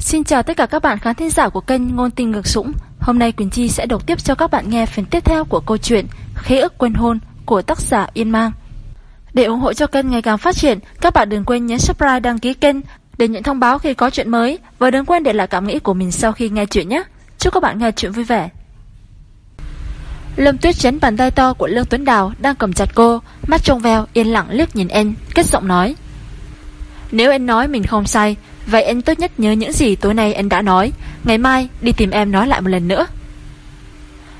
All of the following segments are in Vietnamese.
Xin chào tất cả các bạn khán thính giả của kênh Ngôn Tình Ngược Sũng Hôm nay Quỳnh Chi sẽ đọc tiếp cho các bạn nghe phần tiếp theo của câu chuyện Khế ức quên hôn của tác giả Yên Mang. Để ủng hộ cho kênh ngày càng phát triển, Các bạn đừng quên nhấn subscribe, đăng ký kênh Để nhận thông báo khi có chuyện mới. Và đừng quên để lại cảm nghĩ của mình sau khi nghe chuyện nhé. Chúc các bạn nghe chuyện vui vẻ. Lâm Tuyết chấn bàn tay to của Lương Tuấn Đào Đang cầm chặt cô. Mắt trông veo, yên lặng liếc nhìn em Kết giọng nói. Nếu em nói mình không sai Vậy anh tốt nhất nhớ những gì tối nay anh đã nói. Ngày mai, đi tìm em nói lại một lần nữa.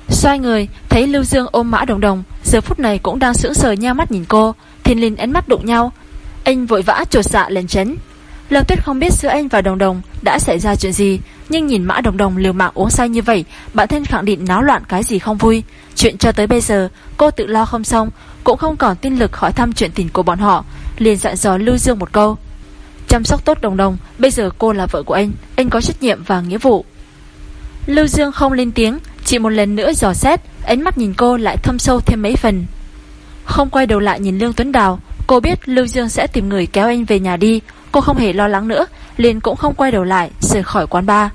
Xoay người, Thấy Lưu Dương ôm mã đồng đồng. Giờ phút này cũng đang sững sờ nhau mắt nhìn cô. Thiên linh ánh mắt đụng nhau. Anh vội vã trột dạ lên chấn Lâm Tuyết không biết giữa anh và đồng đồng Đã xảy ra chuyện gì, Nhưng nhìn mã đồng đồng liều mạng uống say như vậy, Bản thân khẳng định náo loạn cái gì không vui. Chuyện cho tới bây giờ, cô tự lo không xong, Cũng không còn tin lực hỏi thăm chuyện tình của bọn họ. Liền dặn dò Lưu Dương một câu. Chăm sóc tốt đồng đồng. Bây giờ cô là vợ của anh Anh có trách nhiệm và nghĩa vụ. Lưu Dương không lên tiếng, Chỉ một lần nữa dò xét, Ánh mắt nhìn cô lại thâm sâu thêm mấy phần. Không quay đầu lại nhìn Lương Tuấn Đào, Cô biết Lưu Dương sẽ tìm người kéo anh về nhà đi. Cô không hề lo lắng nữa, liền cũng không quay đầu lại, Rời khỏi quán bar.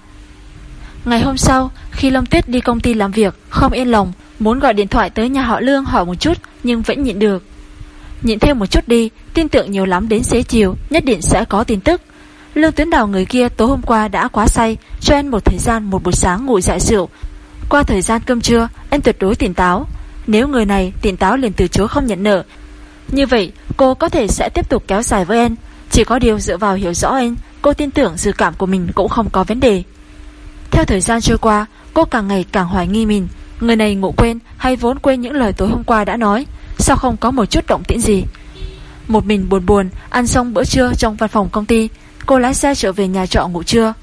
Ngày hôm sau, Khi Lâm Tuyết đi công ty làm việc, Không yên lòng, Muốn gọi điện thoại tới nhà họ Lương hỏi một chút, Nhưng vẫn nhịn được. Nhịn thêm một chút đi, Tin tưởng nhiều lắm đến xế chiều, Nhất định sẽ có tin tức. Lương tuyến Đào người kia tối hôm qua đã quá say, Cho anh một thời gian một buổi sáng ngủ dại rượu Qua thời gian cơm trưa Anh tuyệt đối tỉnh táo. Nếu người này tỉnh táo liền từ chối không nhận nợ. Như vậy, cô có thể sẽ tiếp tục kéo dài với anh Chỉ có điều dựa vào hiểu rõ anh, Cô tin tưởng dự cảm của mình cũng không có vấn đề. Theo thời gian trôi qua, Cô càng ngày càng hoài nghi mình. Người này ngủ quên hay vốn quên những lời tối hôm qua đã nói. Sao không có một chút động tĩnh gì? Một mình buồn buồn, Ăn xong bữa trưa trong văn phòng công ty, Cô lái xe trở về nhà trọ ngủ trưa.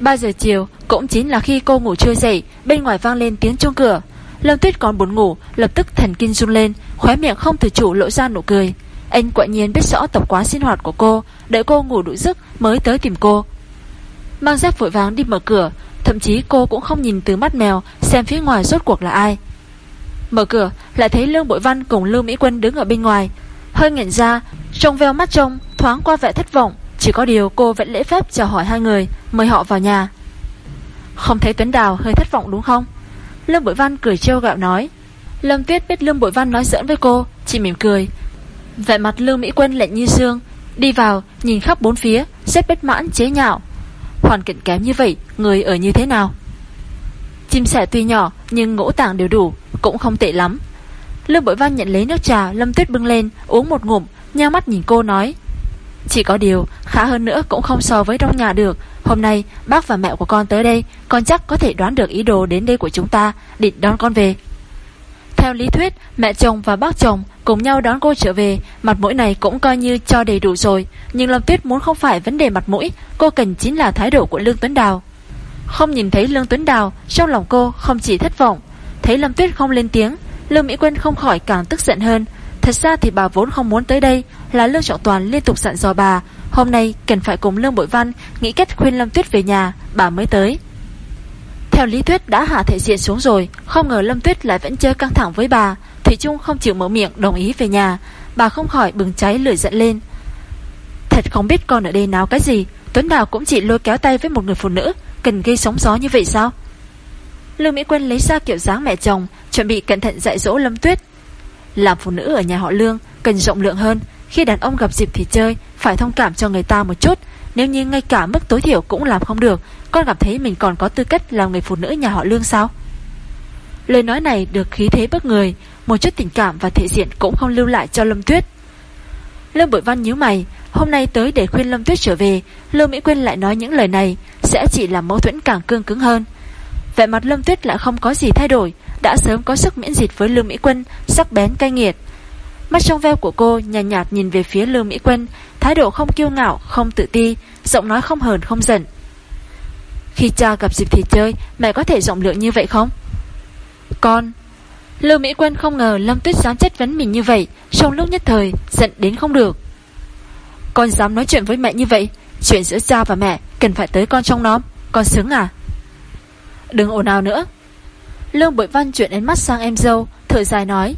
3 giờ chiều, cũng chính là khi cô ngủ trưa dậy, Bên ngoài vang lên tiếng chuông cửa. Lâm Tuyết còn buồn ngủ, Lập tức thần kinh run lên, Khóe miệng không thể chủ lộ ra nụ cười. Anh quả nhiên biết rõ tập quán sinh hoạt của cô, Đợi cô ngủ đủ giấc mới tới tìm cô. Mang dép vội vàng đi mở cửa, Thậm chí cô cũng không nhìn từ mắt mèo, Xem phía ngoài rốt cuộc là ai. Mở cửa, lại thấy Lương Bội Văn cùng Lưu Mỹ Quân đứng ở bên ngoài. Hơi ngẩn ra Trông veo mắt trông, thoáng qua vẻ thất vọng, Chỉ có điều cô vẫn lễ phép chào hỏi hai người, Mời họ vào nhà. Không thấy Tuấn Đào, hơi thất vọng đúng không? Lương Bội Văn cười trêu gạo nói. Lâm Tuyết biết Lương Bội Văn nói giỡn với cô, Chỉ mỉm cười. Vẻ mặt Lương Mỹ Quân lạnh như xương, Đi vào, nhìn khắp bốn phía Xếp bếp mãn chế nhạo. Hoàn cảnh kém như vậy, Người ở như thế nào? Chim sẻ tuy nhỏ, nhưng ngũ tảng đều đủ, Cũng không tệ lắm. Lương Bội Văn nhận lấy nước trà, Lâm Tuyết bưng lên, uống một ngụm Nhao mắt nhìn cô nói, Chỉ có điều, khá hơn nữa cũng không so với trong nhà được. Hôm nay, bác và mẹ của con tới đây, Con chắc có thể đoán được ý đồ đến đây của chúng ta, Định đón con về. Theo lý thuyết, mẹ chồng và bác chồng Cùng nhau đón cô trở về, Mặt mũi này cũng coi như cho đầy đủ rồi. Nhưng Lâm Tuyết muốn không phải vấn đề mặt mũi, Cô cần chính là thái độ của Lương Tuấn Đào. Không nhìn thấy Lương Tuấn Đào, Trong lòng cô không chỉ thất vọng. Thấy Lâm Tuyết không lên tiếng, Lương Mỹ Quân không khỏi càng tức giận hơn. Thật ra thì bà vốn không muốn tới đây, Là Lương Trọng Toàn liên tục dặn dò bà. Hôm nay cần phải cùng Lương Bội Văn Nghĩ cách khuyên Lâm Tuyết về nhà, Bà mới tới. Theo lý thuyết đã hạ thể diện xuống rồi, Không ngờ Lâm Tuyết lại vẫn chơi căng thẳng với bà. Thủy Trung không chịu mở miệng đồng ý về nhà. Bà không khỏi bừng cháy lửa giận lên. Thật không biết con ở đây náo cái gì, Tuấn Đào cũng chỉ lôi kéo tay với một người phụ nữ. Cần gây sóng gió như vậy sao? Lương Mỹ Quân lấy ra kiểu dáng mẹ chồng, Chuẩn bị cẩn thận dạy dỗ Lâm Tuyết. Làm phụ nữ ở nhà họ Lương Cần rộng lượng hơn. Khi đàn ông gặp dịp thì chơi, Phải thông cảm cho người ta một chút. Nếu như ngay cả mức tối thiểu cũng làm không được, Con cảm thấy mình còn có tư cách làm người phụ nữ nhà họ Lương sao? Lời nói này được khí thế bất người, Một chút tình cảm và thể diện cũng không lưu lại cho Lâm Tuyết. Lương Bội Văn nhíu mày Hôm nay tới để khuyên Lâm Tuyết trở về Lưu Mỹ Quyên lại nói những lời này Sẽ chỉ làm mâu thuẫn càng cương cứng hơn. Vẻ mặt Lâm Tuyết lại không có gì thay đổi Đã sớm có sức miễn dịch với Lưu Mỹ Quân Sắc bén cay nghiệt. Mắt trong veo của cô nhàn nhạt, nhạt nhìn về phía Lưu Mỹ Quân Thái độ không kiêu ngạo, không tự ti Giọng nói không hờn không giận. Khi cha gặp dịp thì chơi Mẹ có thể rộng lượng như vậy không? Con Lưu Mỹ Quân không ngờ Lâm Tuyết dám chất vấn mình như vậy Trong lúc nhất thời giận đến không được. Con dám nói chuyện với mẹ như vậy? Chuyện giữa cha và mẹ Cần phải tới con trong nó Con sướng à? Đừng ồn ào nữa. Lương Bội Văn chuyển ánh mắt sang em dâu, Thở dài nói,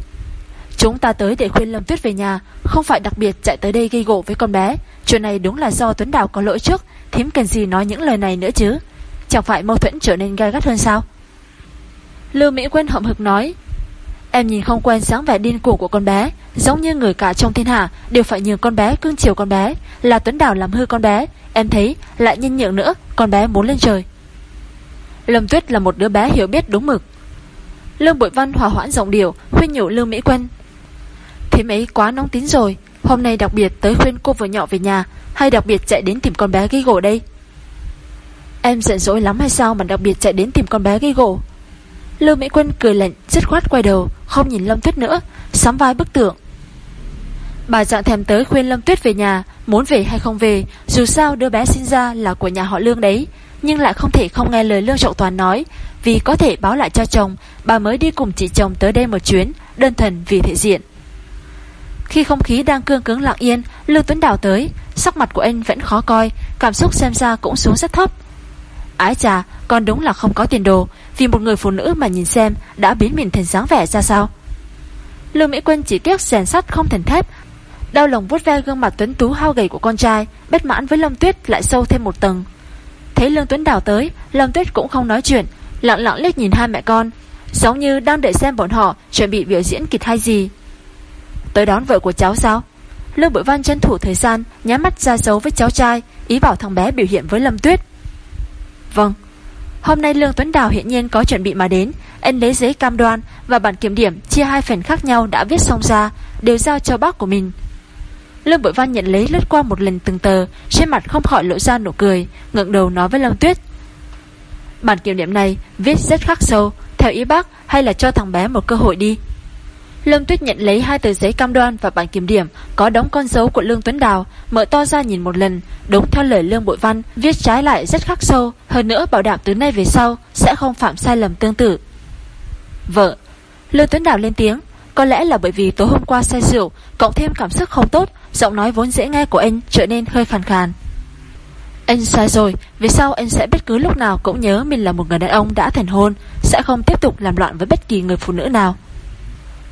Chúng ta tới để khuyên Lâm Tuyết về nhà, Không phải đặc biệt chạy tới đây gây gỗ với con bé. Chuyện này đúng là do Tuấn Đào có lỗi trước, Thím cần gì nói những lời này nữa chứ? Chẳng phải mâu thuẫn trở nên gai gắt hơn sao? Lưu Mỹ Quyên hậm hực nói Em nhìn không quen sáng vẻ điên cuồng của con bé, Giống như người cả trong thiên hạ Đều phải nhường con bé cưng chiều con bé, Là Tuấn Đào làm hư con bé. Em thấy lại nhân nhượng nữa, Con bé muốn lên trời. Lâm Tuyết là một đứa bé hiểu biết đúng mực. Lương Bội Văn hòa hoãn giọng điệu, Khuyên nhủ Lương Mỹ Quân. Thím ấy quá nóng tín rồi, Hôm nay đặc biệt tới khuyên cô vừa nhỏ về nhà, Hay đặc biệt chạy đến tìm con bé gây gỗ đây? Em giận dỗi lắm hay sao Mà đặc biệt chạy đến tìm con bé gây gỗ? Lương Mỹ Quân cười lạnh Dứt khoát quay đầu Không nhìn Lâm Tuyết nữa Sắm vai bức tượng. Bà dặn thèm tới khuyên Lâm Tuyết về nhà Muốn về hay không về Dù sao đứa bé sinh ra là của nhà họ Lương đấy Nhưng lại không thể không nghe lời Lương Trọng Toàn nói Vì có thể báo lại cho chồng Bà mới đi cùng chị chồng tới đây một chuyến Đơn thần vì thể diện. Khi không khí đang cương cứng lặng yên Lương Tuấn Đào tới Sắc mặt của anh vẫn khó coi Cảm xúc xem ra cũng xuống rất thấp. Ái chà, con đúng là không có tiền đồ vì một người phụ nữ mà nhìn xem Đã biến mình thành dáng vẻ ra sao. Lương Mỹ Quân chỉ tiếc rèn sắt không thành thép, Đau lòng vuốt ve gương mặt tuấn tú hao gầy của con trai, Bất mãn với Lâm Tuyết lại sâu thêm một tầng. Thấy Lương Tuấn Đào tới, Lâm Tuyết cũng không nói chuyện, Lặng lặng liếc nhìn hai mẹ con, Giống như đang đợi xem bọn họ chuẩn bị biểu diễn kịch hay gì. Tới đón vợ của cháu sao? Lương Bội Văn chân thủ thời gian Nhắm mắt ra dấu với cháu trai, Ý bảo thằng bé biểu hiện với Lâm Tuyết. Vâng Hôm nay Lương Tuấn Đào hiện nhiên có chuẩn bị mà đến. Anh lấy giấy cam đoan Và bản kiểm điểm chia hai phần khác nhau đã viết xong ra, Đều giao cho bác của mình. Lương Bội Văn nhận lấy lướt qua một lần từng tờ, Trên mặt không khỏi lộ ra nụ cười, ngẩng đầu nói với Lâm Tuyết. Bản kiểm điểm này viết rất khắc sâu, Theo ý bác hay là cho thằng bé một cơ hội đi? Lâm Tuyết nhận lấy hai tờ giấy cam đoan và bản kiểm điểm có đóng con dấu của Lương Tuấn Đào, mở to ra nhìn một lần, đúng theo lời Lương Bội Văn, viết trái lại rất khắc sâu, hơn nữa bảo đảm từ nay về sau sẽ không phạm sai lầm tương tự. Vợ, Lương Tuấn Đào lên tiếng, có lẽ là bởi vì tối hôm qua say rượu, cộng thêm cảm xúc không tốt, giọng nói vốn dễ nghe của anh trở nên hơi khàn khàn. Anh sai rồi, vì sao anh sẽ bất cứ lúc nào cũng nhớ mình là một người đàn ông đã thành hôn, sẽ không tiếp tục làm loạn với bất kỳ người phụ nữ nào.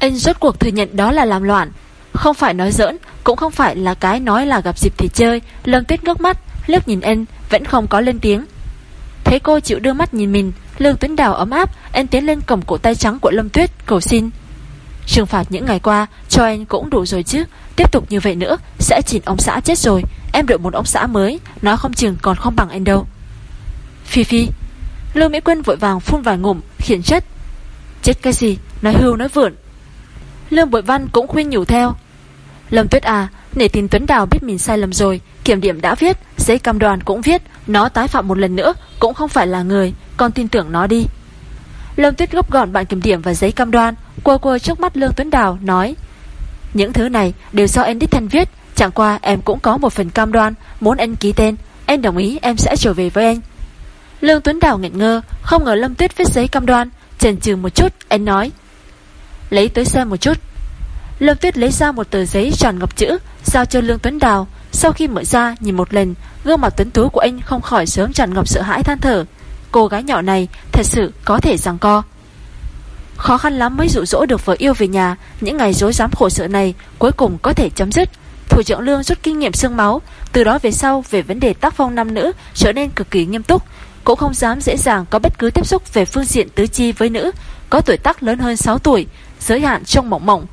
Anh rốt cuộc thừa nhận đó là làm loạn. Không phải nói giỡn, Cũng không phải là cái nói là gặp dịp thì chơi. Lâm tuyết ngước mắt Lớp nhìn anh Vẫn không có lên tiếng. Thấy cô chịu đưa mắt nhìn mình, Lương Tuyết Đào ấm áp Anh tiến lên cầm cổ tay trắng của Lâm Tuyết, Cầu xin. Trừng phạt những ngày qua, Cho anh cũng đủ rồi chứ. Tiếp tục như vậy nữa, Sẽ chỉnh ông xã chết rồi. Em đợi một ông xã mới Nó không chừng còn không bằng anh đâu. Phi Phi Lương Mỹ Quân vội vàng phun vài ngụm, Khiển chất Chết cái gì, Nói hưu nói vượn. Lương Bội Văn cũng khuyên nhủ theo. Lâm Tuyết à Nể tin Tuấn Đào biết mình sai lầm rồi, Kiểm điểm đã viết Giấy cam đoàn cũng viết, Nó tái phạm một lần nữa Cũng không phải là người, Con tin tưởng nó đi. Lâm Tuyết gấp gọn bản kiểm điểm và giấy cam đoan, Quơ quơ trước mắt Lương Tuấn Đào, nói, Những thứ này đều do anh đích thân viết, Chẳng qua em cũng có một phần cam đoan, Muốn anh ký tên, em đồng ý em sẽ trở về với anh. Lương Tuấn Đào nghẹn ngơ, Không ngờ Lâm Tuyết viết giấy cam đoan, Chần chừ một chút, Anh nói Lấy tới xem một chút. Lâm Tuyết lấy ra một tờ giấy tròn ngọc chữ, Giao cho Lương Tuấn Đào. Sau khi mở ra, nhìn một lần, Gương mặt tuấn tú của anh không khỏi sớm tràn ngọc sợ hãi than thở. Cô gái nhỏ này, Thật sự có thể rằng co. Khó khăn lắm mới dụ dỗ được vợ yêu về nhà. Những ngày dối dám khổ sợ này, Cuối cùng có thể chấm dứt. Thủ trưởng Lương rút kinh nghiệm xương máu. Từ đó về sau, về vấn đề tác phong nam nữ Trở nên cực kỳ nghiêm túc. Cũng không dám dễ dàng có bất cứ tiếp xúc về phương diện tứ chi với nữ. Có tuổi tác lớn hơn 6 tuổi giới hạn trong mộng mộng.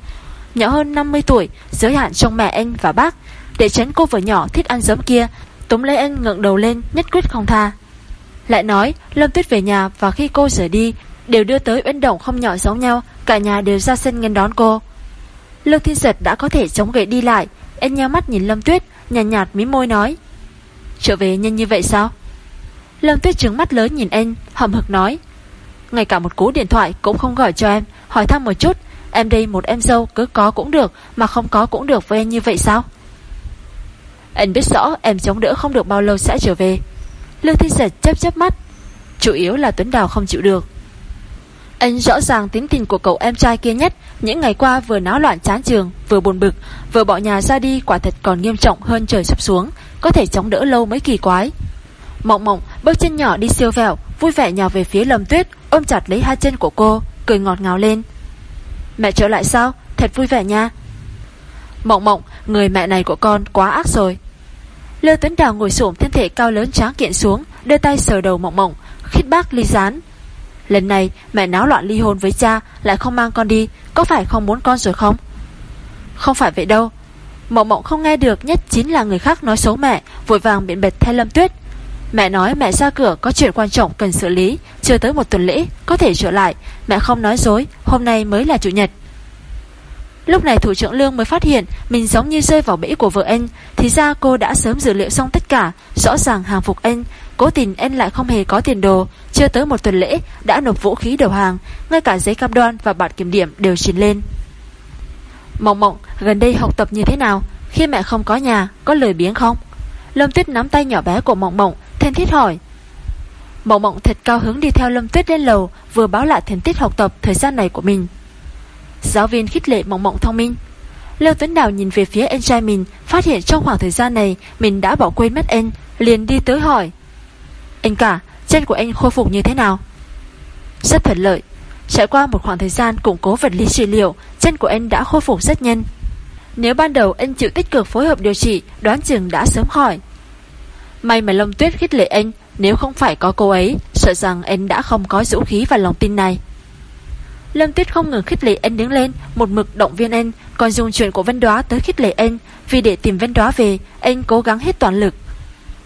Nhỏ hơn 50 tuổi, giới hạn trong mẹ anh và bác. Để tránh cô vợ nhỏ thích ăn giấm kia Túm lấy anh ngẩng đầu lên nhất quyết không tha. Lại nói Lâm Tuyết về nhà và khi cô rời đi Đều đưa tới uyên động không nhỏ giống nhau Cả nhà đều ra sân nghênh đón cô. Lương Thiên Giật đã có thể chống gậy đi lại Anh nheo mắt nhìn Lâm Tuyết Nhạt nhạt mí môi nói Trở về nhanh như vậy sao? Lâm Tuyết trứng mắt lớn nhìn anh hậm hực nói ngay cả một cú điện thoại cũng không gọi cho em. Hỏi thăm một chút, Em đây một em dâu, cứ có cũng được, Mà không có cũng được với em như vậy sao? Anh biết rõ em chống đỡ không được bao lâu sẽ trở về. Lương Thiên Giật chớp chớp mắt. Chủ yếu là Tuấn Đào không chịu được. Anh rõ ràng tính tình của cậu em trai kia nhất. Những ngày qua vừa náo loạn chán trường, Vừa buồn bực, Vừa bỏ nhà ra đi quả thật còn nghiêm trọng hơn trời sắp xuống, Có thể chống đỡ lâu mới kỳ quái. Mộng mộng, bước chân nhỏ đi siêu vẹo Vui vẻ nhào về phía Lâm tuyết, Ôm chặt lấy hai chân của cô, cười ngọt ngào lên. Mẹ trở lại sao? Thật vui vẻ nha. Mộng mộng, Người mẹ này của con quá ác rồi. Lưu Tuấn Đào ngồi xổm thân thể cao lớn tráng kiện xuống, Đưa tay sờ đầu mộng mộng, Khít bác ly gián. Lần này, mẹ náo loạn ly hôn với cha, Lại không mang con đi, Có phải không muốn con rồi không? Không phải vậy đâu. Mộng mộng không nghe được, nhất chính là người khác nói xấu mẹ, Vội vàng biện bệt thay Lâm Tuyết. Mẹ nói mẹ ra cửa, có chuyện quan trọng cần xử lý. Chưa tới một tuần lễ, Có thể trở lại. Mẹ không nói dối, Hôm nay mới là chủ nhật. Lúc này thủ trưởng Lương mới phát hiện Mình giống như rơi vào bẫy của vợ anh. Thì ra cô đã sớm dự liệu xong tất cả, Rõ ràng hàng phục anh. Cố tình anh lại không hề có tiền đồ. Chưa tới một tuần lễ, đã nộp vũ khí đầu hàng. Ngay cả giấy cam đoan và bản kiểm điểm đều trình lên. Mộng mộng, gần đây học tập như thế nào? Khi mẹ không có nhà, Có lời biếng không? Lâm Tuyết nắm tay nhỏ bé của mộng mộng Thiên thiết hỏi. Mộng mộng thật cao hứng đi theo Lâm Tuyết lên lầu Vừa báo lại thành tích học tập thời gian này của mình. Giáo viên khích lệ mộng mộng thông minh. Lưu Tuấn Đào nhìn về phía anh trai mình Phát hiện trong khoảng thời gian này Mình đã bỏ quên mất anh Liền đi tới hỏi. Anh cả, chân của anh khôi phục như thế nào? Rất thuận lợi. Trải qua một khoảng thời gian củng cố vật lý trị liệu Chân của anh đã khôi phục rất nhanh. Nếu ban đầu anh chịu tích cực phối hợp điều trị Đoán chừng đã sớm khỏi May mà Lâm Tuyết khích lệ anh, Nếu không phải có cô ấy, Sợ rằng anh đã không có dũng khí và lòng tin này. Lâm Tuyết không ngừng khích lệ anh đứng lên, Một mực động viên anh, Còn dùng chuyện của văn Đoá tới khích lệ anh, Vì để tìm văn Đoá về, Anh cố gắng hết toàn lực.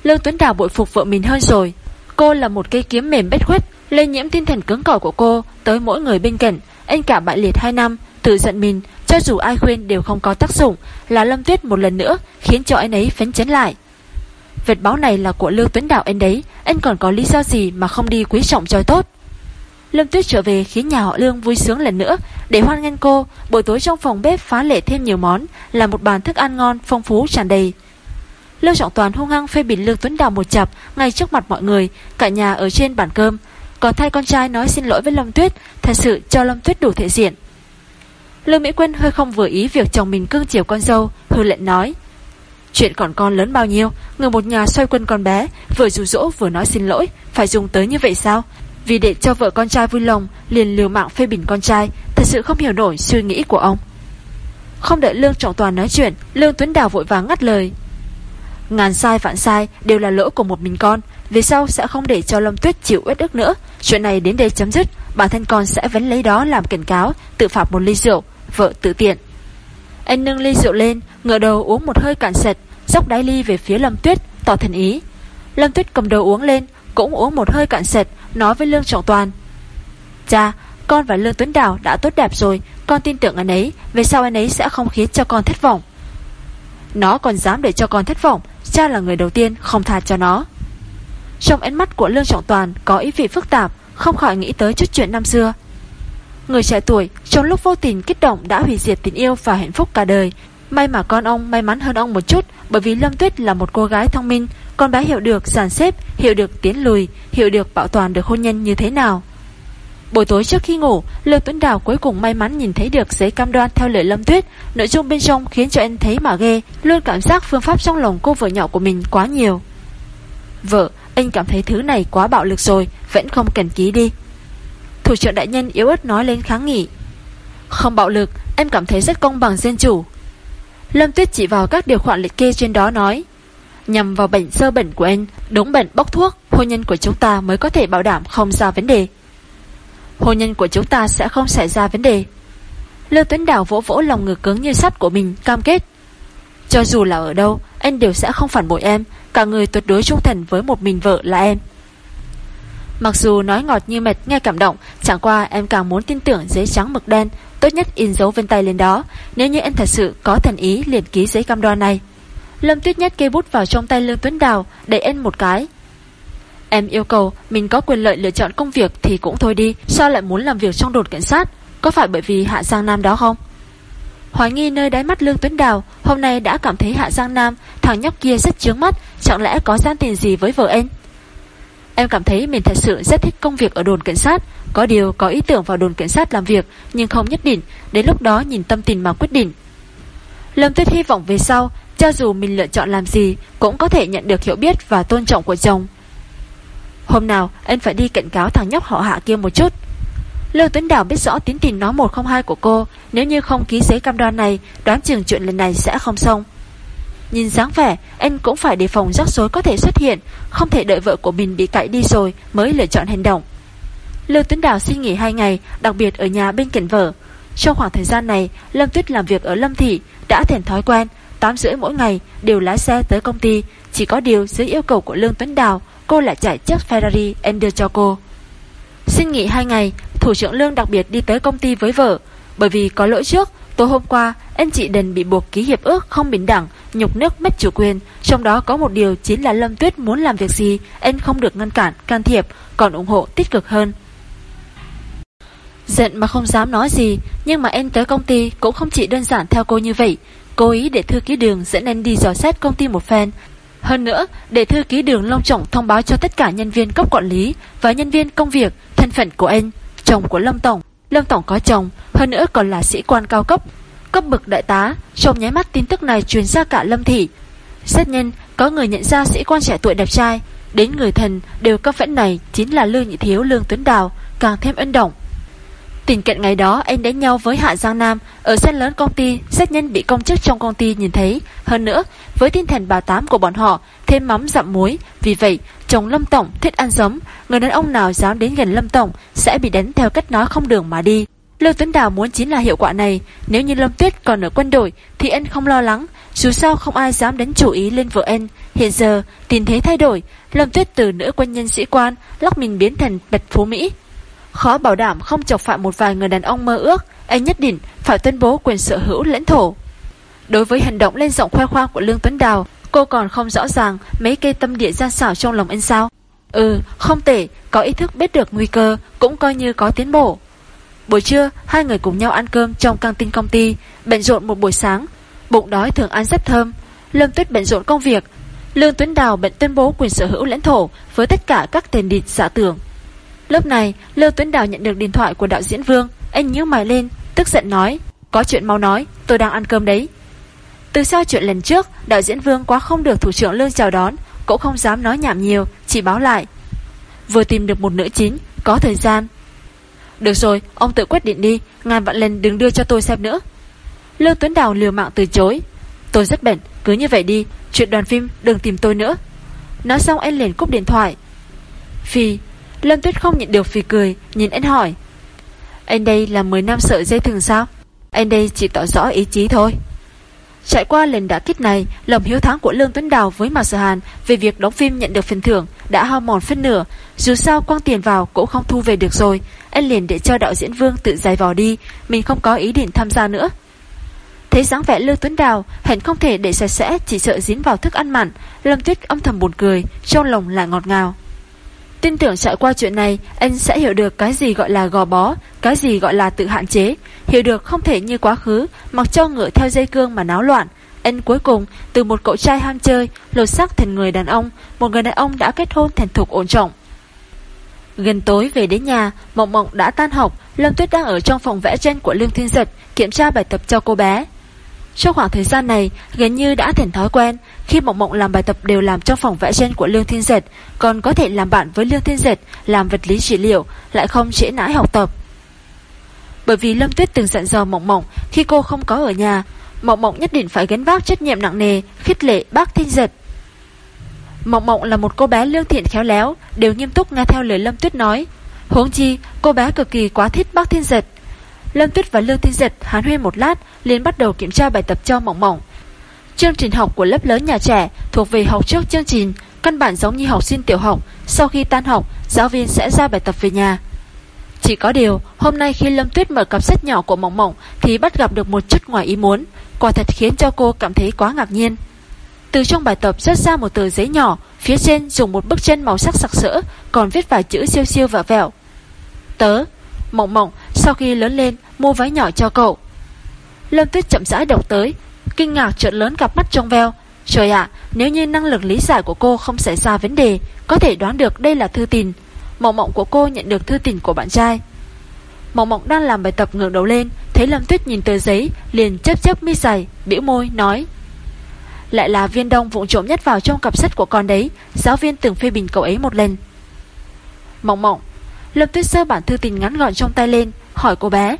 Lương Tuấn Đào bội phục vợ mình hơn rồi. Cô là một cây kiếm mềm bết khuất, Lây nhiễm tinh thần cứng cỏi của cô Tới mỗi người bên cạnh. Anh cả bại liệt 2 năm, Tự giận mình, Cho dù ai khuyên đều không có tác dụng, Là Lâm Tuyết một lần nữa Khiến cho anh ấy phấn chấn lại. Vệt báo này là của lương Tuấn Đạo anh đấy. Anh còn có lý do gì mà không đi quý trọng cho tốt? Lâm Tuyết trở về khiến nhà họ Lương vui sướng lần nữa. Để hoan nghênh cô, Buổi tối trong phòng bếp phá lệ thêm nhiều món, Là một bàn thức ăn ngon, phong phú, tràn đầy. Lương Trọng Toàn hung hăng phê bình Lương Tuấn Đào một chập Ngay trước mặt mọi người, Cả nhà ở trên bàn cơm. Còn thay con trai nói xin lỗi với Lâm Tuyết, Thật sự cho Lâm Tuyết đủ thể diện. Lương Mỹ quân hơi không vừa ý Việc chồng mình cưng chiều con dâu, Hư lệnh nói Chuyện còn con lớn bao nhiêu? Người một nhà xoay quân con bé, Vừa rủ rỗ vừa nói xin lỗi, Phải dùng tới như vậy sao? Vì để cho vợ con trai vui lòng, Liền liều mạng phê bình con trai, Thật sự không hiểu nổi suy nghĩ của ông. Không đợi Lương Trọng Toàn nói chuyện, Lương Tuấn Đào vội vàng ngắt lời. Ngàn sai vạn sai đều là lỗi của một mình con Vì sau sẽ không để cho Lâm Tuyết chịu uất ức nữa. Chuyện này đến đây chấm dứt, Bản thân con sẽ vấn lấy đó làm cảnh cáo, Tự phạt một ly rượu, Vợ tự tiện. Anh nâng ly rượu lên Ngựa đầu uống một hơi cạn sệt Dốc đáy ly về phía Lâm Tuyết, Tỏ thần ý. Lâm Tuyết cầm đầu uống lên, Cũng uống một hơi cạn sệt, Nói với Lương Trọng Toàn. Cha, con và Lương Tuấn Đào đã tốt đẹp rồi, Con tin tưởng anh ấy, Về sau anh ấy sẽ không khiến cho con thất vọng. Nó còn dám để cho con thất vọng, Cha là người đầu tiên không tha cho nó. Trong ánh mắt của Lương Trọng Toàn Có ý vị phức tạp, Không khỏi nghĩ tới chút chuyện năm xưa. Người trẻ tuổi, trong lúc vô tình kích động Đã hủy diệt tình yêu và hạnh phúc cả đời May mà con ông may mắn hơn ông một chút, Bởi vì Lâm Tuyết là một cô gái thông minh. Con bé hiểu được giàn xếp, Hiểu được tiến lùi, Hiểu được bảo toàn được hôn nhân như thế nào. Buổi tối trước khi ngủ Lương Tuấn Đào cuối cùng may mắn nhìn thấy được giấy cam đoan theo lời Lâm Tuyết. Nội dung bên trong khiến cho anh thấy mà ghê, Luôn cảm giác phương pháp trong lòng cô vợ nhỏ của mình quá nhiều. Vợ, Anh cảm thấy thứ này quá bạo lực rồi, Vẫn không cần ký đi. Thủ trưởng đại nhân yếu ớt nói lên kháng nghị. Không bạo lực, Em cảm thấy rất công bằng dân chủ. Lâm Tuyết chỉ vào các điều khoản liệt kê trên đó nói, Nhằm vào bệnh sơ bệnh của anh, Đúng bệnh bốc thuốc, Hôn nhân của chúng ta mới có thể bảo đảm không ra vấn đề. Hôn nhân của chúng ta sẽ không xảy ra vấn đề. Lưu Tuấn Đào vỗ vỗ lòng ngực cứng như sắt của mình, Cam kết, Cho dù là ở đâu, Anh đều sẽ không phản bội em, Cả người tuyệt đối trung thành với một mình vợ là em. Mặc dù nói ngọt như mệt nghe cảm động, Chẳng qua em càng muốn tin tưởng giấy trắng mực đen Tốt nhất in dấu vân tay lên đó, Nếu như em thật sự có thần ý liền ký giấy cam đoan này. Lâm Tuyết Nhất kê bút vào trong tay Lương Tuấn Đào, Để em một cái. Em yêu cầu mình có quyền lợi lựa chọn công việc Thì cũng thôi đi, Sao lại muốn làm việc trong đồn cảnh sát? Có phải bởi vì Hạ Giang Nam đó không? Hoài nghi nơi đáy mắt Lương Tuấn Đào, Hôm nay đã cảm thấy Hạ Giang Nam, Thằng nhóc kia rất chướng mắt, Chẳng lẽ có gian tiền gì với vợ em? Em cảm thấy mình thật sự rất thích công việc ở đồn cảnh sát có điều có ý tưởng vào đồn cảnh sát làm việc Nhưng không nhất định Đến lúc đó nhìn tâm tình mà quyết định Lâm Tuyết hy vọng về sau Cho dù mình lựa chọn làm gì Cũng có thể nhận được hiểu biết và tôn trọng của chồng Hôm nào anh phải đi cảnh cáo thằng nhóc họ hạ kia một chút Lưu Tuấn Đào biết rõ tín tình nói 102 của cô, nếu như không ký giấy cam đoan này, đoán chừng chuyện lần này sẽ không xong. Nhìn dáng vẻ, anh cũng phải đề phòng rắc rối có thể xuất hiện, không thể đợi vợ của mình bị cãi đi rồi mới lựa chọn hành động. Lương Tuấn Đào xin nghỉ 2 ngày, đặc biệt ở nhà bên cạnh vợ. Trong khoảng thời gian này, Lâm Tuyết làm việc ở Lâm Thị, đã thành thói quen, 8 rưỡi mỗi ngày đều lái xe tới công ty, chỉ có điều dưới yêu cầu của Lương Tuấn Đào, cô lại chạy chiếc Ferrari em đưa cho cô. Xin nghỉ 2 ngày, thủ trưởng Lương đặc biệt đi tới công ty với vợ, bởi vì có lỗi trước, tối hôm qua anh chị đền bị buộc ký hiệp ước không bình đẳng, nhục nước mất chủ quyền, trong đó có một điều chính là Lâm Tuyết muốn làm việc gì, anh không được ngăn cản, can thiệp, còn ủng hộ tích cực hơn. Giận mà không dám nói gì, Nhưng mà em tới công ty cũng không chỉ đơn giản theo cô như vậy. Cố ý để thư ký đường dẫn em đi dò xét công ty một phen. Hơn nữa, để thư ký đường long trọng thông báo cho tất cả nhân viên cấp quản lý Và nhân viên công việc Thân phận của anh, Chồng của Lâm Tổng. Lâm Tổng có chồng, Hơn nữa còn là sĩ quan cao cấp. Cấp bậc đại tá, Trong nháy mắt tin tức này truyền ra cả Lâm Thị. Rất nhanh, có người nhận ra sĩ quan trẻ tuổi đẹp trai. Đến người thần đều cấp phẫn này Chính là Lương Nhị Thiếu Lương Tuấn Đào, Càng thêm ân động. Tình cận ngày đó, anh đánh nhau với Hạ Giang Nam. Ở sân lớn công ty Xét nhân bị công chức trong công ty nhìn thấy. Hơn nữa, với tinh thần bà tám của bọn họ, Thêm mắm dặm muối. Vì vậy, chồng Lâm Tổng thích ăn giống Người đàn ông nào dám đến gần Lâm Tổng Sẽ bị đánh theo cách nói không đường mà đi. Lưu Tuấn Đào muốn chính là hiệu quả này. Nếu như Lâm Tuyết còn ở quân đội, Thì anh không lo lắng. Dù sao không ai dám đánh chủ ý lên vợ anh. Hiện giờ, tình thế thay đổi. Lâm Tuyết từ nữ quân nhân sĩ quan, Lóc mình biến thành bạch phú Mỹ. Khó bảo đảm không chọc phạm một vài người đàn ông mơ ước, Anh nhất định phải tuyên bố quyền sở hữu lãnh thổ. Đối với hành động lên giọng khoe khoang của Lương Tuấn Đào, Cô còn không rõ ràng mấy cây tâm địa gian xảo trong lòng anh sao. Ừ không tệ, Có ý thức biết được nguy cơ, Cũng coi như có tiến bộ. Buổi trưa, hai người cùng nhau ăn cơm trong căng tin công ty, Bận rộn một buổi sáng, Bụng đói thường ăn rất thơm. Lâm Tuyết bận rộn công việc, Lương Tuấn Đào bận tuyên bố quyền sở hữu lãnh thổ Với tất cả các tiền địch giả tưởng. Lúc này, Lưu Tuấn Đào nhận được điện thoại của đạo diễn Vương. Anh nhíu mày lên, Tức giận nói, Có chuyện mau nói, Tôi đang ăn cơm đấy. Từ sau chuyện lần trước, Đạo diễn Vương quá không được thủ trưởng Lương chào đón, Cũng không dám nói nhảm nhiều, Chỉ báo lại. Vừa tìm được một nữ chính, Có thời gian. Được rồi, Ông tự quyết định đi, Ngàn vạn lần đừng đưa cho tôi xem nữa. Lưu Tuấn Đào liều mạng từ chối. Tôi rất bận, Cứ như vậy đi, Chuyện đoàn phim đừng tìm tôi nữa. Nói xong anh liền cúp điện thoại. Phi Lâm Tuyết không nhận được phì cười, Nhìn anh hỏi. Anh đây là 10 năm sợi dây thừng sao? Anh đây chỉ tỏ rõ ý chí thôi. Trải qua lần đã kích này, Lòng hiếu thắng của Lương Tuấn Đào với Mạc Sở Hàn Về việc đóng phim nhận được phần thưởng Đã hao mòn phân nửa. Dù sao, quăng tiền vào cũng không thu về được rồi. Anh liền để cho đạo diễn Vương tự giải vò đi. Mình không có ý định tham gia nữa. Thấy dáng vẻ Lương Tuấn Đào, Hẳn không thể để sạch sẽ, Chỉ sợ dính vào thức ăn mặn. Lâm Tuyết âm thầm buồn cười, Trong lòng lại ngọt ngào. Tin tưởng trải qua chuyện này, anh sẽ hiểu được cái gì gọi là gò bó, cái gì gọi là tự hạn chế. Hiểu được không thể như quá khứ, mặc cho ngựa theo dây cương mà náo loạn. Anh cuối cùng, từ một cậu trai ham chơi, lột xác thành người đàn ông, một người đàn ông đã kết hôn thành thục ổn trọng. Gần tối về đến nhà, Mộng Mộng đã tan học, Lâm Tuyết đang ở trong phòng vẽ tranh của Lương Thiên Giật, kiểm tra bài tập cho cô bé. Trong khoảng thời gian này, gần như đã thành thói quen, khi Mộng Mộng làm bài tập đều làm trong phòng vẽ tranh của Lương Thiên Dệt, còn có thể làm bạn với Lương Thiên Dệt làm vật lý trị liệu, lại không trễ nãi học tập. Bởi vì Lâm Tuyết từng dặn dò Mộng Mộng khi cô không có ở nhà, Mộng Mộng nhất định phải gánh vác trách nhiệm nặng nề, khích lệ bác Thiên Dệt. Mộng Mộng là một cô bé lương thiện khéo léo, đều nghiêm túc nghe theo lời Lâm Tuyết nói. Huống chi, cô bé cực kỳ quá thích bác Thiên Dệt. Lâm Tuyết và Lương Thiên Giật hán huyên một lát, liền bắt đầu kiểm tra bài tập cho Mộng Mộng. Chương trình học của lớp lớn nhà trẻ thuộc về học trước chương trình, căn bản giống như học sinh tiểu học, sau khi tan học, giáo viên sẽ ra bài tập về nhà. Chỉ có điều, hôm nay khi Lâm Tuyết mở cặp sách nhỏ của Mộng Mộng thì bắt gặp được một chút ngoài ý muốn, quả thật khiến cho cô cảm thấy quá ngạc nhiên. Từ trong bài tập rớt ra một tờ giấy nhỏ, phía trên dùng một bức tranh màu sắc sặc sỡ, còn viết vài chữ siêu siêu và vẹo. Tớ, Mộng Mộng, sau khi lớn lên, mua váy nhỏ cho cậu. Lâm Tuyết chậm rãi đọc tới, Kinh ngạc trợn lớn cặp mắt trong veo. Trời ạ, nếu như năng lực lý giải của cô không xảy ra vấn đề Có thể đoán được đây là thư tình. Mộng mộng của cô nhận được thư tình của bạn trai. Mộng mộng đang làm bài tập ngược đầu lên Thấy Lâm Tuyết nhìn tờ giấy Liền chấp chấp mi dày, bĩu môi, nói. Lại là viên đông vụng trộm nhất vào trong cặp sách của con đấy Giáo viên từng phê bình cậu ấy một lần. Mộng mộng Lâm Tuyết sơ bản thư tình ngắn gọn trong tay lên Hỏi cô bé.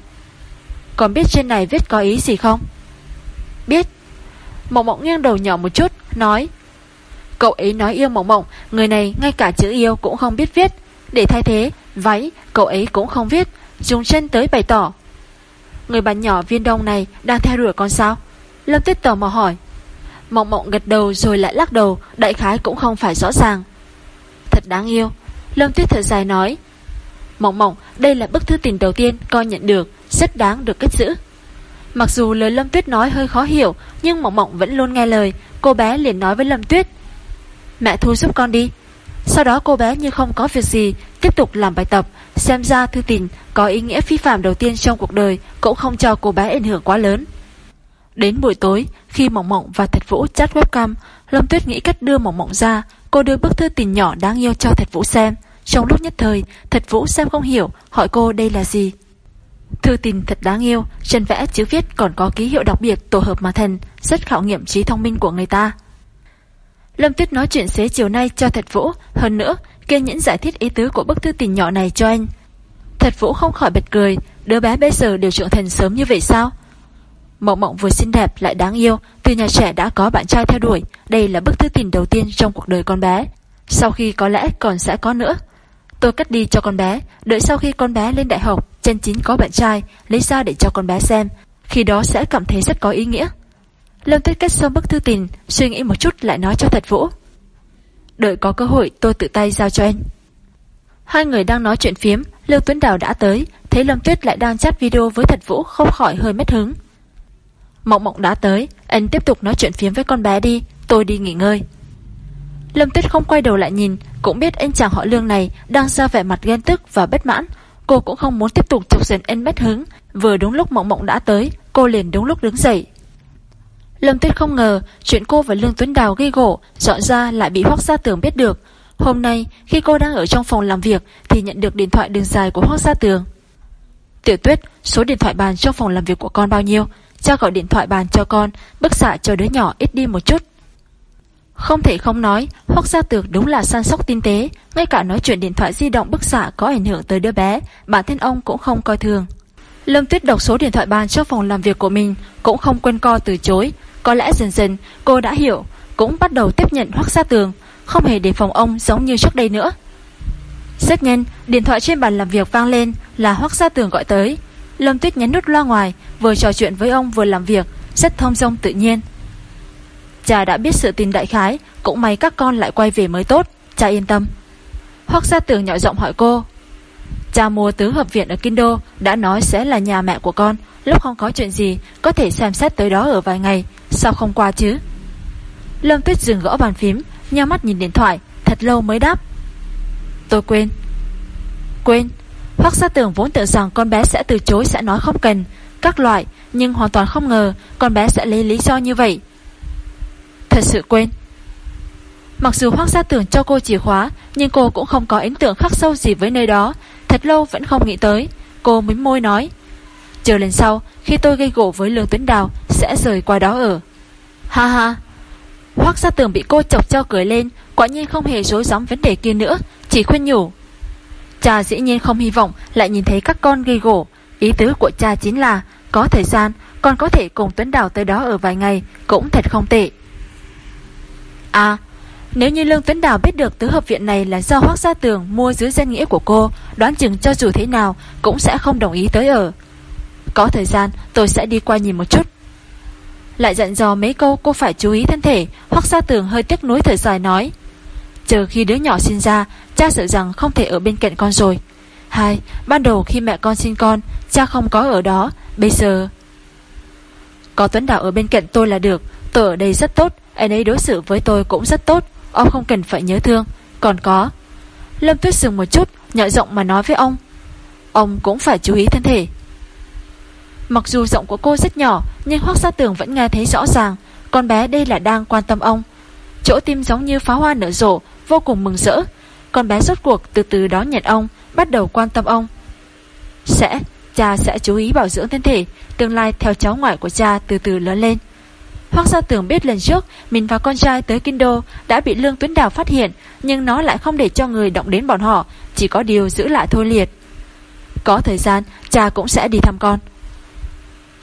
Còn biết trên này viết có ý gì không? Biết. Mộng mộng nghiêng đầu nhỏ một chút, Nói, Cậu ấy nói yêu mộng mộng, Người này ngay cả chữ yêu cũng không biết viết. Để thay thế, váy cậu ấy cũng không viết, Dùng chân tới bày tỏ. Người bạn nhỏ viên đông này đang theo đuổi con sao? Lâm Tuyết tò mò hỏi. Mộng mộng gật đầu rồi lại lắc đầu, Đại khái cũng không phải rõ ràng. Thật đáng yêu. Lâm Tuyết thở dài nói Mộng mộng, đây là bức thư tình đầu tiên con nhận được, Rất đáng được cất giữ. Mặc dù lời Lâm Tuyết nói hơi khó hiểu, Nhưng Mộng Mộng vẫn luôn nghe lời. Cô bé liền nói với Lâm Tuyết, Mẹ thu giúp con đi. Sau đó cô bé như không có việc gì, Tiếp tục làm bài tập, Xem ra thư tình có ý nghĩa phi phạm đầu tiên trong cuộc đời, Cũng không cho cô bé ảnh hưởng quá lớn. Đến buổi tối, Khi Mộng Mộng và Thạch Vũ chat webcam, Lâm Tuyết nghĩ cách đưa Mộng Mộng ra, Cô đưa bức thư tình nhỏ đáng yêu cho Thạch Vũ xem. Trong lúc nhất thời Thật Vũ xem không hiểu Hỏi cô đây là gì Thư tình thật đáng yêu, chân vẽ chữ viết còn có ký hiệu đặc biệt tổ hợp mà thần rất khảo nghiệm trí thông minh của người ta. Lâm Tuyết nói chuyện xế chiều nay cho Thật Vũ, hơn nữa, kiên nhẫn giải thích ý tứ của bức thư tình nhỏ này cho anh. Thật Vũ không khỏi bật cười, đứa bé bây giờ đều trưởng thành sớm như vậy sao? Mộng mộng vừa xinh đẹp lại đáng yêu, từ nhà trẻ đã có bạn trai theo đuổi, đây là bức thư tình đầu tiên trong cuộc đời con bé. Sau khi có lẽ còn sẽ có nữa. Tôi cắt đi cho con bé, đợi sau khi con bé lên đại học, chân chính có bạn trai, lấy ra để cho con bé xem, khi đó sẽ cảm thấy rất có ý nghĩa. Lâm Tuyết kết xong bức thư tình, suy nghĩ một chút lại nói cho Thật Vũ. Đợi có cơ hội tôi tự tay giao cho anh. Hai người đang nói chuyện phiếm, Lưu Tuấn Đào đã tới, thấy Lâm Tuyết lại đang chat video với Thật Vũ không khỏi hơi mất hứng. Mộng mộng đã tới, anh tiếp tục nói chuyện phiếm với con bé đi, tôi đi nghỉ ngơi. Lâm Tuyết không quay đầu lại nhìn, cũng biết anh chàng họ lương này đang ra vẻ mặt ghen tức và bất mãn. Cô cũng không muốn tiếp tục chọc giận anh mất hứng. Vừa đúng lúc mộng mộng đã tới, cô liền đúng lúc đứng dậy. Lâm Tuyết không ngờ chuyện cô và Lương Tuấn Đào gây gỗ dọn ra lại bị Hoác Gia Tường biết được. Hôm nay khi cô đang ở trong phòng làm việc thì nhận được điện thoại đường dài của Hoác Gia Tường. Tiểu Tuyết, số điện thoại bàn trong phòng làm việc của con bao nhiêu? Cha gọi điện thoại bàn cho con, bức xạ cho đứa nhỏ ít đi một chút. Không thể không nói, Hoắc Gia Tược đúng là săn sóc tinh tế, ngay cả nói chuyện điện thoại di động bức xạ có ảnh hưởng tới đứa bé, bản thân ông cũng không coi thường. Lâm Tuyết đọc số điện thoại bàn cho phòng làm việc của mình, cũng không quên co từ chối. Có lẽ dần dần cô đã hiểu, cũng bắt đầu tiếp nhận Hoắc Gia Tường, không hề để phòng ông giống như trước đây nữa. Rất nhanh, điện thoại trên bàn làm việc vang lên là Hoắc Gia Tường gọi tới. Lâm Tuyết nhấn nút loa ngoài, vừa trò chuyện với ông vừa làm việc, rất thông dong tự nhiên. Cha đã biết sự tình đại khái, Cũng may các con lại quay về mới tốt. Cha yên tâm. Hoác gia tường nhỏ giọng hỏi cô, Cha mua tứ hợp viện ở Kinh Đô Đã nói sẽ là nhà mẹ của con. Lúc không có chuyện gì, Có thể xem xét tới đó ở vài ngày. Sao không qua chứ? Lâm Tuyết dừng gõ bàn phím Nhau mắt nhìn điện thoại, Thật lâu mới đáp, Tôi quên. Quên? Hoác gia tưởng vốn tưởng rằng con bé sẽ từ chối sẽ nói không cần, Các loại, Nhưng hoàn toàn không ngờ Con bé sẽ lấy lý do như vậy. Thật sự quên. Mặc dù Hoác Gia Tưởng cho cô chìa khóa, Nhưng cô cũng không có ấn tượng khắc sâu gì với nơi đó. Thật lâu vẫn không nghĩ tới, Cô mím môi nói, Chờ lần sau, khi tôi gây gỗ với Lương Tuấn Đào, Sẽ rời qua đó ở. Ha ha. Hoác Gia Tưởng bị cô chọc cho cười lên, Quả nhiên không hề rối gióng vấn đề kia nữa, Chỉ khuyên nhủ. Cha dĩ nhiên không hy vọng lại nhìn thấy các con gây gỗ. Ý tứ của cha chính là, Có thời gian, con có thể cùng Tuấn Đào tới đó ở vài ngày, Cũng thật không tệ. À nếu như Lương Tuấn Đào biết được tứ hợp viện này là do Hoác Gia Tường mua dưới danh nghĩa của cô, đoán chừng cho dù thế nào cũng sẽ không đồng ý tới ở. Có thời gian tôi sẽ đi qua nhìn một chút. Lại dặn dò mấy câu cô phải chú ý thân thể, Hoác Gia Tường hơi tiếc nuối thời dài nói. Chờ khi đứa nhỏ sinh ra, cha sợ rằng không thể ở bên cạnh con rồi. Hai, ban đầu khi mẹ con sinh con, cha không có ở đó, bây giờ... Có Tuấn Đào ở bên cạnh tôi là được, tôi ở đây rất tốt, anh ấy đối xử với tôi cũng rất tốt Ông không cần phải nhớ thương. Còn có Lâm Tuyết dừng một chút Nhỏ giọng mà nói với ông. Ông cũng phải chú ý thân thể. Mặc dù giọng của cô rất nhỏ Nhưng Hoác Gia Tường vẫn nghe thấy rõ ràng. Con bé đây là đang quan tâm ông. Chỗ tim giống như pháo hoa nở rộ Vô cùng mừng rỡ. Con bé rốt cuộc từ từ đó nhận ông Bắt đầu quan tâm ông. Sẽ, cha sẽ chú ý bảo dưỡng thân thể Tương lai theo cháu ngoại của cha từ từ lớn lên. Hoác Gia Tường biết lần trước mình và con trai tới Kinh Đô đã bị Lương Tuấn Đào phát hiện, nhưng nó lại không để cho người động đến bọn họ, chỉ có điều giữ lại thôi liệt. Có thời gian, cha cũng sẽ đi thăm con.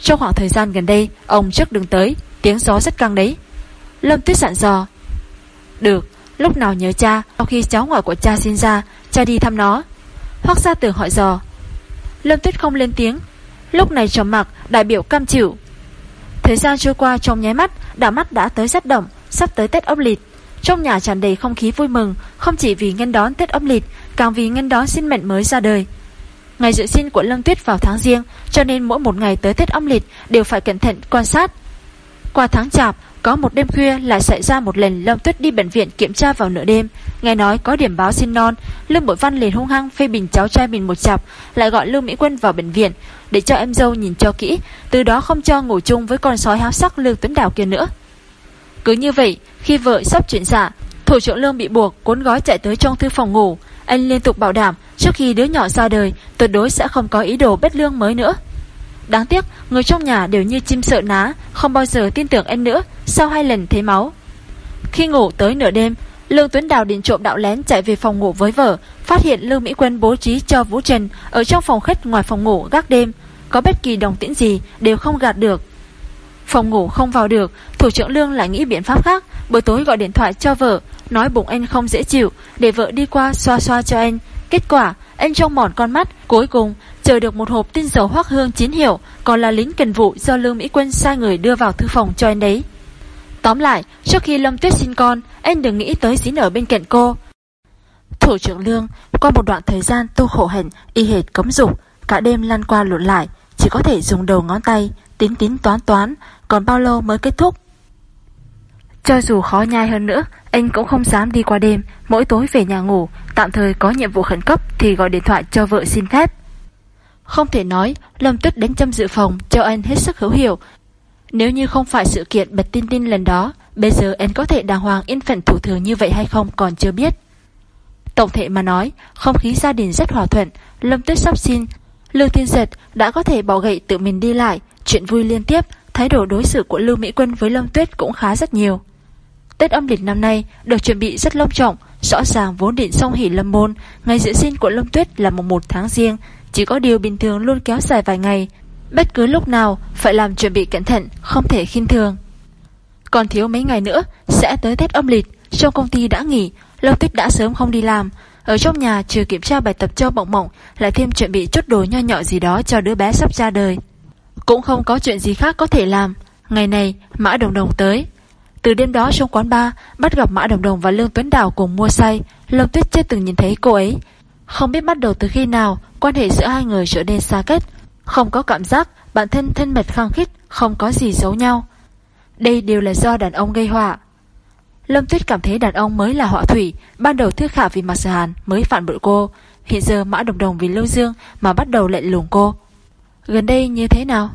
Trong khoảng thời gian gần đây, ông trước đừng tới, tiếng gió rất căng đấy. Lâm Tuyết sẵn dò. Được, lúc nào nhớ cha, sau khi cháu ngoại của cha sinh ra, cha đi thăm nó. Hoác Gia Tường hỏi dò. Lâm Tuyết không lên tiếng. Lúc này trầm mặc, đại biểu cam chịu. Thời gian trôi qua trong nháy mắt, đảo mắt đã tới rất động, sắp tới Tết âm lịch. Trong nhà tràn đầy không khí vui mừng, không chỉ vì ngân đón Tết âm lịch, càng vì ngân đón sinh mệnh mới ra đời. Ngày dự sinh của Lâm Tuyết vào tháng riêng, cho nên mỗi một ngày tới Tết âm lịch đều phải cẩn thận quan sát. Qua tháng chạp, có một đêm khuya lại xảy ra một lần Lâm Tuyết đi bệnh viện kiểm tra vào nửa đêm. Nghe nói có điểm báo sinh non, Lương Bội Văn liền hung hăng phê bình cháu trai mình một chặp, lại gọi Lương Mỹ Quân vào bệnh viện để cho em dâu nhìn cho kỹ, từ đó không cho ngủ chung với con sói háo sắc Lương Tuấn Đào kia nữa. Cứ như vậy, khi vợ sắp chuyển dạ, thủ trưởng Lương bị buộc cuốn gói chạy tới trong thư phòng ngủ, anh liên tục bảo đảm trước khi đứa nhỏ ra đời, tuyệt đối sẽ không có ý đồ bất lương mới nữa. Đáng tiếc, người trong nhà đều như chim sợ ná, không bao giờ tin tưởng anh nữa, sau hai lần thấy máu. Khi ngủ tới nửa đêm, Lương Tuấn Đào định trộm đạo lén chạy về phòng ngủ với vợ, phát hiện Lương Mỹ Quân bố trí cho Vũ Trần ở trong phòng khách ngoài phòng ngủ gác đêm, có bất kỳ đồng tĩnh gì đều không gạt được. Phòng ngủ không vào được, thủ trưởng Lương lại nghĩ biện pháp khác, buổi tối gọi điện thoại cho vợ, nói bụng anh không dễ chịu, để vợ đi qua xoa xoa cho anh. Kết quả, anh trong mòn con mắt, cuối cùng chờ được một hộp tinh dầu hoác hương chín hiệu, còn là lính cần vụ do Lương Mỹ Quân sai người đưa vào thư phòng cho anh đấy. Tóm lại, trước khi Lâm Tuyết sinh con, anh đừng nghĩ tới dính ở bên cạnh cô. Thủ trưởng Lương, qua một đoạn thời gian tu khổ hạnh, y hệt cấm dục, cả đêm lăn qua lộn lại, chỉ có thể dùng đầu ngón tay, tính tính toán toán, còn bao lâu mới kết thúc. Cho dù khó nhai hơn nữa, anh cũng không dám đi qua đêm, mỗi tối về nhà ngủ, tạm thời có nhiệm vụ khẩn cấp thì gọi điện thoại cho vợ xin phép. Không thể nói, Lâm Tuyết đến châm dự phòng cho anh hết sức hữu hiểu. Nếu như không phải sự kiện bật tin tin lần đó, bây giờ anh có thể đàng hoàng yên phận thủ thường như vậy hay không còn chưa biết. Tổng thể mà nói, không khí gia đình rất hòa thuận, Lâm Tuyết sắp xin. Lưu Thiên Giật đã có thể bỏ gậy tự mình đi lại, chuyện vui liên tiếp, thái độ đối xử của Lưu Mỹ Quân với Lâm Tuyết cũng khá rất nhiều. Tết âm lịch năm nay được chuẩn bị rất long trọng, rõ ràng vốn định song hỷ lâm môn, ngày dự sinh của Lâm Tuyết là mùng 1 tháng riêng, chỉ có điều bình thường luôn kéo dài vài ngày, bất cứ lúc nào phải làm chuẩn bị cẩn thận, không thể khinh thường. Còn thiếu mấy ngày nữa sẽ tới Tết âm lịch, trong công ty đã nghỉ, Lâu Tuyết đã sớm không đi làm, ở trong nhà trừ kiểm tra bài tập cho bọng Mộng, lại thêm chuẩn bị chút đồ nho nhỏ gì đó cho đứa bé sắp ra đời. Cũng không có chuyện gì khác có thể làm. Ngày này, Mã Đồng Đồng tới, từ đêm đó trong quán bar, bắt gặp Mã Đồng Đồng và Lương Tuấn Đào cùng mua say, Lâm Tuyết chưa từng nhìn thấy cô ấy. Không biết bắt đầu từ khi nào, quan hệ giữa hai người trở nên xa kết. Không có cảm giác, bản thân thân mật khăng khít, không có gì giấu nhau. Đây đều là do đàn ông gây họa. Lâm Tuyết cảm thấy đàn ông mới là họa thủy, ban đầu thư khả vì Mạc Sở Hàn mới phản bội cô. Hiện giờ Mã Đồng Đồng vì Lưu Dương mà bắt đầu lệnh lùng cô. Gần đây như thế nào?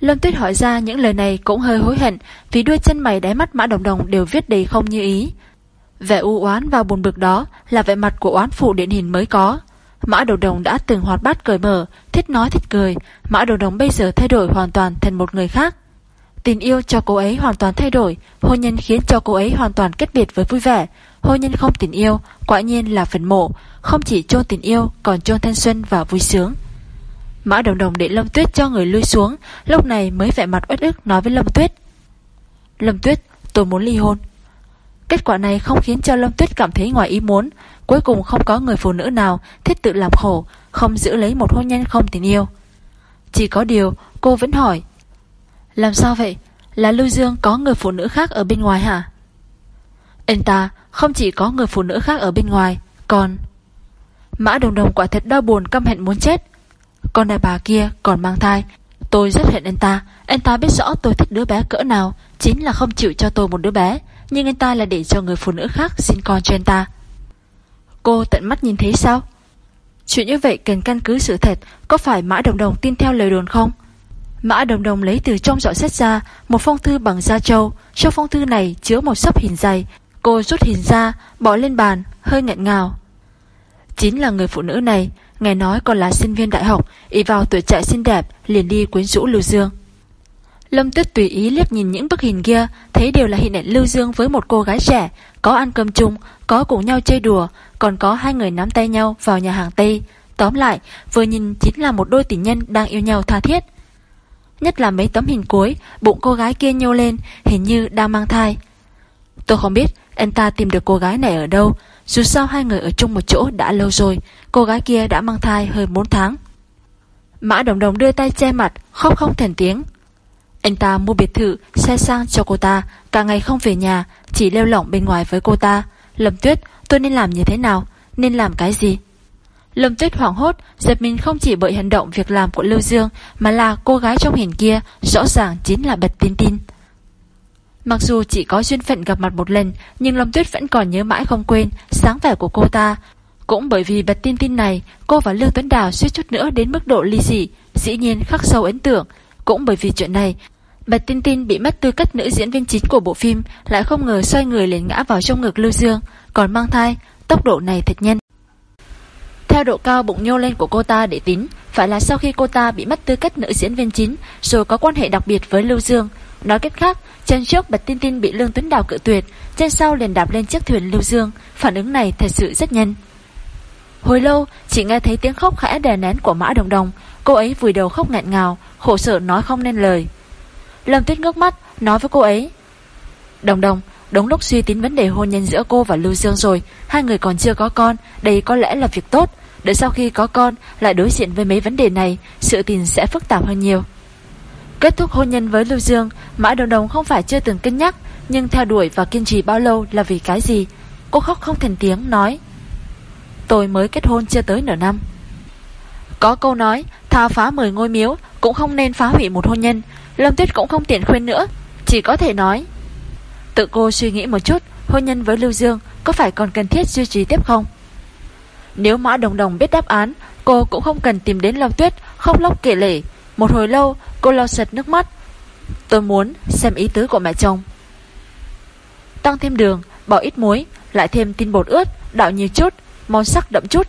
Lâm Tuyết hỏi ra những lời này cũng hơi hối hận vì đuôi chân mày đáy mắt Mã Đồng Đồng đều viết đầy không như ý. Vẻ u oán và buồn bực đó là vẻ mặt của oán phụ điển hình mới có. Mã đầu Đồng đã từng hoạt bát cười mở, thích nói thích cười. Mã đầu Đồng bây giờ thay đổi hoàn toàn thành một người khác. Tình yêu cho cô ấy hoàn toàn thay đổi, hôn nhân khiến cho cô ấy hoàn toàn kết biệt với vui vẻ. Hôn nhân không tình yêu, quả nhiên là phần mộ, không chỉ chôn tình yêu còn chôn thanh xuân và vui sướng. Mã Đồng Đồng để Lâm Tuyết cho người lui xuống, lúc này mới vẻ mặt uất ức nói với Lâm Tuyết. Lâm Tuyết, tôi muốn ly hôn. Kết quả này không khiến cho Lâm Tuyết cảm thấy ngoài ý muốn, cuối cùng không có người phụ nữ nào thích tự làm khổ, không giữ lấy một hôn nhân không tình yêu. Chỉ có điều, cô vẫn hỏi. Làm sao vậy? Là Lưu Dương có người phụ nữ khác ở bên ngoài hả? Anh ta không chỉ có người phụ nữ khác ở bên ngoài, còn... Mã Đồng Đồng quả thật đau buồn căm hẹn muốn chết, con đại bà kia còn mang thai Tôi rất hận anh ta Anh ta biết rõ tôi thích đứa bé cỡ nào Chính là không chịu cho tôi một đứa bé nhưng anh ta là để cho người phụ nữ khác sinh con cho anh ta. Cô tận mắt nhìn thấy sao? Chuyện như vậy cần căn cứ sự thật, Có phải Mã Đồng Đồng tin theo lời đồn không? Mã Đồng Đồng lấy từ trong giỏ sách ra Một phong thư bằng da trâu. Trong phong thư này chứa một sấp hình dày. Cô rút hình ra, Bỏ lên bàn, Hơi nghẹn ngào. Chính là người phụ nữ này, Nghe nói còn là sinh viên đại học Ý vào tuổi trẻ xinh đẹp, liền đi quyến rũ Lưu Dương. Lâm Tuyết tùy ý liếc nhìn những bức hình kia, thấy đều là hình ảnh Lưu Dương với một cô gái trẻ, có ăn cơm chung, có cùng nhau chơi đùa, còn có hai người nắm tay nhau vào nhà hàng Tây. Tóm lại, vừa nhìn chính là một đôi tình nhân đang yêu nhau tha thiết. Nhất là mấy tấm hình cuối, bụng cô gái kia nhô lên, hình như đang mang thai. Tôi không biết anh ta tìm được cô gái này ở đâu, dù sao hai người ở chung một chỗ đã lâu rồi, cô gái kia đã mang thai hơn 4 tháng. Mã Đồng Đồng đưa tay che mặt, khóc không thành tiếng. Anh ta mua biệt thự, xe sang cho cô ta, cả ngày không về nhà, chỉ leo lỏng bên ngoài với cô ta. Lâm Tuyết, tôi nên làm như thế nào? Nên làm cái gì? Lâm Tuyết hoảng hốt, giật mình không chỉ bởi hành động việc làm của Lưu Dương, mà là cô gái trong hình kia, rõ ràng chính là Bạch Tin Tin. Mặc dù chỉ có duyên phận gặp mặt một lần, nhưng Lâm Tuyết vẫn còn nhớ mãi không quên sáng vẻ của cô ta. Cũng bởi vì Bạch Tin Tin này, cô và Lương Tuấn Đào suýt chút nữa đến mức độ ly dị, dĩ nhiên khắc sâu ấn tượng. Cũng bởi vì chuyện này, Bạch Tin Tin bị mất tư cách nữ diễn viên chính của bộ phim, lại không ngờ xoay người liền ngã vào trong ngực Lưu Dương, còn mang thai, tốc độ này thật nhanh. Theo độ cao bụng nhô lên của cô ta để tính, phải là sau khi cô ta bị mất tư cách nữ diễn viên chính, rồi có quan hệ đặc biệt với Lưu Dương. Nói cách khác, chân trước Bạch Tin Tin bị Lương Tuấn Đào cự tuyệt, trên sau liền đạp lên chiếc thuyền Lưu Dương, phản ứng này thật sự rất nhanh. Hồi lâu, chỉ nghe thấy tiếng khóc khẽ đè nén của Mã Đồng Đồng, cô ấy vùi đầu khóc nghẹn ngào, khổ sở nói không nên lời. Lâm Tuyết ngước mắt, nói với cô ấy. Đồng Đồng, đúng lúc suy tính vấn đề hôn nhân giữa cô và Lưu Dương rồi, hai người còn chưa có con, đây có lẽ là việc tốt. Đợi sau khi có con, lại đối diện với mấy vấn đề này, sự tình sẽ phức tạp hơn nhiều. Kết thúc hôn nhân với Lưu Dương, Mã Đồng Đồng không phải chưa từng cân nhắc, nhưng theo đuổi và kiên trì bao lâu là vì cái gì? Cô khóc không thành tiếng, nói. Tôi mới kết hôn chưa tới nửa năm. Có câu nói, thà phá 10 ngôi miếu, cũng không nên phá hủy một hôn nhân. Lâm Tuyết cũng không tiện khuyên nữa, chỉ có thể nói. Tự cô suy nghĩ một chút, hôn nhân với Lưu Dương có phải còn cần thiết duy trì tiếp không? Nếu Mã Đồng Đồng biết đáp án, cô cũng không cần tìm đến Lâm Tuyết, khóc lóc kể lể. Một hồi lâu, cô lau sật nước mắt. Tôi muốn xem ý tứ của mẹ chồng. Tăng thêm đường, bỏ ít muối, lại thêm tinh bột ướt, đảo nhiều chút, màu sắc đậm chút.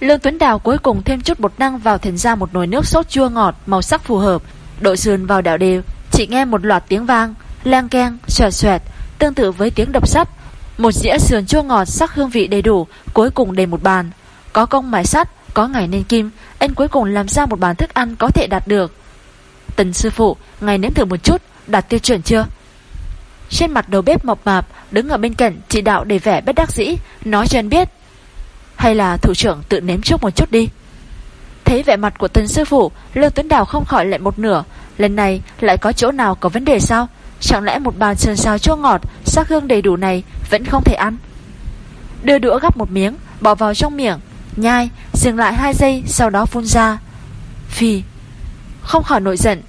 Lương Tuấn Đào cuối cùng thêm chút bột năng vào thành ra một nồi nước sốt chua ngọt, màu sắc phù hợp, đội sườn vào đảo đều, chỉ nghe một loạt tiếng vang, lang keng, xoẹt xoẹt, tương tự với tiếng đập sắt. Một dĩa sườn chua ngọt sắc hương vị đầy đủ, cuối cùng đầy một bàn. Có công mài sắt, có ngày nên kim, anh cuối cùng làm ra một bàn thức ăn có thể đạt được. Tần sư phụ, ngài nếm thử một chút, đạt tiêu chuẩn chưa? Trên mặt đầu bếp mộc mạp, đứng ở bên cạnh chỉ đạo để vẻ bất đắc dĩ, nói cho anh biết. Hay là thủ trưởng tự nếm trước một chút đi. Thấy vẻ mặt của tân sư phụ, Lương Tuấn Đào không khỏi lại một nửa. Lần này lại có chỗ nào có vấn đề sao? Chẳng lẽ một bàn sườn xào chua ngọt, sắc hương đầy đủ này vẫn không thể ăn? Đưa đũa gắp một miếng, bỏ vào trong miệng, nhai, dừng lại hai giây, sau đó phun ra. Phi, không khỏi nổi giận.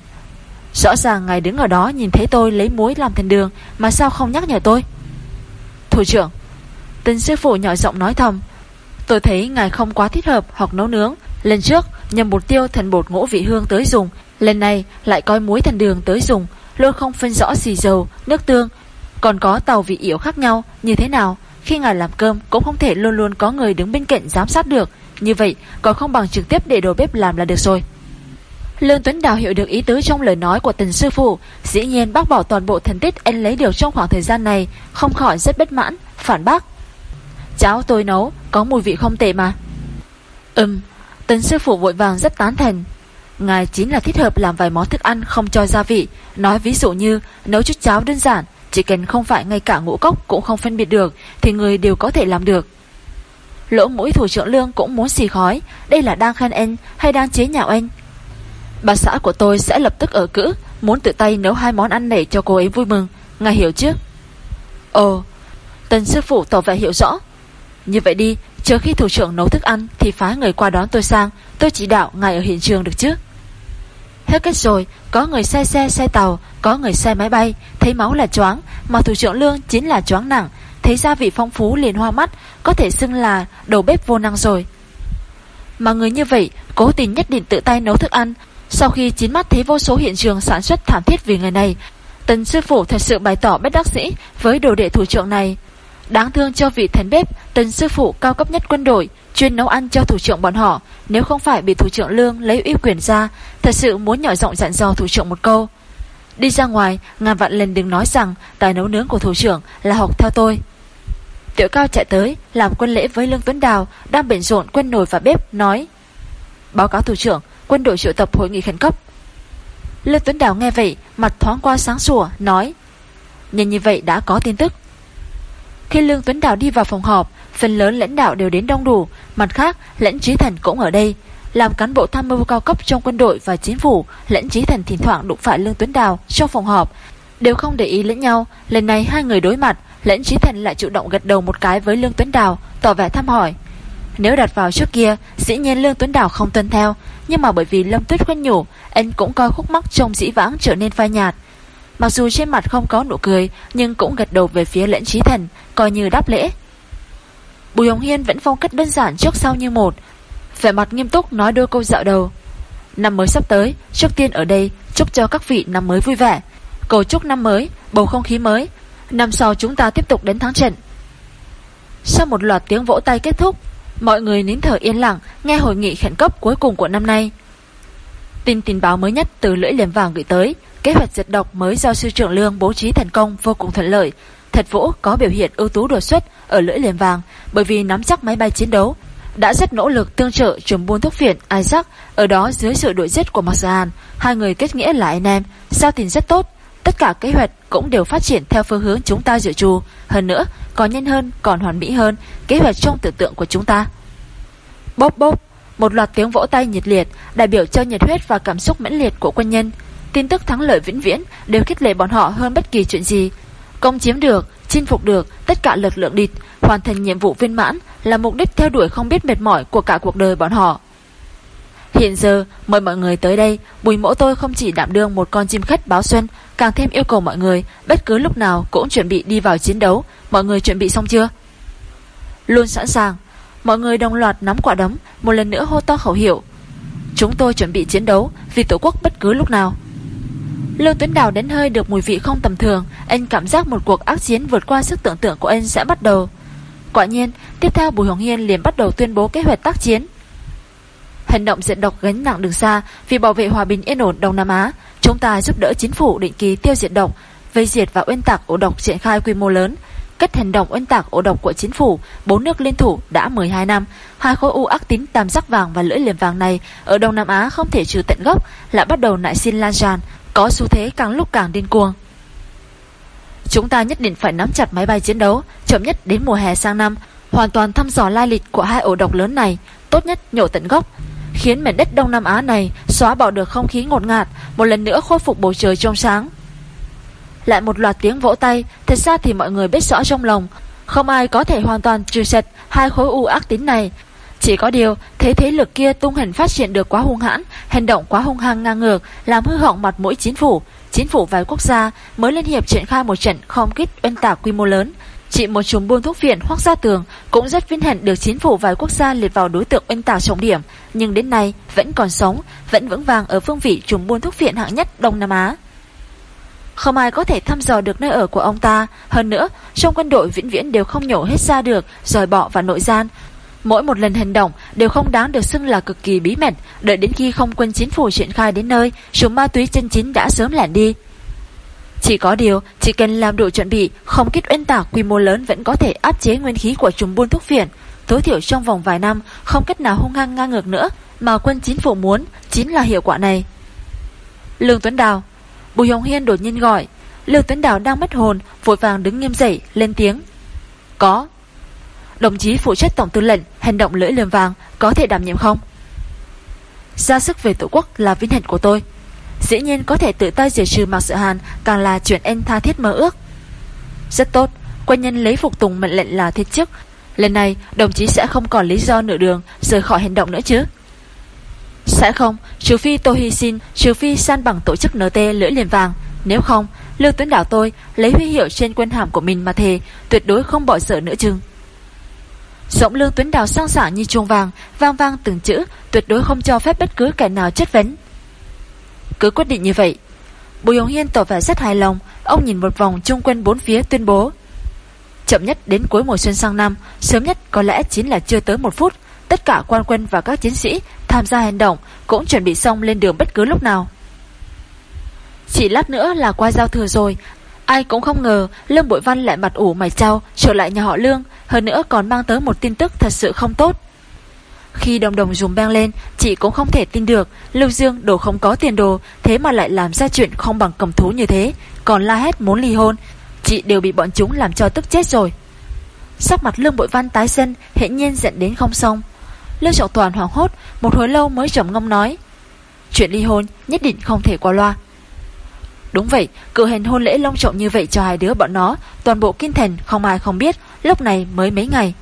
Rõ ràng ngài đứng ở đó nhìn thấy tôi lấy muối làm thành đường, mà sao không nhắc nhở tôi? Thủ trưởng, tân sư phụ nhỏ giọng nói thầm. Tôi thấy ngài không quá thích hợp hoặc nấu nướng. Lần trước, nhầm bột tiêu thành bột ngũ vị hương tới dùng. Lần này, lại coi muối thành đường tới dùng. Luôn không phân rõ xì dầu, nước tương. Còn có tàu vị yếu khác nhau, như thế nào? Khi ngài làm cơm cũng không thể luôn luôn có người đứng bên cạnh giám sát được Như vậy còn không bằng trực tiếp để đồ bếp làm là được rồi Lương Tuấn Đào hiểu được ý tứ trong lời nói của tần sư phụ Dĩ nhiên bác bỏ toàn bộ thần tích anh lấy được trong khoảng thời gian này Không khỏi rất bất mãn Phản bác Cháo tôi nấu, có mùi vị không tệ mà. Ừm tân sư phụ vội vàng rất tán thành. Ngài chính là thích hợp làm vài món thức ăn không cho gia vị. Nói ví dụ như, nấu chút cháo đơn giản, chỉ cần không phải ngay cả ngũ cốc cũng không phân biệt được, Thì người đều có thể làm được. Lỗ mũi thủ trưởng lương cũng muốn xì khói, Đây là đang khen anh hay đang chế nhạo anh? Bà xã của tôi sẽ lập tức ở cữ, Muốn tự tay nấu hai món ăn này cho cô ấy vui mừng. Ngài hiểu chứ? Ồ Tần sư phụ tỏ vẻ hiểu rõ. Như vậy đi Chờ khi thủ trưởng nấu thức ăn Thì phái người qua đón tôi sang. Tôi chỉ đạo ngài ở hiện trường được chứ. Hết cách rồi, có người xe xe xe tàu, có người xe máy bay, thấy máu là choáng, mà thủ trưởng lương chính là choáng nặng, thấy gia vị phong phú liền hoa mắt, có thể xưng là đầu bếp vô năng rồi. Mà người như vậy, cố tình nhất định tự tay nấu thức ăn, sau khi chín mắt thấy vô số hiện trường sản xuất thảm thiết vì người này, tần sư phụ thật sự bày tỏ bất đắc dĩ với đồ đệ thủ trưởng này. Đáng thương cho vị thần bếp, tần sư phụ cao cấp nhất quân đội, chuyên nấu ăn cho thủ trưởng bọn họ, nếu không phải bị thủ trưởng lương lấy uy quyền ra, thật sự muốn nhỏ giọng dặn dò thủ trưởng một câu. Đi ra ngoài, ngàn vạn lần đừng nói rằng tài nấu nướng của thủ trưởng là học theo tôi. Tiểu cao chạy tới, làm quân lễ với Lương Tuấn Đào, đang bận rộn quân nồi và bếp, nói Báo cáo thủ trưởng, quân đội triệu tập hội nghị khẩn cấp. Lương Tuấn Đào nghe vậy, mặt thoáng qua sáng sủa, nói Nhìn như vậy đã có tin tức. Khi Lương Tuấn Đào đi vào phòng họp, phần lớn lãnh đạo đều đến đông đủ, mặt khác, lãnh trí thần cũng ở đây. Làm cán bộ tham mưu cao cấp trong quân đội và chính phủ, lãnh trí thần thỉnh thoảng đụng phải Lương Tuấn Đào trong phòng họp, đều không để ý lẫn nhau. Lần này hai người đối mặt, lãnh trí thần lại chủ động gật đầu một cái với Lương Tuấn Đào, tỏ vẻ thăm hỏi. Nếu đặt vào trước kia, dĩ nhiên Lương Tuấn Đào không tuân theo, nhưng mà bởi vì Lâm Tuyết khuyên nhủ, anh cũng coi khúc mắc trong dĩ vãng trở nên phai nhạt. Mặc dù trên mặt không có nụ cười, nhưng cũng gật đầu về phía lẫn trí thần, coi như đáp lễ. Bùi Hồng Hiên vẫn phong cách đơn giản trước sau như một, vẻ mặt nghiêm túc nói đôi câu dạo đầu. Năm mới sắp tới, trước tiên ở đây chúc cho các vị năm mới vui vẻ, cầu chúc năm mới, bầu không khí mới, năm sau chúng ta tiếp tục đến thắng trận. Sau một loạt tiếng vỗ tay kết thúc, mọi người nín thở yên lặng nghe hội nghị khẩn cấp cuối cùng của năm nay. Tin tin báo mới nhất từ lưỡi liềm vàng gửi tới, kế hoạch diệt độc mới do sư trưởng lương bố trí thành công vô cùng thuận lợi. Thật Vũ có biểu hiện ưu tú đột xuất ở lưỡi liềm vàng bởi vì nắm chắc máy bay chiến đấu, đã rất nỗ lực tương trợ trùm buôn thuốc phiện Isaac ở đó dưới sự đội giết của Mạc Hàn, hai người kết nghĩa là anh em, giao tình rất tốt. Tất cả kế hoạch cũng đều phát triển theo phương hướng chúng ta dự trù, hơn nữa, còn nhanh hơn, còn hoàn mỹ hơn kế hoạch trong tưởng tượng của chúng ta. Bốp bốp, một loạt tiếng vỗ tay nhiệt liệt, đại biểu cho nhiệt huyết và cảm xúc mãnh liệt của quân nhân. Tin tức thắng lợi vĩnh viễn đều khích lệ bọn họ hơn bất kỳ chuyện gì. Công chiếm được, chinh phục được tất cả lực lượng địch, hoàn thành nhiệm vụ viên mãn là mục đích theo đuổi không biết mệt mỏi của cả cuộc đời bọn họ. Hiện giờ, mời mọi người tới đây, bùi mỗ tôi không chỉ đảm đương một con chim khách báo xuân, càng thêm yêu cầu mọi người bất cứ lúc nào cũng chuẩn bị đi vào chiến đấu. Mọi người chuẩn bị xong chưa? Luôn sẵn sàng. Mọi người đồng loạt nắm quả đấm, một lần nữa hô to khẩu hiệu. Chúng tôi chuẩn bị chiến đấu vì tổ quốc bất cứ lúc nào. Lương Tuấn Đào đến hơi được mùi vị không tầm thường, anh cảm giác một cuộc ác chiến vượt qua sức tưởng tượng của anh sẽ bắt đầu. Quả nhiên, tiếp theo Bùi Hồng Hiên liền bắt đầu tuyên bố kế hoạch tác chiến. Hành động diện độc gánh nặng đường xa vì bảo vệ hòa bình yên ổn Đông Nam Á, chúng ta giúp đỡ chính phủ định kỳ tiêu diệt độc, vây diệt và uyên tạc ổ độc triển khai quy mô lớn. Cách hành động uyên tạc ổ độc của chính phủ, bốn nước liên thủ đã 12 năm, hai khối u ác tính tam sắc vàng và lưỡi liềm vàng này ở Đông Nam Á không thể trừ tận gốc, lại bắt đầu nại xin lan tràn, có xu thế càng lúc càng điên cuồng. Chúng ta nhất định phải nắm chặt máy bay chiến đấu, chậm nhất đến mùa hè sang năm, hoàn toàn thăm dò lai lịch của hai ổ độc lớn này, tốt nhất nhổ tận gốc, khiến mảnh đất Đông Nam Á này xóa bỏ được không khí ngột ngạt, một lần nữa khôi phục bầu trời trong sáng. Lại một loạt tiếng vỗ tay, thật ra thì mọi người biết rõ trong lòng, không ai có thể hoàn toàn trừ sạch hai khối u ác tín này. Chỉ có điều, thế thế lực kia tung hình phát triển được quá hung hãn, hành động quá hung hăng ngang ngược, làm hư hỏng mặt mũi chính phủ. Chính phủ vài quốc gia mới liên hiệp triển khai một trận không kích oanh tạc quy mô lớn, chỉ một chùm buôn thuốc viện hoặc ra tường cũng rất vinh hạnh được chính phủ vài quốc gia liệt vào đối tượng oanh tạc trọng điểm, nhưng đến nay vẫn còn sống, vẫn vững vàng ở phương vị chùm buôn thuốc viện hạng nhất Đông Nam Á. Không ai có thể thăm dò được nơi ở của ông ta, hơn nữa, trong quân đội vĩnh viễn đều không nhổ hết ra được rời bỏ và nội gian. Mỗi một lần hành động đều không đáng được xưng là cực kỳ bí mật, đợi đến khi không quân chính phủ triển khai đến nơi, số ma túy chân chính đã sớm lẻn đi. Chỉ có điều, chỉ cần làm đủ chuẩn bị, không kích uyên tạc quy mô lớn vẫn có thể áp chế nguyên khí của chúng buôn thuốc phiện. Tối thiểu trong vòng vài năm, không cách nào hung hăng ngang ngược nữa, mà quân chính phủ muốn chính là hiệu quả này. Lương Tuấn Đào Bùi Hồng Hiên đột nhiên gọi. Lương Tuấn Đào đang mất hồn, vội vàng đứng nghiêm dậy, lên tiếng. Có. Đồng chí phụ trách tổng tư lệnh, hành động lưỡi liềm vàng, có thể đảm nhiệm không? Ra sức về tổ quốc là vinh hạnh của tôi. Dĩ nhiên có thể tự tay diệt trừ Mạc Sự Hàn Càng là chuyện anh tha thiết mơ ước. Rất tốt Quân nhân lấy phục tùng mệnh lệnh là thiết chức. Lần này đồng chí sẽ không còn lý do nửa đường Rời khỏi hành động nữa chứ. Sẽ không Trừ phi tôi hy sinh Trừ phi san bằng tổ chức NT lưỡi liềm vàng. Nếu không Lưu tuyến Đảo tôi lấy huy hiệu trên quân hàm của mình mà thề Tuyệt đối không bỏ sợ nữa chừng. Giọng Lương tuyến Đào sang sảng như chuông vàng Vang vang từng chữ Tuyệt đối không cho phép bất cứ kẻ nào chất vấn cứ quyết định như vậy. Bùi Hồng Hiên tỏ vẻ rất hài lòng, ông nhìn một vòng chung quanh bốn phía tuyên bố. Chậm nhất đến cuối mùa xuân sang năm, sớm nhất có lẽ chính là chưa tới một phút, tất cả quan quân và các chiến sĩ tham gia hành động cũng chuẩn bị xong lên đường bất cứ lúc nào. Chỉ lát nữa là qua giao thừa rồi Ai cũng không ngờ, Lương Bội Văn lại mặt ủ mày trao, Trở lại nhà họ Lương, Hơn nữa còn mang tới một tin tức thật sự không tốt. Khi đồng đồng dùng beng lên, Chị cũng không thể tin được, Lưu Dương đồ không có tiền đồ, Thế mà lại làm ra chuyện không bằng cầm thú như thế, Còn la hét muốn ly hôn. Chị đều bị bọn chúng làm cho tức chết rồi. Sắc mặt Lương Bội Văn tái sân Hiện nhiên dẫn đến không xong. Lương Trọng Toàn hoảng hốt, Một hồi lâu mới trầm ngâm nói, Chuyện ly hôn nhất định không thể qua loa. Đúng vậy, cử hành hôn lễ long trọng như vậy cho hai đứa bọn nó, toàn bộ kinh thành không ai không biết, lúc này mới mấy ngày.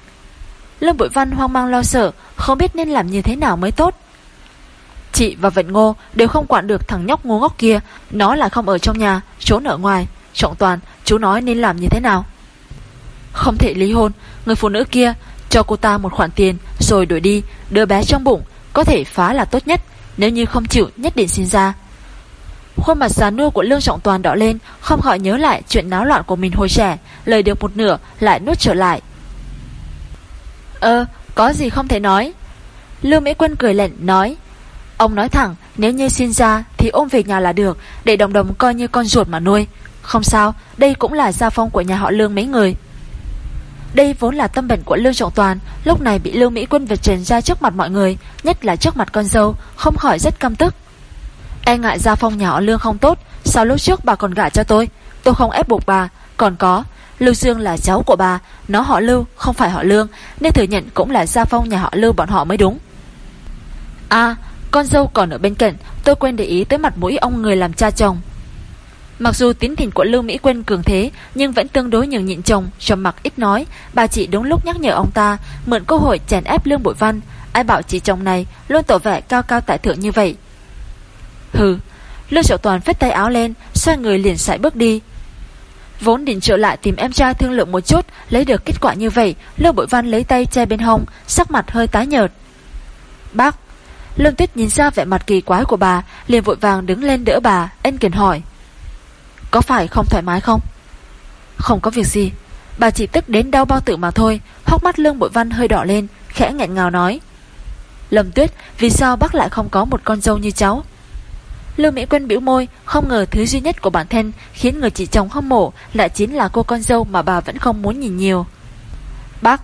Lâm Bội Văn hoang mang lo sợ, không biết nên làm như thế nào mới tốt. Chị và Vận Ngô đều không quản được thằng nhóc ngu ngốc kia, nó là không ở trong nhà, trốn ở ngoài. Trọng toàn, chú nói nên làm như thế nào? Không thể ly hôn, người phụ nữ kia cho cô ta một khoản tiền rồi đuổi đi, đưa bé trong bụng, có thể phá là tốt nhất, nếu như không chịu nhất định xin ra. Khuôn mặt già nua của Lương Trọng Toàn đỏ lên, Không khỏi nhớ lại chuyện náo loạn của mình hồi trẻ. Lời được một nửa, lại nuốt trở lại. Ơ, có gì không thể nói? Lương Mỹ Quân cười lệnh nói, Ông nói thẳng, nếu như xin ra Thì ôm về nhà là được, Để đồng đồng coi như con ruột mà nuôi. Không sao, đây cũng là gia phong của nhà họ Lương mấy người. Đây vốn là tâm bệnh của Lương Trọng Toàn, Lúc này bị Lương Mỹ Quân vượt trần ra trước mặt mọi người, Nhất là trước mặt con dâu, Không khỏi rất căm tức. E ngại gia phong nhà họ Lương không tốt. Sao lúc trước bà còn gả cho tôi Tôi không ép buộc bà. Còn có, Lưu Dương là cháu của bà, Nó họ Lưu, không phải họ Lương, Nên thừa nhận cũng là gia phong nhà họ Lưu bọn họ mới đúng. À con dâu còn ở bên cạnh, Tôi quên để ý tới mặt mũi ông người làm cha chồng. Mặc dù tín thỉnh của Lưu Mỹ Quân cường thế, Nhưng vẫn tương đối nhường nhịn chồng, Trầm mặc ít nói. Bà chị đúng lúc nhắc nhở ông ta, Mượn cơ hội chèn ép Lương Bội Văn. Ai bảo chị chồng này luôn tỏ vẻ cao cao tại thượng như vậy? Hừ, Lương Triệu Toàn phết tay áo lên, Xoay người liền sải bước đi. Vốn định trở lại tìm em trai thương lượng một chút, Lấy được kết quả như vậy, Lương Bội Văn lấy tay che bên hông, Sắc mặt hơi tái nhợt. Bác, Lương Tuyết nhìn ra vẻ mặt kỳ quái của bà, liền vội vàng đứng lên đỡ bà, ân kiền hỏi. Có phải không thoải mái không? Không có việc gì, Bà chỉ tức đến đau bao tử mà thôi Hóc mắt Lương Bội Văn hơi đỏ lên, Khẽ nghẹn ngào nói. Lâm Tuyết, Vì sao bác lại không có một con dâu như cháu? Lưu Mỹ Quân biểu môi, không ngờ thứ duy nhất của bản thân khiến người chị chồng hâm mộ lại chính là cô con dâu mà bà vẫn không muốn nhìn nhiều. Bác,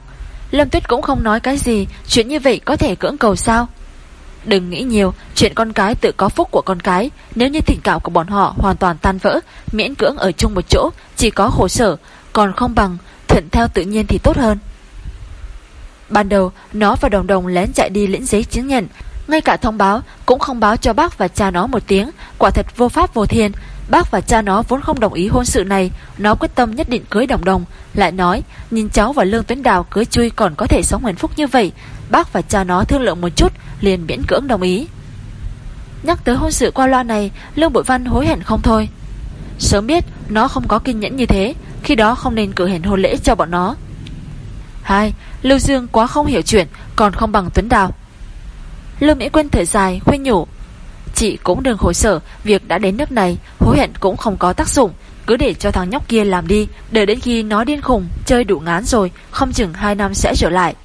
Lâm Tuyết cũng không nói cái gì, chuyện như vậy có thể cưỡng cầu sao? Đừng nghĩ nhiều, chuyện con cái tự có phúc của con cái, nếu như tình cảm của bọn họ hoàn toàn tan vỡ, miễn cưỡng ở chung một chỗ, chỉ có khổ sở, còn không bằng thuận theo tự nhiên thì tốt hơn. Ban đầu, nó và Đồng Đồng lén chạy đi lĩnh giấy chứng nhận, ngay cả thông báo cũng không báo cho bác và cha nó một tiếng. Quả thật vô pháp vô thiên. Bác và cha nó vốn không đồng ý hôn sự này. Nó quyết tâm nhất định cưới đồng đồng. Lại nói, nhìn cháu và Lương Tuấn Đào cưới chui Còn có thể sống hạnh phúc như vậy. Bác và cha nó thương lượng một chút, Liền miễn cưỡng đồng ý. Nhắc tới hôn sự qua loa này, Lương Bội Văn hối hận không thôi. Sớm biết nó không có kiên nhẫn như thế, Khi đó không nên cử hành hôn lễ cho bọn nó. Hai, Lưu Dương quá không hiểu chuyện, Còn không bằng Tuấn Đào. Lưu Mỹ Quân thở dài, khuyên nhủ. Chị cũng đừng khổ sở, Việc đã đến nước này Hối hận cũng không có tác dụng. Cứ để cho thằng nhóc kia làm đi, Đợi đến khi nó điên khùng, Chơi đủ ngán rồi, Không chừng 2 năm sẽ trở lại.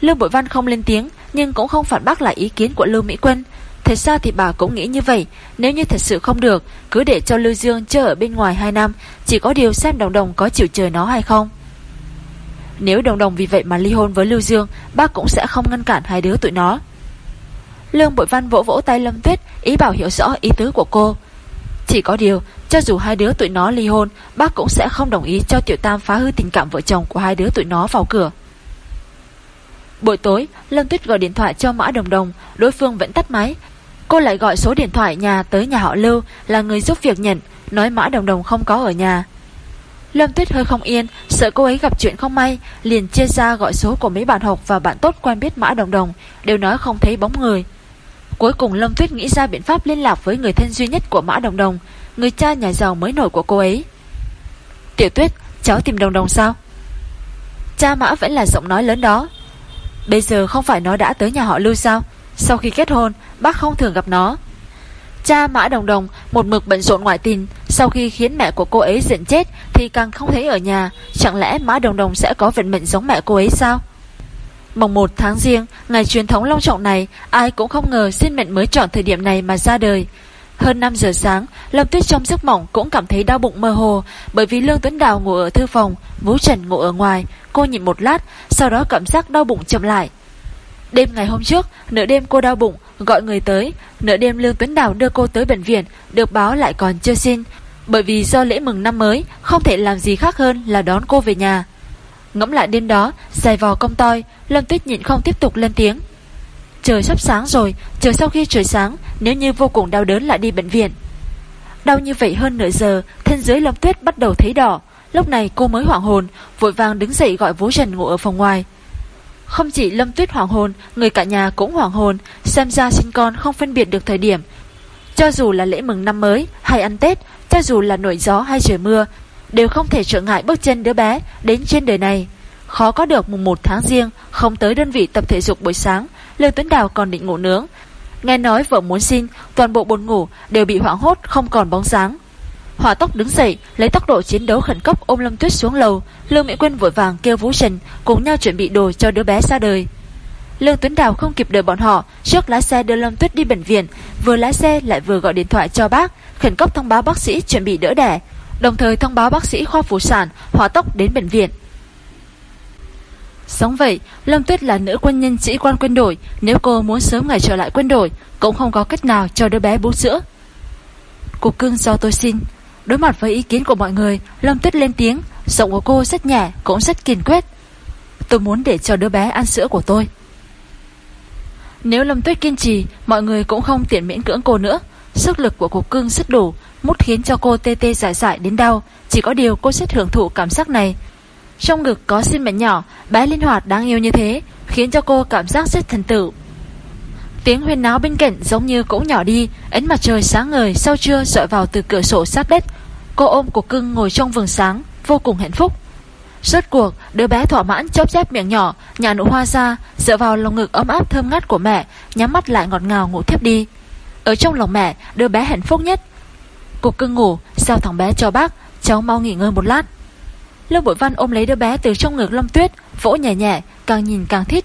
Lưu Bội Văn không lên tiếng, Nhưng cũng không phản bác lại ý kiến của Lưu Mỹ Quân Thật ra thì bà cũng nghĩ như vậy, Nếu như thật sự không được, Cứ để cho Lưu Dương chơi ở bên ngoài 2 năm, Chỉ có điều xem đồng đồng có chịu chơi nó hay không. Nếu đồng đồng vì vậy mà ly hôn với Lưu Dương, Bác cũng sẽ không ngăn cản hai đứa tụi nó. Lương Bội Văn vỗ vỗ tay Lâm Tuyết, Ý bảo hiểu rõ ý tứ của cô. Chỉ có điều, Cho dù hai đứa tụi nó ly hôn, Bác cũng sẽ không đồng ý cho Tiểu Tam phá hư tình cảm vợ chồng Của hai đứa tụi nó vào cửa. Buổi tối, Lâm Tuyết gọi điện thoại cho Mã Đồng Đồng, Đối phương vẫn tắt máy. Cô lại gọi số điện thoại nhà tới nhà họ Lưu, Là người giúp việc nhận, Nói Mã Đồng Đồng không có ở nhà. Lâm Tuyết hơi không yên, Sợ cô ấy gặp chuyện không may, Liền chia ra gọi số của mấy bạn học Và bạn tốt quen biết Mã Đồng Đồng, Đều nói không thấy bóng người. Cuối cùng Lâm Tuyết nghĩ ra biện pháp liên lạc với người thân duy nhất của Mã Đồng Đồng, người cha nhà giàu mới nổi của cô ấy. Tiểu Tuyết, cháu tìm Đồng Đồng sao? Cha Mã vẫn là giọng nói lớn đó. Bây giờ không phải nó đã tới nhà họ Lưu sao? Sau khi kết hôn, bác không thường gặp nó. Cha Mã Đồng Đồng một mực bận rộn ngoại tình, sau khi khiến mẹ của cô ấy giận chết thì càng không thấy ở nhà, chẳng lẽ Mã Đồng Đồng sẽ có vận mệnh giống mẹ cô ấy sao? Mồng 1 tháng riêng, ngày truyền thống long trọng này, ai cũng không ngờ sinh mệnh mới chọn thời điểm này mà ra đời. Hơn 5 giờ sáng, Lâm Tuyết trong giấc mộng cũng cảm thấy đau bụng mơ hồ, bởi vì Lương Tuấn Đào ngủ ở thư phòng, Vũ Trần ngủ ở ngoài. Cô nhìn một lát, sau đó cảm giác đau bụng chậm lại. Đêm ngày hôm trước, nửa đêm cô đau bụng, gọi người tới, nửa đêm Lương Tuấn Đào đưa cô tới bệnh viện, được báo lại còn chưa xin, bởi vì do lễ mừng năm mới, không thể làm gì khác hơn là đón cô về nhà. Ngẫm lại đêm đó, dài vò công toi, Lâm Tuyết nhịn không tiếp tục lên tiếng. Trời sắp sáng rồi, chờ sau khi trời sáng, nếu như vô cùng đau đớn lại đi bệnh viện. Đau như vậy hơn nửa giờ, thân dưới Lâm Tuyết bắt đầu thấy đỏ. Lúc này cô mới hoảng hồn, vội vàng đứng dậy gọi Vũ Trần ngủ ở phòng ngoài. Không chỉ Lâm Tuyết hoảng hồn, người cả nhà cũng hoảng hồn, xem ra sinh con không phân biệt được thời điểm. Cho dù là lễ mừng năm mới hay ăn Tết, cho dù là nổi gió hay trời mưa, đều không thể trở ngại bước chân đứa bé đến trên đời này. Khó có được mùng 1 tháng riêng, không tới đơn vị tập thể dục buổi sáng, Lương Tuấn Đào còn định ngủ nướng. Nghe nói vợ muốn xin, toàn bộ buồn ngủ đều bị hoảng hốt không còn bóng dáng. Hỏa tốc đứng dậy, lấy tốc độ chiến đấu khẩn cấp ôm Lâm Tuyết xuống lầu, Lương Mỹ Quyên vội vàng kêu Vũ Trần cùng nhau chuẩn bị đồ cho đứa bé ra đời. Lương Tuấn Đào không kịp đợi bọn họ, trước lái xe đưa Lâm Tuyết đi bệnh viện, vừa lái xe lại vừa gọi điện thoại cho bác, khẩn cấp thông báo bác sĩ chuẩn bị đỡ đẻ, đồng thời thông báo bác sĩ khoa phụ sản hỏa tốc đến bệnh viện. Sống vậy, Lâm Tuyết là nữ quân nhân sĩ quan quân đội, nếu cô muốn sớm ngày trở lại quân đội, cũng không có cách nào cho đứa bé bú sữa. Cục cưng do tôi xin. Đối mặt với ý kiến của mọi người, Lâm Tuyết lên tiếng, giọng của cô rất nhẹ, cũng rất kiên quyết. Tôi muốn để cho đứa bé ăn sữa của tôi. Nếu Lâm Tuyết kiên trì, mọi người cũng không tiện miễn cưỡng cô nữa. Sức lực của cục cưng rất đủ, mút khiến cho cô tê tê dại dại đến đau. Chỉ có điều cô rất hưởng thụ cảm giác này. Trong ngực có sinh mệnh nhỏ, bé linh hoạt đáng yêu như thế, khiến cho cô cảm giác rất thần tử. Tiếng huyên náo bên cạnh giống như cũng nhỏ đi, ánh mặt trời sáng ngời sau trưa dọi vào từ cửa sổ sát đất. Cô ôm của cưng ngồi trong vườn sáng, vô cùng hạnh phúc. Rốt cuộc, đứa bé thỏa mãn chóp chép miệng nhỏ, nhà nụ hoa ra, dựa vào lồng ngực ấm áp thơm ngát của mẹ, nhắm mắt lại ngọt ngào ngủ thiếp đi. Ở trong lòng mẹ, đứa bé hạnh phúc nhất. Cục cưng ngủ, sao thằng bé cho bác, cháu mau nghỉ ngơi một lát. Lưu Bội Văn ôm lấy đứa bé từ trong ngực Lâm Tuyết, vỗ nhẹ nhẹ, càng nhìn càng thích.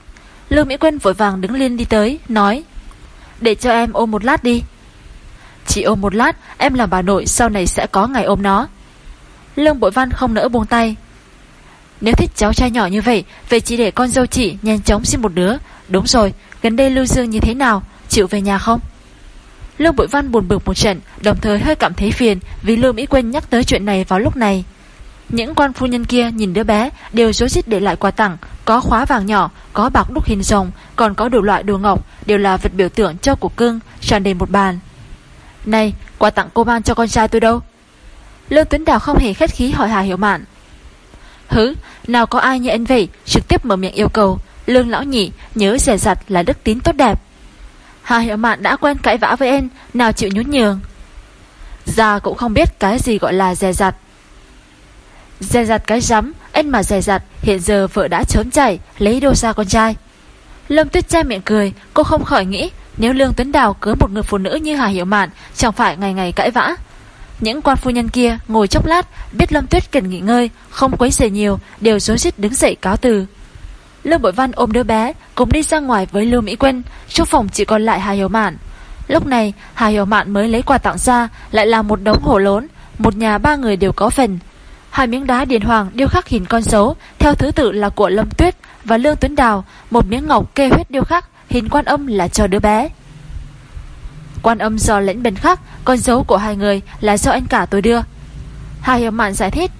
Lưu Mỹ Quyên vội vàng đứng lên đi tới, nói Để cho em ôm một lát đi. Chỉ ôm một lát, em làm bà nội sau này sẽ có ngày ôm nó. Lương Bội Văn không nỡ buông tay. Nếu thích cháu trai nhỏ như vậy, vậy chỉ để con dâu chị nhanh chóng xin một đứa. Đúng rồi, gần đây Lưu Dương như thế nào, chịu về nhà không? Lương Bội Văn buồn bực một trận, đồng thời hơi cảm thấy phiền vì Lương Mỹ quên nhắc tới chuyện này vào lúc này. Những quan phu nhân kia nhìn đứa bé đều dối rít để lại quà tặng, có khóa vàng nhỏ, có bạc đúc hình rồng, còn có đủ loại đồ ngọc, đều là vật biểu tượng cho của cưng, tràn đầy một bàn. Này, quà tặng cô ban cho con trai tôi đâu? Lương Tuấn Đào không hề khách khí hỏi Hà Hiểu Mạn. Hứ, nào có ai như anh vậy, trực tiếp mở miệng yêu cầu, Lương lão nhị nhớ rẻ rặt là đức tín tốt đẹp. Hà Hiểu Mạn đã quen cãi vã với em, nào chịu nhún nhường. Già cũng không biết cái gì gọi là dè dặt. Dè dặt cái rắm Anh mà dè dặt Hiện giờ vợ đã trốn chạy Lấy đồ ra con trai. Lâm Tuyết che miệng cười Cô không khỏi nghĩ Nếu Lương Tuấn Đào cưới một người phụ nữ như Hà Hiểu Mạn Chẳng phải ngày ngày cãi vã. Những quan phu nhân kia ngồi chốc lát Biết Lâm Tuyết cần nghỉ ngơi Không quấy rầy nhiều Đều rối rít đứng dậy cáo từ. Lương Bội Văn ôm đứa bé Cùng đi ra ngoài với Lưu Mỹ Quân Trong phòng chỉ còn lại Hà Hiểu Mạn Lúc này Hà Hiểu Mạn mới lấy quà tặng ra Lại là một đống hổ lớn Một nhà ba người đều có phần Hai miếng đá điền hoàng điêu khắc hình con dấu theo thứ tự là của Lâm Tuyết và Lương Tuấn Đào, một miếng ngọc kê huyết điêu khắc hình quan âm là cho đứa bé. Quan âm do lãnh bên khắc, con dấu của hai người là do anh cả tôi đưa. Hà Hiểu Mạn giải thích,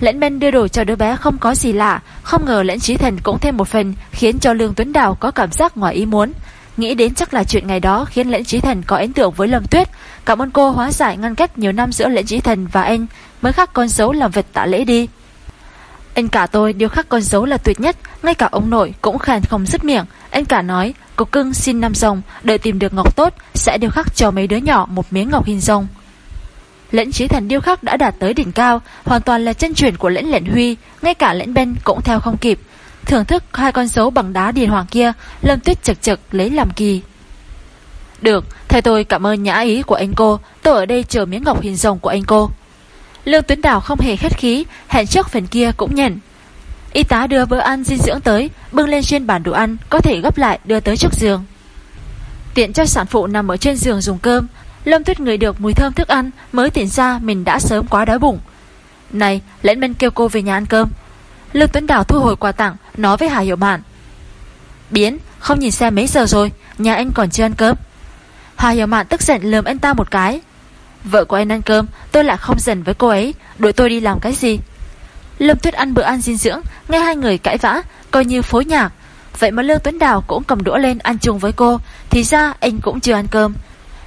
Lẫn men đưa đồ cho đứa bé không có gì lạ, không ngờ lẫn trí thần cũng thêm một phần khiến cho Lương Tuấn Đào có cảm giác ngoài ý muốn. Nghĩ đến chắc là chuyện ngày đó khiến lẫn trí thần có ấn tượng với Lâm Tuyết. Cảm ơn cô hóa giải ngăn cách nhiều năm giữa lẫn trí thần và anh mới khắc con dấu làm vật tạ lễ đi. Anh cả tôi điều khắc con dấu là tuyệt nhất, ngay cả ông nội cũng khen không dứt miệng. Anh cả nói, cô cưng xin năm rồng, đợi tìm được ngọc tốt, sẽ điều khắc cho mấy đứa nhỏ một miếng ngọc hình rồng. Lĩnh trí thần điêu khắc đã đạt tới đỉnh cao, hoàn toàn là chân truyền của lĩnh lệnh huy, ngay cả lĩnh bên cũng theo không kịp. Thưởng thức hai con dấu bằng đá điền hoàng kia, Lâm Tuyết chật chật lấy làm kỳ. Được, thầy tôi cảm ơn nhã ý của anh cô, tôi ở đây chờ miếng ngọc hình rồng của anh cô. Lương tuyến Đào không hề khách khí, hẹn trước phần kia cũng nhận. Y tá đưa bữa ăn dinh dưỡng tới, bưng lên trên bàn đồ ăn, có thể gấp lại đưa tới trước giường. Tiện cho sản phụ nằm ở trên giường dùng cơm, Lâm Tuyết ngửi được mùi thơm thức ăn mới tỉnh ra mình đã sớm quá đói bụng. Này, lệnh bên kêu cô về nhà ăn cơm. Lương Tuấn Đào thu hồi quà tặng, nói với Hà Hiểu Mạn. Biến, không nhìn xem mấy giờ rồi, nhà anh còn chưa ăn cơm. Hà Hiểu Mạn tức giận lườm anh ta một cái. Vợ của anh ăn cơm, tôi lại không dần với cô ấy, đuổi tôi đi làm cái gì. Lâm Tuyết ăn bữa ăn dinh dưỡng, nghe hai người cãi vã, coi như phối nhạc. Vậy mà Lương Tuấn Đào cũng cầm đũa lên ăn chung với cô, thì ra anh cũng chưa ăn cơm.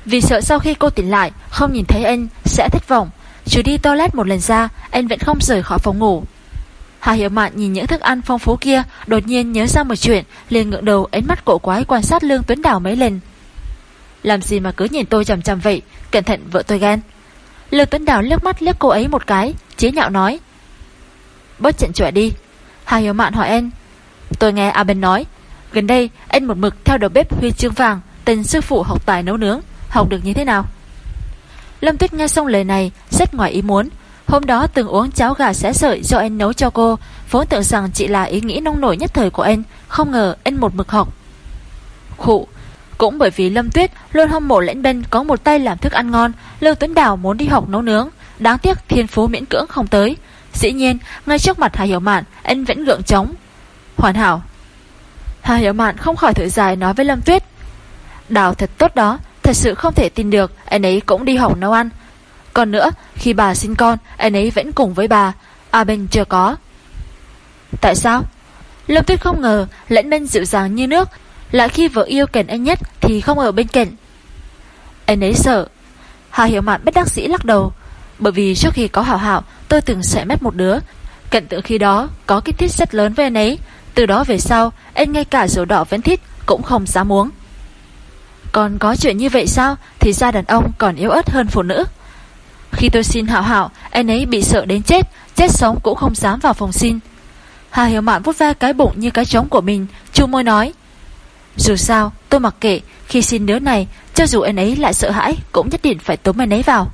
Vì sợ sau khi cô tỉnh lại, không nhìn thấy anh, sẽ thất vọng. Chứ đi toilet một lần ra, anh vẫn không rời khỏi phòng ngủ. Hà Hiểu Mạn nhìn những thức ăn phong phú kia, đột nhiên nhớ ra một chuyện, liền ngượng đầu ánh mắt cổ quái quan sát Lương Tuấn Đào mấy lần. Làm gì mà cứ nhìn tôi chằm chằm vậy, cẩn thận vợ tôi ghen. Lương Tuấn Đào liếc mắt liếc cô ấy một cái, chế nhạo nói. Bớt trận trọe đi. Hà Hiểu Mạn hỏi anh. Tôi nghe A Ben nói, gần đây anh một mực theo đầu bếp huy chương vàng, tên sư phụ học tài nấu nướng, học được như thế nào? Lâm Tuyết nghe xong lời này, rất ngoài ý muốn, Hôm đó từng uống cháo gà xé sợi do anh nấu cho cô, vốn tưởng rằng chỉ là ý nghĩ nông nổi nhất thời của anh, không ngờ anh một mực học. Khụ, cũng bởi vì Lâm Tuyết luôn hâm mộ lãnh bên có một tay làm thức ăn ngon, Lưu Tuấn Đào muốn đi học nấu nướng, đáng tiếc thiên phú miễn cưỡng không tới. Dĩ nhiên, ngay trước mặt Hà Hiểu Mạn, anh vẫn gượng trống. Hoàn hảo. Hà Hiểu Mạn không khỏi thở dài nói với Lâm Tuyết. Đào thật tốt đó, thật sự không thể tin được, anh ấy cũng đi học nấu ăn, còn nữa, khi bà sinh con, anh ấy vẫn cùng với bà, A Bên chưa có. Tại sao? Lâm Tuyết không ngờ lẫn Minh dịu dàng như nước, lại khi vợ yêu kèn anh nhất thì không ở bên cạnh. Anh ấy sợ. Hà Hiểu Mạn bất đắc dĩ lắc đầu, bởi vì trước khi có Hảo Hảo, tôi từng sẽ mất một đứa. Cận tượng khi đó có kích thích rất lớn với anh ấy, từ đó về sau, anh ngay cả rượu đỏ vẫn thích cũng không dám uống. Còn có chuyện như vậy sao Thì ra đàn ông còn yếu ớt hơn phụ nữ khi tôi xin Hạo Hạo, anh ấy bị sợ đến chết, chết sống cũng không dám vào phòng xin. Hà Hiểu Mạn vút ve cái bụng như cái trống của mình, chu môi nói. Dù sao, tôi mặc kệ, khi xin đứa này, cho dù anh ấy lại sợ hãi, cũng nhất định phải tống anh ấy vào.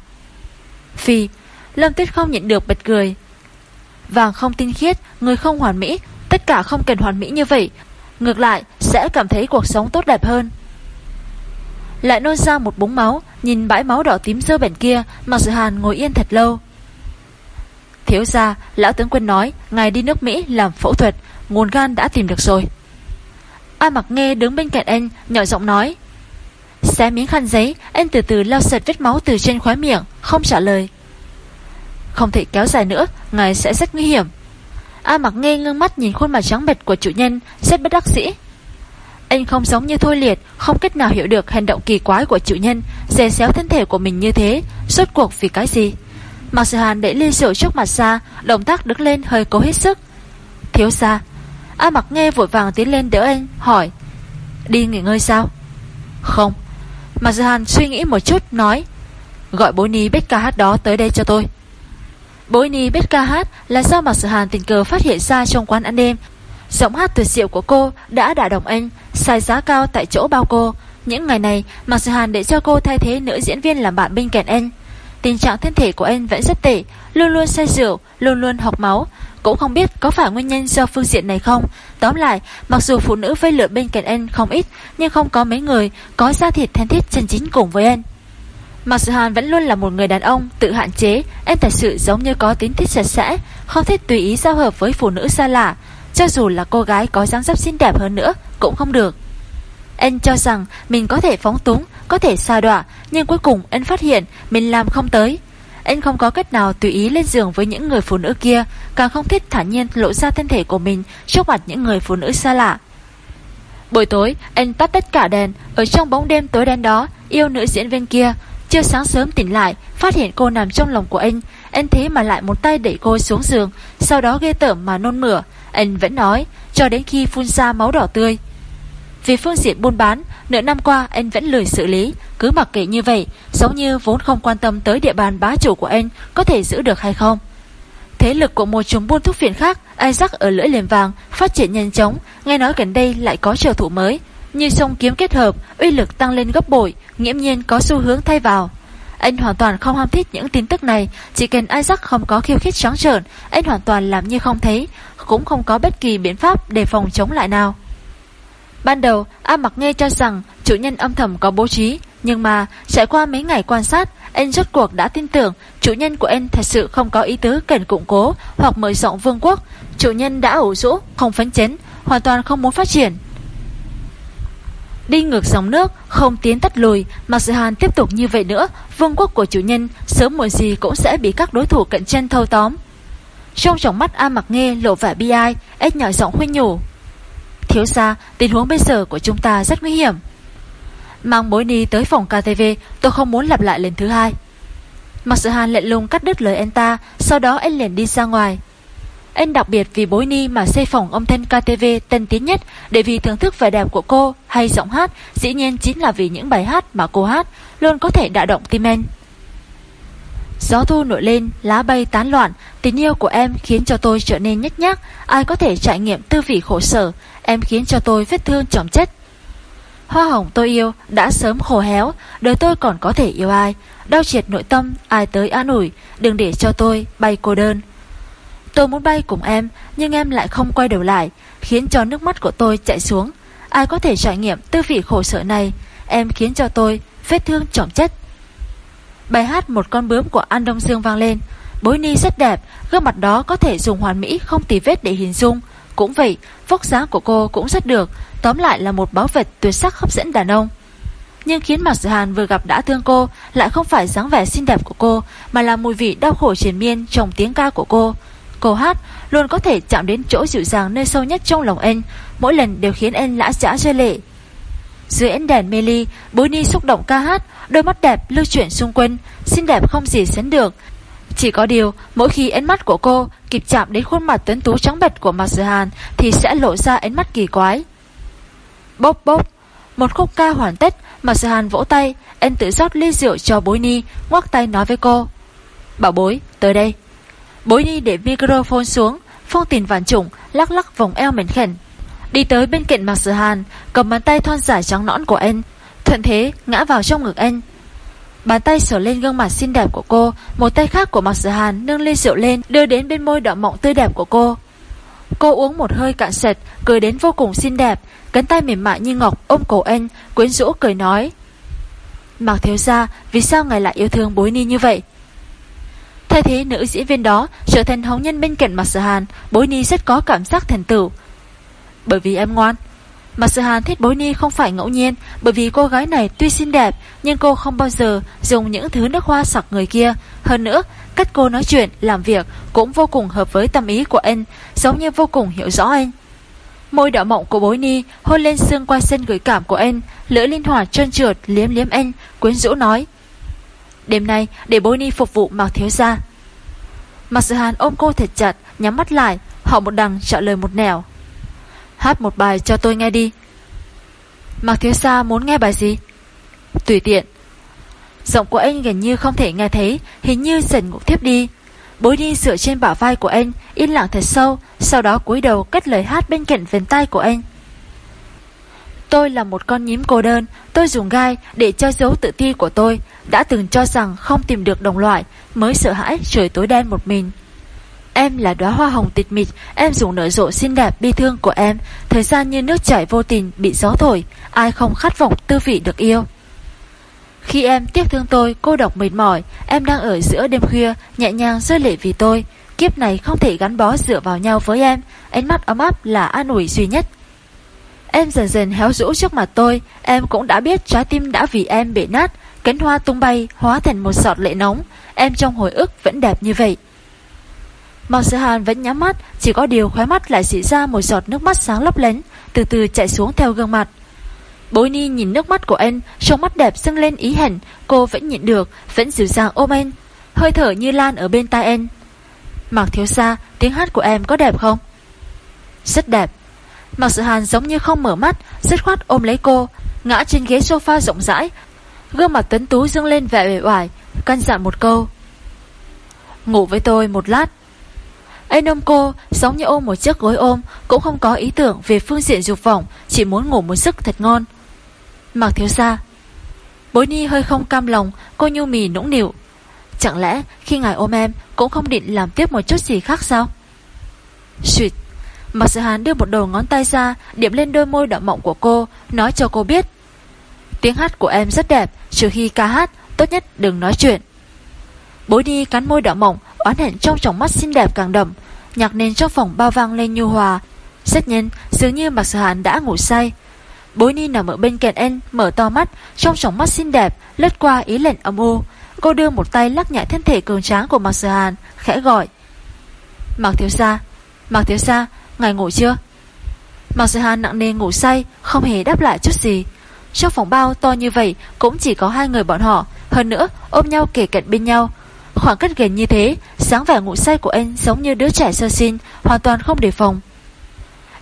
Phi, Lâm Tuyết không nhận được bật cười. Vàng không tinh khiết, người không hoàn mỹ, tất cả không cần hoàn mỹ như vậy. Ngược lại, sẽ cảm thấy cuộc sống tốt đẹp hơn. Lại nôn ra một búng máu, Nhìn bãi máu đỏ tím dơ bẩn kia Mạc Sự Hàn ngồi yên thật lâu. Thiếu ra Lão tướng quân nói, Ngài đi nước Mỹ làm phẫu thuật, Nguồn gan đã tìm được rồi. A mặc nghe đứng bên cạnh anh, Nhỏ giọng nói, Xé miếng khăn giấy, Anh từ từ lau sạch vết máu từ trên khóe miệng, Không trả lời. Không thể kéo dài nữa, Ngài sẽ rất nguy hiểm. A mặc nghe ngưng mắt nhìn khuôn mặt trắng bệch của chủ nhân, Rất bất đắc dĩ anh không giống như Thôi Liệt, không cách nào hiểu được hành động kỳ quái của chủ nhân, dè xéo thân thể của mình như thế, suốt cuộc vì cái gì. Mạc Sự Hàn đẩy ly rượu trước mặt ra, động tác đứng lên hơi cố hết sức. Thiếu xa. A mặc nghe vội vàng tiến lên đỡ anh, hỏi. Đi nghỉ ngơi sao? Không. Mạc Sự Hàn suy nghĩ một chút, nói. Gọi bối ni biết ca hát đó tới đây cho tôi. Bối ni biết ca hát là do Mạc Sự Hàn tình cờ phát hiện ra trong quán ăn đêm, Giọng hát tuyệt diệu của cô đã đả động anh, sai giá cao tại chỗ bao cô. Những ngày này, Mạc Sự Hàn để cho cô thay thế nữ diễn viên làm bạn bên cạnh anh. Tình trạng thân thể của anh vẫn rất tệ, luôn luôn say rượu, luôn luôn học máu. Cũng không biết có phải nguyên nhân do phương diện này không. Tóm lại, mặc dù phụ nữ vây lượn bên cạnh anh không ít, nhưng không có mấy người có da thịt thân thiết chân chính cùng với anh. Mạc Sự Hàn vẫn luôn là một người đàn ông tự hạn chế, em thật sự giống như có tính thích sạch sẽ, không thích tùy ý giao hợp với phụ nữ xa lạ, cho dù là cô gái có dáng dấp xinh đẹp hơn nữa, Cũng không được. Anh cho rằng mình có thể phóng túng, Có thể xa đọa, Nhưng cuối cùng anh phát hiện mình làm không tới. Anh không có cách nào tùy ý lên giường với những người phụ nữ kia, Càng không thích thản nhiên lộ ra thân thể của mình Trước mặt những người phụ nữ xa lạ. Buổi tối anh tắt tất cả đèn, Ở trong bóng đêm tối đen đó, Yêu nữ diễn viên kia, Chưa sáng sớm tỉnh lại, Phát hiện cô nằm trong lòng của anh Anh thế mà lại một tay đẩy cô xuống giường, Sau đó ghê tởm mà nôn mửa anh vẫn nói cho đến khi phun ra máu đỏ tươi. Vì phương diện buôn bán, nửa năm qua anh vẫn lười xử lý, cứ mặc kệ như vậy, giống như vốn không quan tâm tới địa bàn bá chủ của anh có thể giữ được hay không. Thế lực của một chúng buôn thuốc phiện khác, Isaac ở lưỡi liềm vàng, phát triển nhanh chóng, nghe nói gần đây lại có trợ thủ mới. Như sông kiếm kết hợp, uy lực tăng lên gấp bội, nghiễm nhiên có xu hướng thay vào. Anh hoàn toàn không ham thích những tin tức này, chỉ cần Isaac không có khiêu khích trắng trợn, anh hoàn toàn làm như không thấy, cũng không có bất kỳ biện pháp để phòng chống lại nào. Ban đầu, A Mặc Nghe cho rằng chủ nhân âm thầm có bố trí, Nhưng mà trải qua mấy ngày quan sát Anh rốt cuộc đã tin tưởng Chủ nhân của anh thật sự không có ý tứ cần củng cố Hoặc mở rộng vương quốc. Chủ nhân đã ủ rũ, không phấn chấn Hoàn toàn không muốn phát triển. Đi ngược dòng nước, Không tiến tắt lùi Mặc sự hàn tiếp tục như vậy nữa, Vương quốc của chủ nhân, sớm muộn gì cũng sẽ bị các đối thủ cạnh tranh thâu tóm. Trong trọng mắt A mặc nghe lộ vẻ bi ai, Ếch nhỏ giọng khuyên nhủ. Thiếu ra tình huống bây giờ của chúng ta rất nguy hiểm. Mang bối ni tới phòng KTV Tôi không muốn lặp lại lần thứ hai. Mặc sự hàn lệnh lùng cắt đứt lời anh ta, Sau đó anh liền đi ra ngoài anh đặc biệt vì bối ni mà xây phòng âm thanh KTV tân tiến nhất để vì thưởng thức vẻ đẹp của cô hay giọng hát, dĩ nhiên chính là vì những bài hát mà cô hát luôn có thể đả động tim anh. Gió thu nổi lên, lá bay tán loạn, tình yêu của em khiến cho tôi trở nên nhất nhác, ai có thể trải nghiệm tư vị khổ sở, em khiến cho tôi vết thương trọng chất. Hoa hồng tôi yêu đã sớm khổ héo, đời tôi còn có thể yêu ai, đau triệt nội tâm, ai tới an ủi, đừng để cho tôi bay cô đơn. Tôi muốn bay cùng em, Nhưng em lại không quay đầu lại, Khiến cho nước mắt của tôi chạy xuống. Ai có thể trải nghiệm tư vị khổ sở này? Em khiến cho tôi vết thương trọng chất. Bài hát Một con bướm của An Đông Dương vang lên. Bối ni rất đẹp, Gương mặt đó có thể dùng hoàn mỹ không tì vết để hình dung. Cũng vậy, Vóc dáng của cô cũng rất được, Tóm lại là một báo vật tuyệt sắc hấp dẫn đàn ông. Nhưng khiến Mạc sự Hàn vừa gặp đã thương cô lại không phải dáng vẻ xinh đẹp của cô, mà là mùi vị đau khổ triền miên trong tiếng ca của cô. Cô hát luôn có thể chạm đến chỗ dịu dàng nơi sâu nhất trong lòng anh, mỗi lần đều khiến anh lã chã rơi lệ. Dưới ánh đèn mê ly, bối xúc động ca hát, đôi mắt đẹp lưu chuyển xung quanh, xinh đẹp không gì sánh được. Chỉ có điều, mỗi khi ánh mắt của cô kịp chạm đến khuôn mặt tuấn tú trắng bệch của Mạc Sử Hàn thì sẽ lộ ra ánh mắt kỳ quái. Bốc bốc, một khúc ca hoàn tất, Mạc Sử Hàn vỗ tay, anh tự rót ly rượu cho bối ni, ngoắc tay nói với cô. Bảo bối, tới đây. Bối Nhi để microphone xuống Phong tình vạn trụng, lắc lắc vòng eo mến khẩn Đi tới bên cạnh Mạc Sử Hàn Cầm bàn tay thon dài trắng nõn của anh Thuận thế ngã vào trong ngực anh Bàn tay sờ lên gương mặt xinh đẹp của cô Một tay khác của Mạc Sử Hàn nâng ly rượu lên Đưa đến bên môi đỏ mọng tươi đẹp của cô. Cô uống một hơi cạn sệt Cười đến vô cùng xinh đẹp Cánh tay mềm mại như ngọc ôm cổ anh Quyến rũ cười nói. Mạc thiếu gia Vì sao ngài lại yêu thương bối ni như vậy? Thay thế nữ diễn viên đó trở thành hóng nhân bên cạnh Mạc Sở Hàn, Bối Ni rất có cảm giác thần tử. Bởi vì em ngoan. Mạc Sở Hàn thích Bối Ni không phải ngẫu nhiên, bởi vì cô gái này tuy xinh đẹp, nhưng cô không bao giờ dùng những thứ nước hoa sặc người kia. Hơn nữa, cách cô nói chuyện, làm việc cũng vô cùng hợp với tâm ý của anh, giống như vô cùng hiểu rõ anh. Môi đỏ mộng của bối ni hôn lên xương qua sân gửi cảm của anh, lưỡi linh hoạt trơn trượt liếm liếm anh, quyến rũ nói. Đêm nay, để bối ni phục vụ Mạc Thiếu Gia. Mạc Sự Hàn ôm cô thật chặt, Nhắm mắt lại Họ một đằng trả lời một nẻo. Hát một bài cho tôi nghe đi. Mạc Thiếu Gia muốn nghe bài gì? Tùy tiện. Giọng của anh gần như không thể nghe thấy, Hình như dần ngủ tiếp đi. Bối đi dựa trên bả vai của anh, Yên lặng thật sâu, Sau đó cúi đầu cất lời hát bên cạnh vền tay của anh. Tôi là một con nhím cô đơn, tôi dùng gai để cho dấu tự ti của tôi, đã từng cho rằng không tìm được đồng loại, mới sợ hãi trời tối đen một mình. Em là đóa hoa hồng tịch mịch, em dùng nở rộ xinh đẹp bi thương của em, thời gian như nước chảy vô tình bị gió thổi, ai không khát vọng tư vị được yêu. Khi em tiếc thương tôi, cô độc mệt mỏi, em đang ở giữa đêm khuya, nhẹ nhàng rơi lệ vì tôi. Kiếp này không thể gắn bó dựa vào nhau với em, ánh mắt ấm áp là an ủi duy nhất. Em dần dần héo rũ trước mặt tôi. Em cũng đã biết trái tim đã vì em bị nát. Cánh hoa tung bay, hóa thành một giọt lệ nóng. Em trong hồi ức vẫn đẹp như vậy. Mao Sở Hàn vẫn nhắm mắt, Chỉ có điều khóe mắt lại xỉ ra một giọt nước mắt sáng lấp lánh, Từ từ chạy xuống theo gương mặt. Bối ni nhìn nước mắt của anh Trong mắt đẹp dâng lên ý hẳn Cô vẫn nhịn được, Vẫn dịu dàng ôm anh Hơi thở như lan ở bên tai anh Mạc Thiếu xa Tiếng hát của em có đẹp không? Rất đẹp. Mạc Sự Hàn giống như không mở mắt, Dứt khoát ôm lấy cô, Ngã trên ghế sofa rộng rãi. Gương mặt tuấn tú dương lên vẻ bề oải, Căn dặn một câu. Ngủ với tôi một lát. Anh ôm cô, giống như ôm một chiếc gối ôm, Cũng không có ý tưởng về phương diện dục vọng, Chỉ muốn ngủ một giấc thật ngon. Mạc thiếu ra Bối ni hơi không cam lòng, Cô nhu mì nũng nịu. Chẳng lẽ khi ngài ôm em, Cũng không định làm tiếp một chút gì khác sao? Xuyệt. Mạc Sự Hàn đưa một đầu ngón tay ra Điểm lên đôi môi đỏ mọng của cô Nói cho cô biết. Tiếng hát của em rất đẹp Trừ khi ca hát Tốt nhất đừng nói chuyện. Bối đi cắn môi đỏ mọng Oán hẹn trong tròng mắt xinh đẹp càng đậm. Nhạc nền trong phòng bao vang lên nhu hòa. Rất nhiên dường như Mạc Sở Hàn đã ngủ say. Bối ni nằm ở bên cạnh em Mở to mắt Trong tròng mắt xinh đẹp Lướt qua ý lệnh âm u. Cô đưa một tay lắc nhẹ thân thể cường tráng của Mạc Sở Hàn Khẽ gọi. Mạc Thiếu Sa, Mạc Thiếu Sa, Ngài ngủ chưa? Mạc Sở Hàn nặng nề ngủ say, Không hề đáp lại chút gì. Trong phòng bao to như vậy, Cũng chỉ có hai người bọn họ. Hơn nữa, ôm nhau kể cận bên nhau. Khoảng cách gần như thế sáng vẻ ngủ say của anh giống như đứa trẻ sơ sinh, Hoàn toàn không đề phòng.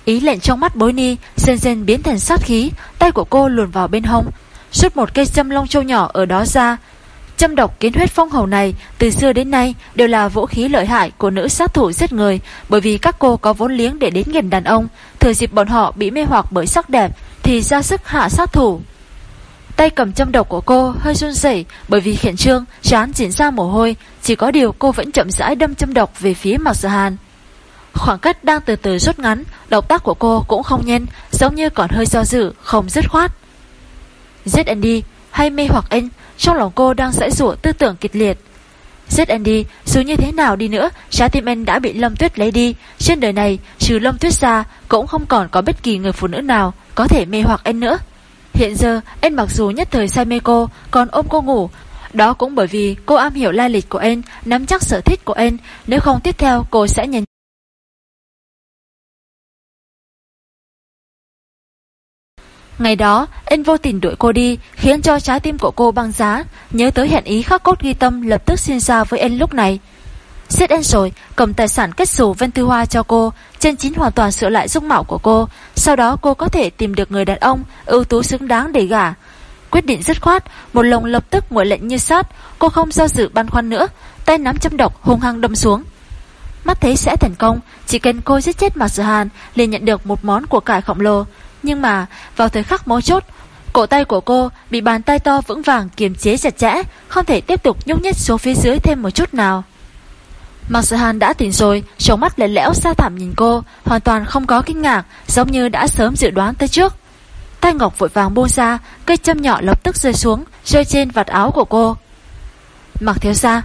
Ý lệnh trong mắt bối ni, Dần dần biến thành sát khí, Tay của cô luồn vào bên hông. Rút một cây châm lông châu nhỏ ở đó ra Châm độc kiến huyết phong hầu này từ xưa đến nay đều là vũ khí lợi hại của nữ sát thủ giết người bởi vì các cô có vốn liếng để đến nghiền đàn ông, thừa dịp bọn họ bị mê hoặc bởi sắc đẹp thì ra sức hạ sát thủ. Tay cầm châm độc của cô hơi run rẩy bởi vì khiển trương, chán diễn ra mồ hôi, chỉ có điều cô vẫn chậm rãi đâm châm độc về phía Mạc Sở Hàn. Khoảng cách đang từ từ rút ngắn, động tác của cô cũng không nhanh, giống như còn hơi do dự, không dứt khoát. Giết anh đi, hay mê hoặc anh, trong lòng cô đang dãy rủa tư tưởng kịch liệt. Giết Andy dù như thế nào đi nữa, trái tim anh đã bị Lâm Tuyết lấy đi. Trên đời này, trừ Lâm Tuyết ra, cũng không còn có bất kỳ người phụ nữ nào có thể mê hoặc anh nữa. Hiện giờ, anh mặc dù nhất thời say mê cô, còn ôm cô ngủ. Đó cũng bởi vì cô am hiểu lai lịch của anh, nắm chắc sở thích của anh. Nếu không tiếp theo, cô sẽ nhận Ngày đó, anh vô tình đuổi cô đi, khiến cho trái tim của cô băng giá, nhớ tới hẹn ý khắc cốt ghi tâm lập tức xin ra với anh lúc này. Giết anh rồi, cầm tài sản kết xù Vân Thư Hoa cho cô, chân chính hoàn toàn sửa lại dung mạo của cô, sau đó cô có thể tìm được người đàn ông ưu tú xứng đáng để gả. Quyết định dứt khoát, một lòng lập tức ngồi lệnh như sát, cô không do dự băn khoăn nữa, tay nắm châm độc hung hăng đâm xuống. Mắt thấy sẽ thành công, chỉ cần cô giết chết Mạc Sở Hàn liền nhận được một món của cải khổng lồ, nhưng mà, vào thời khắc mấu chốt, Cổ tay của cô bị bàn tay to vững vàng kiềm chế chặt chẽ, Không thể tiếp tục nhúc nhích xuống phía dưới thêm một chút nào. Mạc Sở Hàn đã tỉnh rồi, Trong mắt lẻ lẽo xa thẳm nhìn cô, Hoàn toàn không có kinh ngạc, Giống như đã sớm dự đoán tới trước. Tay Ngọc vội vàng buông ra, Cây châm nhỏ lập tức rơi xuống, Rơi trên vạt áo của cô. Mạc Thiếu Gia,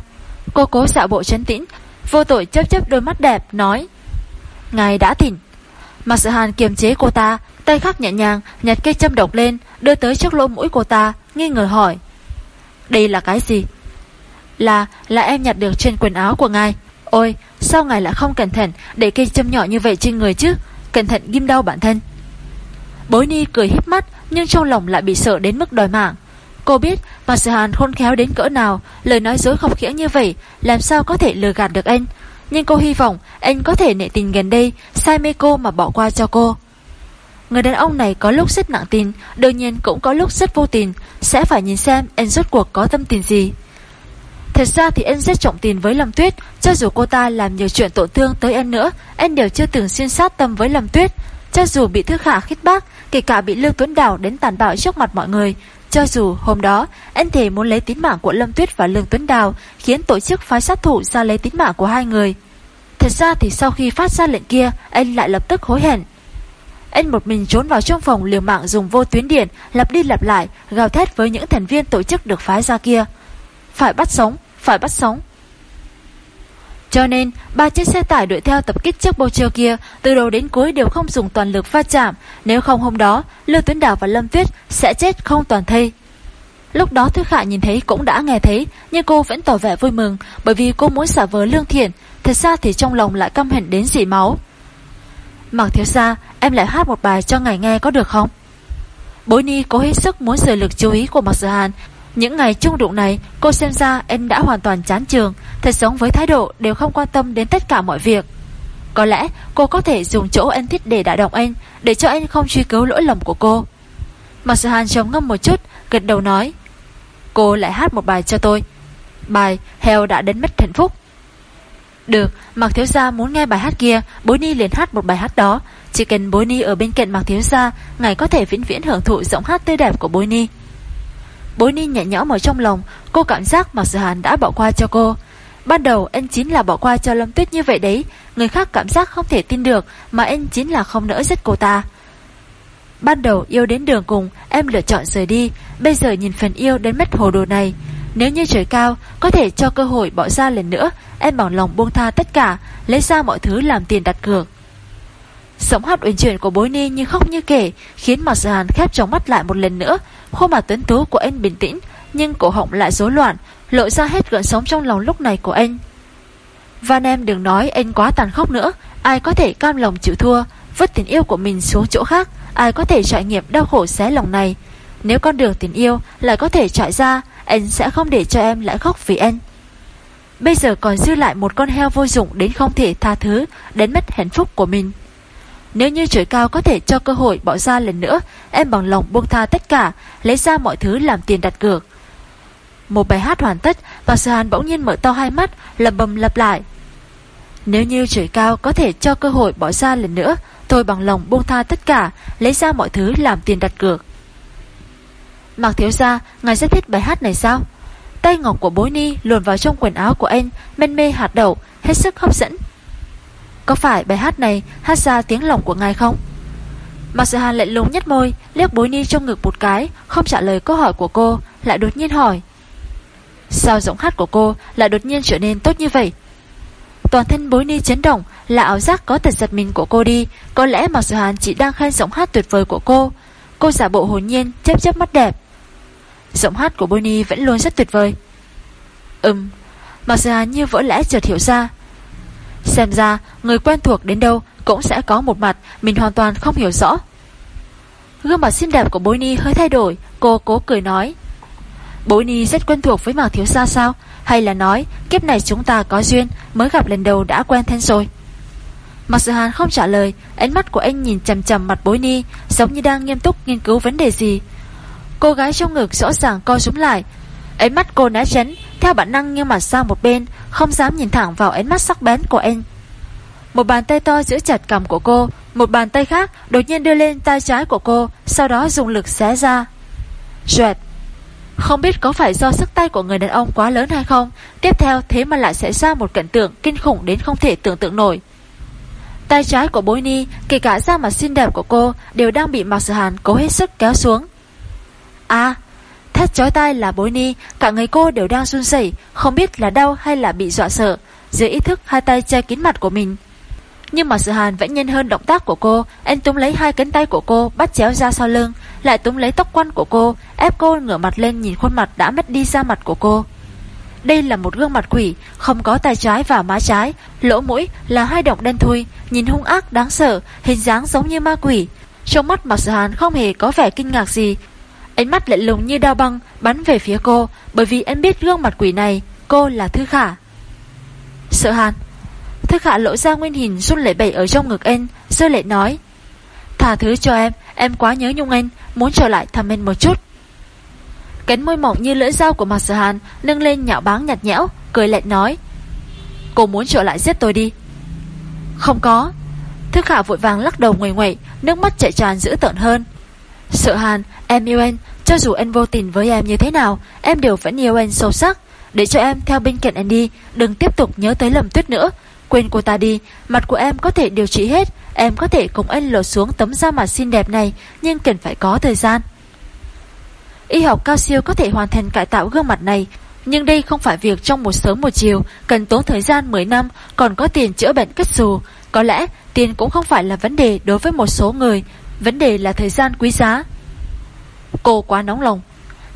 Cô cố dạo bộ chấn tĩnh, Vô tội chấp chấp đôi mắt đẹp, nói, Ngài đã tỉnh. Mạc Sở Hàn kiềm chế cô ta Tay khác nhẹ nhàng nhặt cây châm độc lên Đưa tới trước lỗ mũi cô ta Nghi ngờ hỏi. Đây là cái gì? Là, là em nhặt được trên quần áo của ngài. Ôi, sao ngài lại không cẩn thận Để cây châm nhỏ như vậy trên người chứ? Cẩn thận ghim đau bản thân. Bối ni cười híp mắt Nhưng trong lòng lại bị sợ đến mức đòi mạng. Cô biết mà sự Hàn khôn khéo đến cỡ nào Lời nói dối khọc khẽ như vậy Làm sao có thể lừa gạt được anh? Nhưng cô hy vọng anh có thể nệ tình gần đây Sai mê cô mà bỏ qua cho cô. Người đàn ông này có lúc rất nặng tin, Đương nhiên cũng có lúc rất vô tình. Sẽ phải nhìn xem anh rốt cuộc có tâm tình gì. Thật ra thì anh rất trọng tình với Lâm Tuyết. Cho dù cô ta làm nhiều chuyện tổn thương tới anh nữa Anh đều chưa từng xuyên sát tâm với Lâm Tuyết. Cho dù bị thức hạ khít bác, Kể cả bị Lương Tuấn Đào đến tàn bạo trước mặt mọi người, Cho dù hôm đó Anh thề muốn lấy tính mạng của Lâm Tuyết và Lương Tuấn Đào, Khiến tổ chức phái sát thủ ra lấy tính mạng của hai người. Thật ra thì sau khi phát ra lệnh kia Anh lại lập tức hối hận anh một mình trốn vào trong phòng liều mạng dùng vô tuyến điện lặp đi lặp lại gào thét với những thành viên tổ chức được phái ra kia. Phải bắt sống, phải bắt sống. Cho nên, ba chiếc xe tải đuổi theo tập kích chiếc bầu trơ kia từ đầu đến cuối đều không dùng toàn lực pha chạm, nếu không hôm đó, Lưu Tuấn Đào và Lâm Tuyết sẽ chết không toàn thây. Lúc đó Thư Khả nhìn thấy cũng đã nghe thấy, nhưng cô vẫn tỏ vẻ vui mừng bởi vì cô muốn xả vờ lương thiện, thật ra thì trong lòng lại căm hận đến dị máu mặc Thiếu Gia, em lại hát một bài cho ngài nghe có được không? Bối Ni cố hết sức muốn rời lực chú ý của Mạc Sở Hàn. Những ngày chung đụng này, cô xem ra em đã hoàn toàn chán trường, thật sống với thái độ đều không quan tâm đến tất cả mọi việc. Có lẽ cô có thể dùng chỗ anh thích để đả động anh, để cho anh không truy cứu lỗi lầm của cô. Mạc Sở Hàn trống ngâm một chút, gật đầu nói. Cô lại hát một bài cho tôi. Bài Heo đã đến mất hạnh phúc. Được, Mạc Thiếu Gia muốn nghe bài hát kia, Bối Ni liền hát một bài hát đó. Chỉ cần Bối Ni ở bên cạnh Mạc Thiếu Gia, ngài có thể vĩnh viễn hưởng thụ giọng hát tươi đẹp của Bối Ni. Bối Ni nhẹ nhõm ở trong lòng, cô cảm giác Mạc Sở Hàn đã bỏ qua cho cô. Ban đầu anh chính là bỏ qua cho Lâm Tuyết như vậy đấy, người khác cảm giác không thể tin được mà anh chính là không nỡ giết cô ta. Ban đầu yêu đến đường cùng Em lựa chọn rời đi Bây giờ nhìn phần yêu đến mất hồ đồ này nếu như trời cao, Có thể cho cơ hội bỏ ra lần nữa, Em bằng lòng buông tha tất cả, Lấy ra mọi thứ làm tiền đặt cược. Sống hát uyển chuyển của bối ni như khóc như kể, Khiến mặt giàn khép trong mắt lại một lần nữa. Khuôn mặt tuấn tú của anh bình tĩnh, Nhưng cổ họng lại rối loạn, Lộ ra hết gợn sống trong lòng lúc này của anh. Van em đừng nói anh quá tàn khốc nữa, Ai có thể cam lòng chịu thua, Vứt tình yêu của mình xuống chỗ khác, Ai có thể trải nghiệm đau khổ xé lòng này. Nếu con đường tình yêu lại có thể trải ra anh sẽ không để cho em lại khóc vì anh. Bây giờ còn dư lại một con heo vô dụng Đến không thể tha thứ Đến mất hạnh phúc của mình. Nếu như trời cao có thể cho cơ hội bỏ ra lần nữa, Em bằng lòng buông tha tất cả, Lấy ra mọi thứ làm tiền đặt cược. Một bài hát hoàn tất Và Sở Hàn bỗng nhiên mở to hai mắt, lầm bầm lặp lại. Nếu như trời cao có thể cho cơ hội bỏ ra lần nữa, Tôi bằng lòng buông tha tất cả, Lấy ra mọi thứ làm tiền đặt cược. Mạc thiếu gia, Ngài rất thích bài hát này sao? Tay ngọc của bối ni luồn vào trong quần áo của anh, Men mê hạt đậu, Hết sức hấp dẫn. Có phải bài hát này hát ra tiếng lòng của ngài không? Mạc sự hàn lại lùng nhất môi, Liếc bối ni trong ngực một cái, Không trả lời câu hỏi của cô, Lại đột nhiên hỏi. Sao giọng hát của cô lại đột nhiên trở nên tốt như vậy? Toàn thân bối ni chấn động, Là ảo giác có tật giật mình của cô đi, Có lẽ Mạc Sự Hàn chỉ đang khen giọng hát tuyệt vời của cô. Cô giả bộ hồn nhiên Chép chép mắt đẹp. Giọng hát của Bonnie vẫn luôn rất tuyệt vời. Ừm, mặc Sự như vỡ lẽ chợt hiểu ra, Xem ra người quen thuộc đến đâu Cũng sẽ có một mặt Mình hoàn toàn không hiểu rõ. Gương mặt xinh đẹp của Bonnie hơi thay đổi, Cô cố cười nói. Bonnie rất quen thuộc với Mạc Thiếu Gia sao? Hay là nói, kiếp này chúng ta có duyên, Mới gặp lần đầu đã quen thân rồi? Mặc sự hàn không trả lời, Ánh mắt của anh nhìn chầm chầm mặt Bonnie, Giống như đang nghiêm túc nghiên cứu vấn đề gì. Cô gái trong ngực rõ ràng co rúm lại. Ánh mắt cô né tránh, Theo bản năng nghiêng mặt sang một bên, Không dám nhìn thẳng vào ánh mắt sắc bén của anh. Một bàn tay to giữ chặt cầm của cô, Một bàn tay khác đột nhiên đưa lên tay trái của cô, Sau đó dùng lực xé ra. Duệt! Không biết có phải do sức tay của người đàn ông quá lớn hay không, Tiếp theo thế mà lại xảy ra một cảnh tượng Kinh khủng đến không thể tưởng tượng nổi. Tay trái của bối ni Kể cả da mặt xinh đẹp của cô, Đều đang bị Mạc Sở Hàn cố hết sức kéo xuống. À Thét chói tai là bối ni Cả người cô đều đang run rẩy Không biết là đau hay là bị dọa sợ Dưới ý thức hai tay che kín mặt của mình Nhưng mà sự hàn vẫn nhanh hơn động tác của cô Anh túm lấy hai cánh tay của cô Bắt chéo ra sau lưng lại túm lấy tóc quăn của cô, ép cô ngửa mặt lên nhìn khuôn mặt đã mất đi da mặt của cô. Đây là một gương mặt quỷ, không có tay trái và má trái, lỗ mũi là hai động đen thui, nhìn hung ác đáng sợ, hình dáng giống như ma quỷ. Trong mắt Mạc Sở Hàn không hề có vẻ kinh ngạc gì. Ánh mắt lạnh lùng như đao băng bắn về phía cô, bởi vì anh biết gương mặt quỷ này, cô là Thư Khả. Sợ Hàn Thư Khả lộ ra nguyên hình run lẩy bẩy ở trong ngực anh, sơ lệ nói: thả thứ cho em, Em quá nhớ Nhung Anh Muốn trở lại thăm em một chút. Cánh môi mỏng như lưỡi dao của mặt Sở Hàn Nâng lên nhạo báng nhạt nhẽo Cười lạnh nói Cô muốn trở lại giết tôi đi. Không có. Thức khả vội vàng lắc đầu ngoài ngoại Nước mắt chạy tràn dữ tợn hơn. Sợ Hàn, em yêu anh. Cho dù anh vô tình với em như thế nào, Em đều vẫn yêu anh sâu sắc. Để cho em theo bên cạnh anh đi, Đừng tiếp tục nhớ tới lầm tuyết nữa. Quên cô ta đi, Mặt của em có thể điều trị hết. Em có thể cùng anh lột xuống tấm da mặt xinh đẹp này, Nhưng cần phải có thời gian. Y học cao siêu có thể hoàn thành cải tạo gương mặt này, Nhưng đây không phải việc trong một sớm một chiều. Cần tốn thời gian 10 năm, Còn có tiền chữa bệnh kết xù. Có lẽ tiền cũng không phải là vấn đề đối với một số người Vấn đề là thời gian quý giá. Cô quá nóng lòng.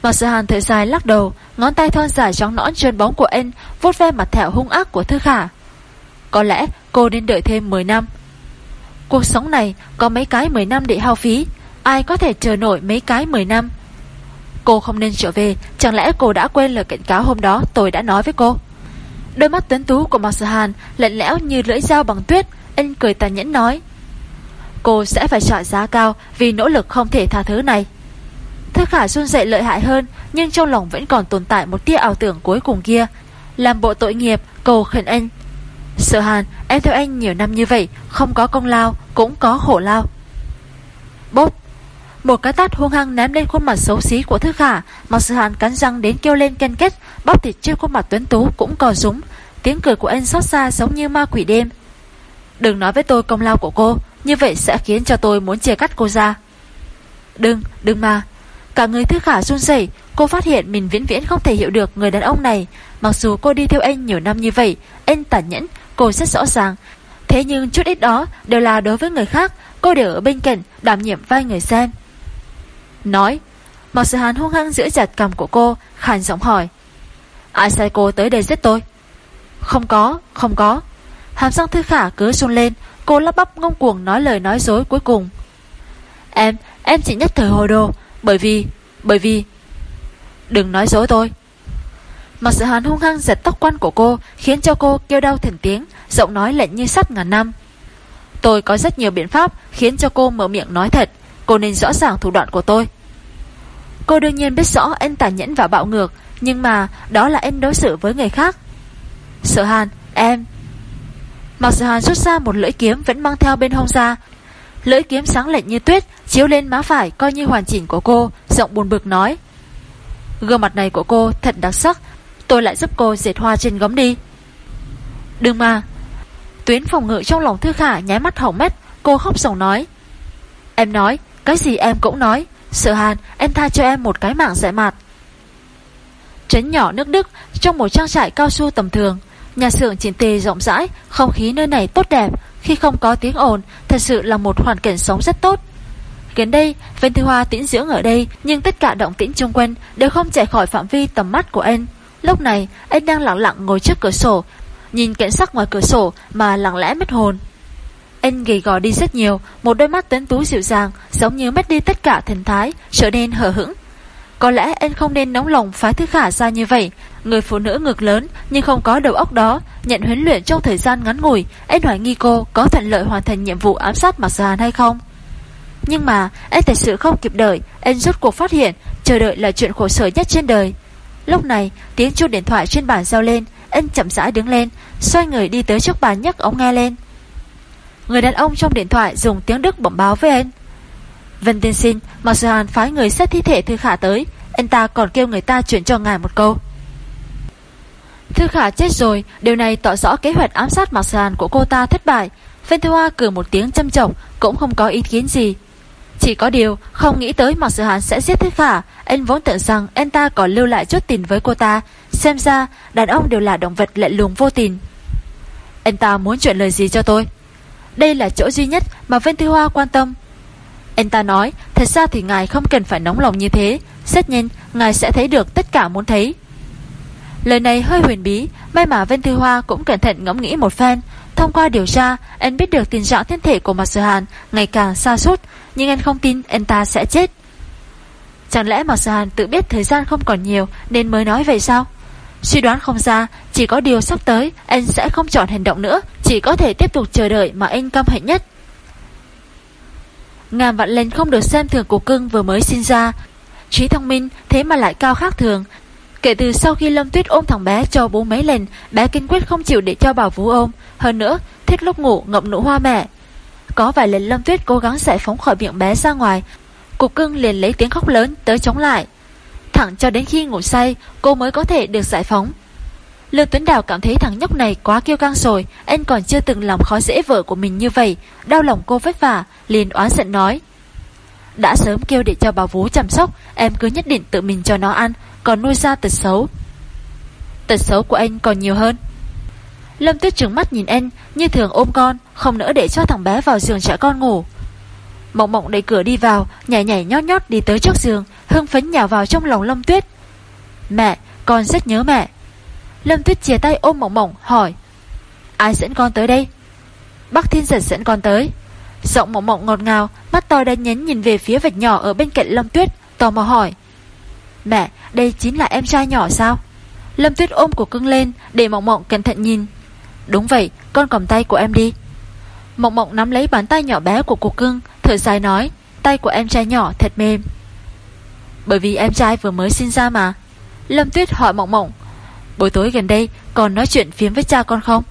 Mạc Sở Hàn thời dài lắc đầu, Ngón tay thon dài trắng nõn trơn bóng của anh vuốt ve mặt thẹo hung ác của Thư Khả. Có lẽ cô nên đợi thêm 10 năm. Cuộc sống này có mấy cái 10 năm để hao phí? Ai có thể chờ nổi mấy cái 10 năm? Cô không nên trở về, Chẳng lẽ cô đã quên lời cảnh cáo hôm đó Tôi đã nói với cô? Đôi mắt tuấn tú của Mạc Sở Hàn Lạnh lẽo như lưỡi dao bằng tuyết Anh cười tàn nhẫn nói Cô sẽ phải trả giá cao Vì nỗ lực không thể tha thứ này Thức khả run dậy lợi hại hơn Nhưng trong lòng vẫn còn tồn tại một tia ảo tưởng cuối cùng kia Làm bộ tội nghiệp Cầu khẩn anh sợ Hàn, em theo anh nhiều năm như vậy, không có công lao, cũng có khổ lao. Bốp! Một cái tát hung hăng ném lên khuôn mặt xấu xí của Thư Khả, mặc sợ Hàn cắn răng đến kêu lên ken kết, bóp thịt trên khuôn mặt tuấn tú cũng cò rúng. Tiếng cười của anh xót xa giống như ma quỷ đêm. Đừng nói với tôi công lao của cô, như vậy sẽ khiến cho tôi muốn chia cắt cô ra. Đừng, đừng mà. Cả người Thư Khả run rẩy, Cô phát hiện mình viễn viễn không thể hiểu được người đàn ông này. Mặc dù cô đi theo anh nhiều năm như vậy Anh tàn nhẫn, cô rất rõ ràng. Thế nhưng chút ít đó đều là đối với người khác Cô đều ở bên cạnh đảm nhiệm vai người xem. Nói Mặc sự hàn hung hăng giữ chặt cầm của cô Khàn giọng hỏi Ai sai cô tới đây giết tôi? Không có, không có. Hàm răng thư khả cứ run lên Cô lắp bắp ngông cuồng nói lời nói dối cuối cùng. Em, em chỉ nhất thời hồ đồ Bởi vì, bởi vì Đừng nói dối tôi. Mặc sự hàn hung hăng giật tóc quan của cô Khiến cho cô kêu đau thành tiếng Giọng nói lạnh như sắt ngàn năm. Tôi có rất nhiều biện pháp Khiến cho cô mở miệng nói thật Cô nên rõ ràng thủ đoạn của tôi. Cô đương nhiên biết rõ anh tàn nhẫn và bạo ngược Nhưng mà đó là anh đối xử với người khác. Sợ hàn Em Mạc sở hàn rút ra một lưỡi kiếm Vẫn mang theo bên hông ra. Lưỡi kiếm sáng lạnh như tuyết Chiếu lên má phải coi như hoàn chỉnh của cô Giọng buồn bực nói. Gương mặt này của cô thật đặc sắc Tôi lại giúp cô dệt hoa trên gấm đi. Đừng mà. Tuyến phòng ngự trong lòng Thư Khả nháy mắt hỏng mét Cô khóc ròng nói. Em nói, cái gì em cũng nói Sợ hàn, em tha cho em một cái mạng dạy mặt Trấn nhỏ nước Đức Trong một trang trại cao su tầm thường Nhà xưởng chỉnh tề rộng rãi Không khí nơi này tốt đẹp. Khi không có tiếng ồn Thật sự là một hoàn cảnh sống rất tốt. Gần đây, Vân Thư Hoa tĩnh dưỡng ở đây Nhưng tất cả động tĩnh chung quanh Đều không chạy khỏi phạm vi tầm mắt của anh. Lúc này, anh đang lặng lặng ngồi trước cửa sổ Nhìn cảnh sắc ngoài cửa sổ Mà lặng lẽ mất hồn. Anh gầy gò đi rất nhiều Một đôi mắt tuấn tú dịu dàng Giống như mất đi tất cả thần thái Trở nên hờ hững. Có lẽ anh không nên nóng lòng phái thứ khả ra như vậy. Người phụ nữ ngực lớn, Nhưng không có đầu óc đó, Nhận huấn luyện trong thời gian ngắn ngủi, Anh hoài nghi cô có thuận lợi hoàn thành nhiệm vụ ám sát Mạc Giàn hay không? Nhưng mà, anh thật sự không kịp đợi, Anh rốt cuộc phát hiện, Chờ đợi là chuyện khổ sở nhất trên đời. Lúc này, tiếng chuông điện thoại trên bàn giao lên, Anh chậm rãi đứng lên, Xoay người đi tới trước bàn nhấc ống nghe lên. Người đàn ông trong điện thoại dùng tiếng Đức bẩm báo với anh. Vân tiên Sinh, Mặc dù hàn phái người xét thi thể Thư Khả tới Anh ta còn kêu người ta chuyển cho ngài một câu. Thư Khả chết rồi Điều này tỏ rõ kế hoạch ám sát Mạc Sàn của cô ta thất bại. Vân Thư Hoa cử một tiếng châm trọng Cũng không có ý kiến gì. Chỉ có điều không nghĩ tới Mạc Sự Hàn sẽ giết Thư Khả. Anh vốn tưởng rằng anh ta còn lưu lại chút tình với cô ta. Xem ra đàn ông đều là động vật lệ lùng vô tình. Anh ta muốn chuyện lời gì cho tôi? Đây là chỗ duy nhất mà Vân Thư Hoa quan tâm. Anh ta nói, Thật ra thì ngài không cần phải nóng lòng như thế. Rất nhanh, ngài sẽ thấy được tất cả muốn thấy. Lời này hơi huyền bí, May mà Vân Thư Hoa cũng cẩn thận ngẫm nghĩ một phen. Thông qua điều tra, Anh biết được tình trạng thân thể của Mạc Sở Hàn Ngày càng xa suốt Nhưng anh không tin anh ta sẽ chết. Chẳng lẽ Mạc Sở Hàn tự biết thời gian không còn nhiều Nên mới nói vậy sao? Suy đoán không ra, Chỉ có điều sắp tới, Anh sẽ không chọn hành động nữa, Chỉ có thể tiếp tục chờ đợi mà anh căm hạnh nhất. Ngàn vạn lên không được xem thường cục cưng vừa mới sinh ra. Trí thông minh, thế mà lại cao khác thường. Kể từ sau khi Lâm Tuyết ôm thằng bé cho bố mấy lần, Bé kinh quyết không chịu để cho bảo Vũ ôm. Hơn nữa, thích lúc ngủ ngậm nụ hoa mẹ. Có vài lần Lâm Tuyết cố gắng giải phóng khỏi miệng bé ra ngoài Cục cưng liền lấy tiếng khóc lớn tới chống lại. Thẳng cho đến khi ngủ say, Cô mới có thể được giải phóng. Lương Tuấn Đào cảm thấy thằng nhóc này quá kiêu căng rồi Anh còn chưa từng làm khó dễ vợ của mình như vậy Đau lòng cô vất vả liền oán giận nói. Đã sớm kêu để cho bà Vú chăm sóc Em cứ nhất định tự mình cho nó ăn Còn nuôi ra tật xấu. Tật xấu của anh còn nhiều hơn. Lâm Tuyết trừng mắt nhìn anh Như thường ôm con Không nỡ để cho thằng bé vào giường trẻ con ngủ. Mộng mộng đẩy cửa đi vào Nhảy nhảy nhót nhót đi tới trước giường Hưng phấn nhào vào trong lòng Lâm Tuyết. Mẹ, con rất nhớ mẹ Lâm Tuyết chia tay ôm mộng mộng hỏi Ai dẫn con tới đây? Bác Thiên Giật dẫn con tới. Giọng mộng mộng ngọt ngào Mắt to đen nhấn nhìn về phía vạch nhỏ ở bên cạnh Lâm Tuyết Tò mò hỏi Mẹ, đây chính là em trai nhỏ sao? Lâm Tuyết ôm của cưng lên Để mộng mộng cẩn thận nhìn. Đúng vậy, con cầm tay của em đi. Mộng mộng nắm lấy bàn tay nhỏ bé của cô cưng Thở dài nói Tay của em trai nhỏ thật mềm. Bởi vì em trai vừa mới sinh ra mà. Lâm Tuyết hỏi Mộng Mộng Buổi tối gần đây còn nói chuyện phiếm với cha con không?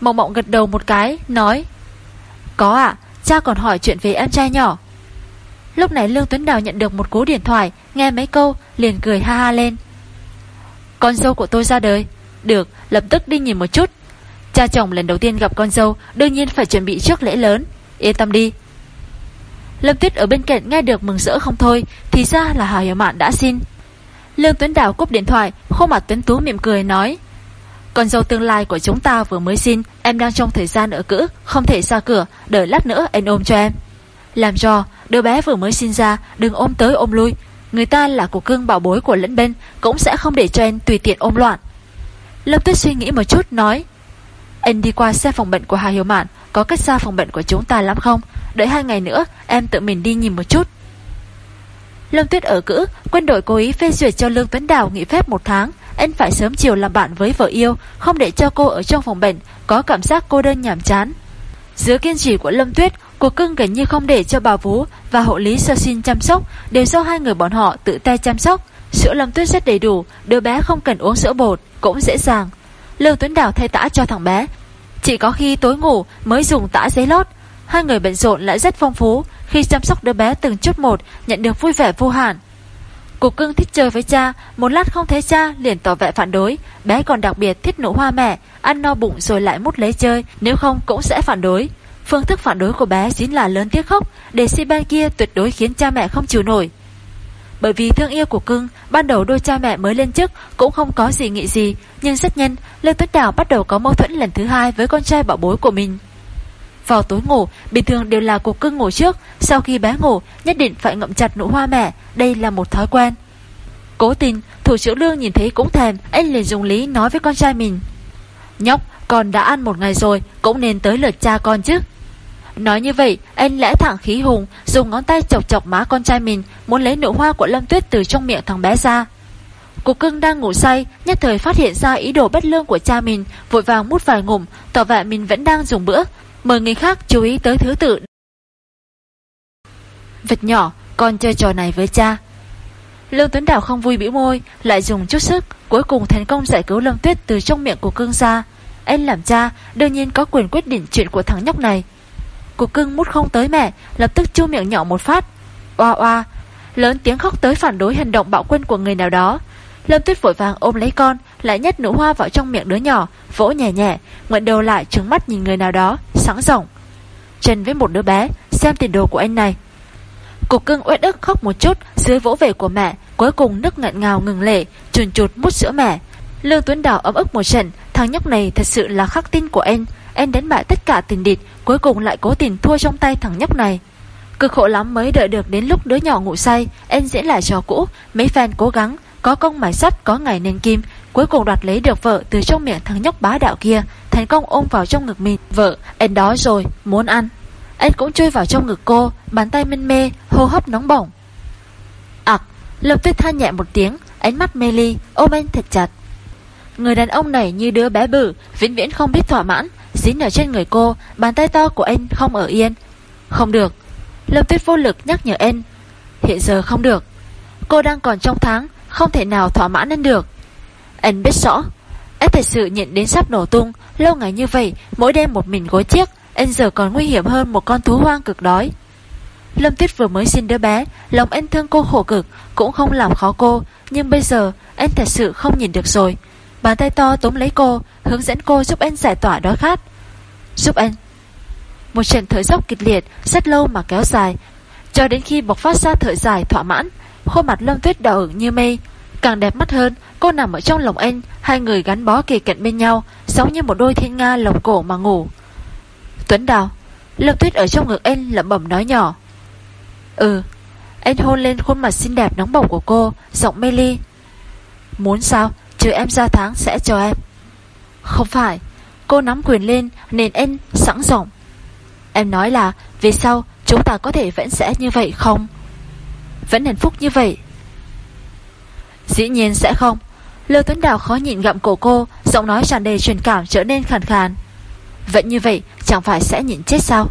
Mộng Mộng gật đầu một cái Nói Có ạ cha còn hỏi chuyện về em trai nhỏ. Lúc này Lương Tuấn Đào nhận được một cú điện thoại Nghe mấy câu liền cười ha ha lên. Con dâu của tôi ra đời. Được lập tức đi nhìn một chút. Cha chồng lần đầu tiên gặp con dâu Đương nhiên phải chuẩn bị trước lễ lớn. Yên tâm đi. Lâm Tuyết ở bên cạnh nghe được mừng rỡ không thôi, thì ra là Hà Hiểu Mạn đã xin. Lương Tuấn Đào cúp điện thoại, khuôn mặt Tuấn Tú mỉm cười nói: "Con dâu tương lai của chúng ta vừa mới xin, em đang trong thời gian ở cữ, không thể ra cửa, đợi lát nữa anh ôm cho em." Làm cho đứa bé vừa mới sinh ra, đừng ôm tới ôm lui, người ta là cục cưng bảo bối của lẫn bên, cũng sẽ không để cho em tùy tiện ôm loạn. Lâm Tuyết suy nghĩ một chút nói: "Anh đi qua xe phòng bệnh của Hà Hiểu Mạn, có cách xa phòng bệnh của chúng ta lắm không? Đợi hai ngày nữa em tự mình đi nhìn một chút Lâm Tuyết ở cữ, Quân đội cố ý phê duyệt cho Lương Tuấn Đào nghỉ phép một tháng. Anh phải sớm chiều làm bạn với vợ yêu, Không để cho cô ở trong phòng bệnh, Có cảm giác cô đơn nhảm chán. Dưới kiên trì của Lâm Tuyết Cuộc cưng gần như không để cho bà Vũ Và hộ lý sơ xin chăm sóc, Đều do hai người bọn họ tự tay chăm sóc. Sữa Lâm Tuyết rất đầy đủ, Đứa bé không cần uống sữa bột, Cũng dễ dàng. Lương Tuấn Đào thay tã cho thằng bé. Chỉ có khi tối ngủ mới dùng tã giấy lót. Hai người bận rộn lại rất phong phú Khi chăm sóc đứa bé từng chút một Nhận được vui vẻ vô hạn. Cục cưng thích chơi với cha Một lát không thấy cha liền tỏ vẻ phản đối. Bé còn đặc biệt thích nụ hoa mẹ Ăn no bụng rồi lại mút lấy chơi Nếu không cũng sẽ phản đối. Phương thức phản đối của bé chính là lớn tiếng khóc Để si bên kia tuyệt đối khiến cha mẹ không chịu nổi. Bởi vì thương yêu của cưng, ban đầu đôi cha mẹ mới lên chức cũng không có gì nghị gì, nhưng rất nhanh, Lê Tuyết Đào bắt đầu có mâu thuẫn lần thứ hai với con trai bảo bối của mình. Vào tối ngủ, bình thường đều là cục cưng ngủ trước, sau khi bé ngủ, nhất định phải ngậm chặt nụ hoa mẹ, đây là một thói quen. Cố tình, thủ trưởng lương nhìn thấy cũng thèm, anh liền dùng lý nói với con trai mình. Nhóc, con đã ăn một ngày rồi, cũng nên tới lượt cha con chứ. Nói như vậy, anh lẽ thẳng khí hùng, dùng ngón tay chọc chọc má con trai mình, muốn lấy nụ hoa của Lâm Tuyết từ trong miệng thằng bé ra. Cục cưng đang ngủ say, nhất thời phát hiện ra ý đồ bất lương của cha mình, vội vàng mút vài ngụm, tỏ vẻ mình vẫn đang dùng bữa, Mời người khác chú ý tới thứ tự. Vật nhỏ, Con chơi trò này với cha. Lương Tuấn Đảo không vui bĩu môi, Lại dùng chút sức, Cuối cùng thành công giải cứu Lâm Tuyết từ trong miệng của cương ra Anh làm cha, Đương nhiên có quyền quyết định chuyện của thằng nhóc này. Cục cưng mút không tới mẹ, Lập tức chu miệng nhỏ một phát. Oa oa, Lớn tiếng khóc tới phản đối hành động bạo quân của người nào đó. Lâm Tuyết vội vàng ôm lấy con, Lại nhét nụ hoa vào trong miệng đứa nhỏ, Vỗ nhẹ nhẹ Nguyện đầu lại trứng mắt nhìn người nào đó, Sáng rộng. Trần với một đứa bé, Xem tiền đồ của anh này. Cục cưng uất ức khóc một chút, Dưới vỗ về của mẹ, Cuối cùng nước ngạn ngào ngừng lệ Chuồn chuột mút sữa mẹ. Lương Tuấn Đào ấm ức một trận, Thằng nhóc này thật sự là khắc tin của anh. Em đánh bại tất cả tình địch, Cuối cùng lại cố tình thua trong tay thằng nhóc này. Cực khổ lắm mới đợi được đến lúc đứa nhỏ ngủ say, em diễn lại trò cũ, Mấy fan cố gắng có công mài sắt có ngày nên kim. Cuối cùng đoạt lấy được vợ từ trong miệng thằng nhóc bá đạo kia. Thành công ôm vào trong ngực mình. Vợ, anh đói rồi, muốn ăn. Anh cũng chui vào trong ngực cô Bàn tay mênh mê, hô hấp nóng bỏng. Ảc, Lâm Tuyết than nhẹ một tiếng Ánh mắt mê ly, ôm anh thật chặt. Người đàn ông này như đứa bé bự Vĩnh viễn không biết thỏa mãn. Dính ở trên người cô Bàn tay to của anh không ở yên. Không được. Lâm Tuyết vô lực nhắc nhở anh. Hiện giờ không được. Cô đang còn trong tháng không thể nào thỏa mãn lên được. Anh biết rõ, anh thật sự nhận đến sắp nổ tung, lâu ngày như vậy, mỗi đêm một mình gối chiếc, anh giờ còn nguy hiểm hơn một con thú hoang cực đói. Lâm Tuyết vừa mới xin đứa bé, lòng anh thương cô khổ cực, cũng không làm khó cô, nhưng bây giờ anh thật sự không nhìn được rồi. Bàn tay to tóm lấy cô, hướng dẫn cô giúp anh giải tỏa đói khát. Giúp anh. Một trận thở dốc kịch liệt, rất lâu mà kéo dài, cho đến khi bộc phát ra thở dài thỏa mãn, Khuôn mặt Lâm Tuyết đỏ ửng như mây. Càng đẹp mắt hơn, Cô nằm ở trong lòng anh, Hai người gắn bó kề cận bên nhau, Giống như một đôi thiên nga lồng cổ mà ngủ. Tuấn Đào, Lâm Tuyết ở trong ngực anh lẩm bẩm nói nhỏ. Ừ Anh hôn lên khuôn mặt xinh đẹp nóng bỏng của cô, Giọng mê ly. Muốn sao Chứ em ra tháng sẽ cho em. Không phải, Cô nắm quyền lên Nên anh sẵn giọng. Em nói là Về sau chúng ta có thể vẫn sẽ như vậy không? Vẫn hạnh phúc như vậy. Dĩ nhiên sẽ không. Lưu Tuấn Đào khó nhịn gặm cổ cô, Giọng nói tràn đầy truyền cảm trở nên khàn khàn. Vẫn như vậy, chẳng phải sẽ nhịn chết sao?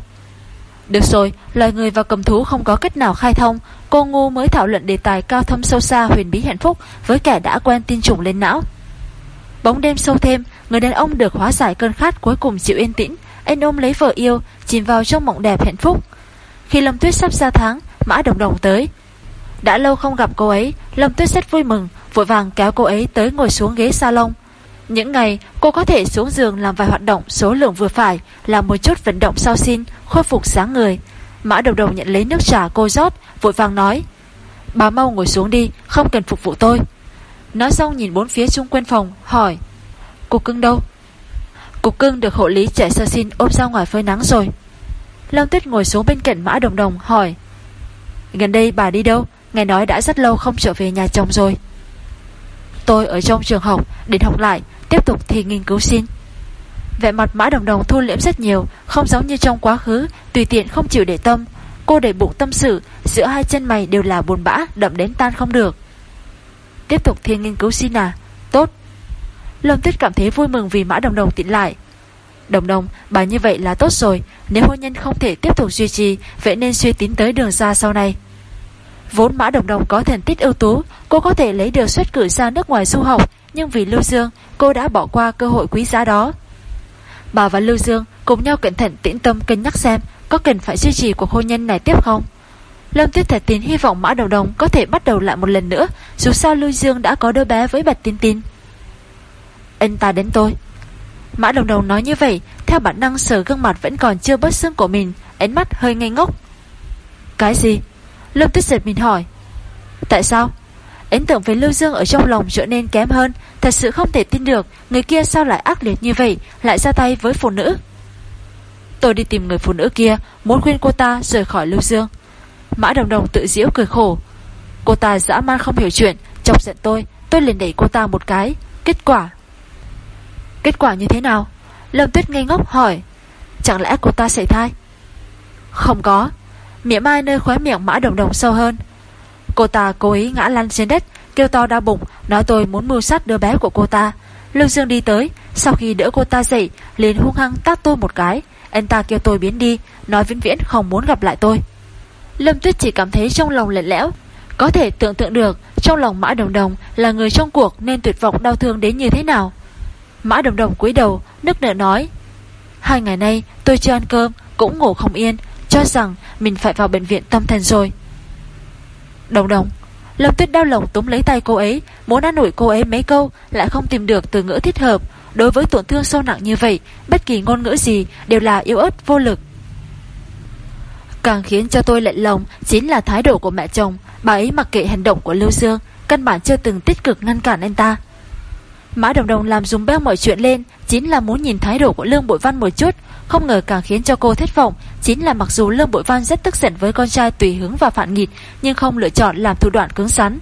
Được rồi, Loài người và cầm thú không có cách nào khai thông. Cô ngu mới thảo luận đề tài cao thâm sâu xa huyền bí hạnh phúc Với kẻ đã quen tin trùng lên não. Bóng đêm sâu thêm, Người đàn ông được hóa giải cơn khát cuối cùng chịu yên tĩnh, Anh ôm lấy vợ yêu, Chìm vào trong mộng đẹp hạnh phúc. Khi Lâm Tuyết sắp ra tháng, Mã Đồng Đồng tới đã lâu không gặp cô ấy, Lâm Tuyết rất vui mừng, Vội vàng kéo cô ấy tới ngồi xuống ghế salon. Những ngày, cô có thể xuống giường làm vài hoạt động số lượng vừa phải, Làm một chút vận động sau xin, Khôi phục sáng người. Mã Đồng Đồng nhận lấy nước trà cô rót, Vội vàng nói, Bà mau ngồi xuống đi, Không cần phục vụ tôi. Nói xong nhìn bốn phía chung quanh phòng, Hỏi, Cục cưng đâu? Cục cưng được hộ lý trẻ sơ xin ôm ra ngoài phơi nắng rồi. Lâm Tuyết ngồi xuống bên cạnh Mã Đồng Đồng, hỏi, Gần đây bà đi đâu? Nghe nói đã rất lâu không trở về nhà chồng rồi. Tôi ở trong trường học Đến học lại Tiếp tục thi nghiên cứu xin. Vẻ mặt Mã Đồng Đồng thu liễm rất nhiều Không giống như trong quá khứ Tùy tiện không chịu để tâm. Cô để bụng tâm sự Giữa hai chân mày đều là buồn bã Đậm đến tan không được. Tiếp tục thi nghiên cứu xin à? Tốt. Lâm Tuyết cảm thấy vui mừng vì Mã Đồng Đồng tỉnh lại. Đồng đồng, bà như vậy là tốt rồi Nếu hôn nhân không thể tiếp tục duy trì Vậy nên suy tính tới đường ra sau này. Vốn Mã Đồng Đồng có thành tích ưu tú, Cô có thể lấy được xuất cử ra nước ngoài du học, Nhưng vì Lưu Dương, Cô đã bỏ qua cơ hội quý giá đó. Bà và Lưu Dương cùng nhau cẩn thận tĩnh tâm cân nhắc xem Có cần phải duy trì cuộc hôn nhân này tiếp không. Lâm Tuyết thật tín hy vọng Mã Đồng Đồng Có thể bắt đầu lại một lần nữa, Dù sao Lưu Dương đã có đứa bé với Bạch Tin Tin. Anh ta đến tôi. Mã Đồng Đồng nói như vậy, Theo bản năng sở gương mặt vẫn còn chưa bớt xương của mình, Ánh mắt hơi ngây ngốc. Cái gì? Lâm Tuyết giật mình hỏi, Tại sao? Ấn tượng với Lưu Dương ở trong lòng trở nên kém hơn, Thật sự không thể tin được Người kia sao lại ác liệt như vậy, Lại ra tay với phụ nữ. Tôi đi tìm người phụ nữ kia, Muốn khuyên cô ta rời khỏi Lưu Dương. Mã Đồng Đồng tự diễu cười khổ, Cô ta dã man không hiểu chuyện, Chọc giận tôi Tôi liền đẩy cô ta một cái. Kết quả? Kết quả như thế nào? Lâm Tuyết ngây ngốc hỏi, Chẳng lẽ cô ta xảy thai? Không có. Mỉa mai nơi khóe miệng mã đồng đồng sâu hơn. Cô ta cố ý ngã lăn trên đất, Kêu to đau bụng, Nói tôi muốn mưu sát đứa bé của cô ta. Lưu Dương đi tới, Sau khi đỡ cô ta dậy, liền hung hăng tát tôi một cái. Anh ta kêu tôi biến đi, Nói vĩnh viễn không muốn gặp lại tôi. Lâm Tuyết chỉ cảm thấy trong lòng lạnh lẽo. Có thể tưởng tượng được, Trong lòng Mã Đồng Đồng là người trong cuộc Nên tuyệt vọng đau thương đến như thế nào. Mã Đồng Đồng cúi đầu Nước nợ nói, Hai ngày nay tôi chưa ăn cơm, Cũng ngủ không yên cho rằng mình phải vào bệnh viện tâm thần rồi. Đồng đồng, Lâm Tuyết đau lòng túm lấy tay cô ấy, Muốn ăn nổi cô ấy mấy câu, Lại không tìm được từ ngữ thích hợp. Đối với tổn thương sâu nặng như vậy, Bất kỳ ngôn ngữ gì đều là yếu ớt vô lực. Càng khiến cho tôi lạnh lòng Chính là thái độ của mẹ chồng. Bà ấy mặc kệ hành động của Lưu Dương, Căn bản chưa từng tích cực ngăn cản anh ta. Mã Đồng Đồng làm dùng beo mọi chuyện lên, Chính là muốn nhìn thái độ của Lương Bội Văn một chút. Không ngờ càng khiến cho cô thất vọng, Chính là mặc dù Lương Bội Văn rất tức giận với con trai tùy hứng và phản nghịch, Nhưng không lựa chọn làm thủ đoạn cứng rắn.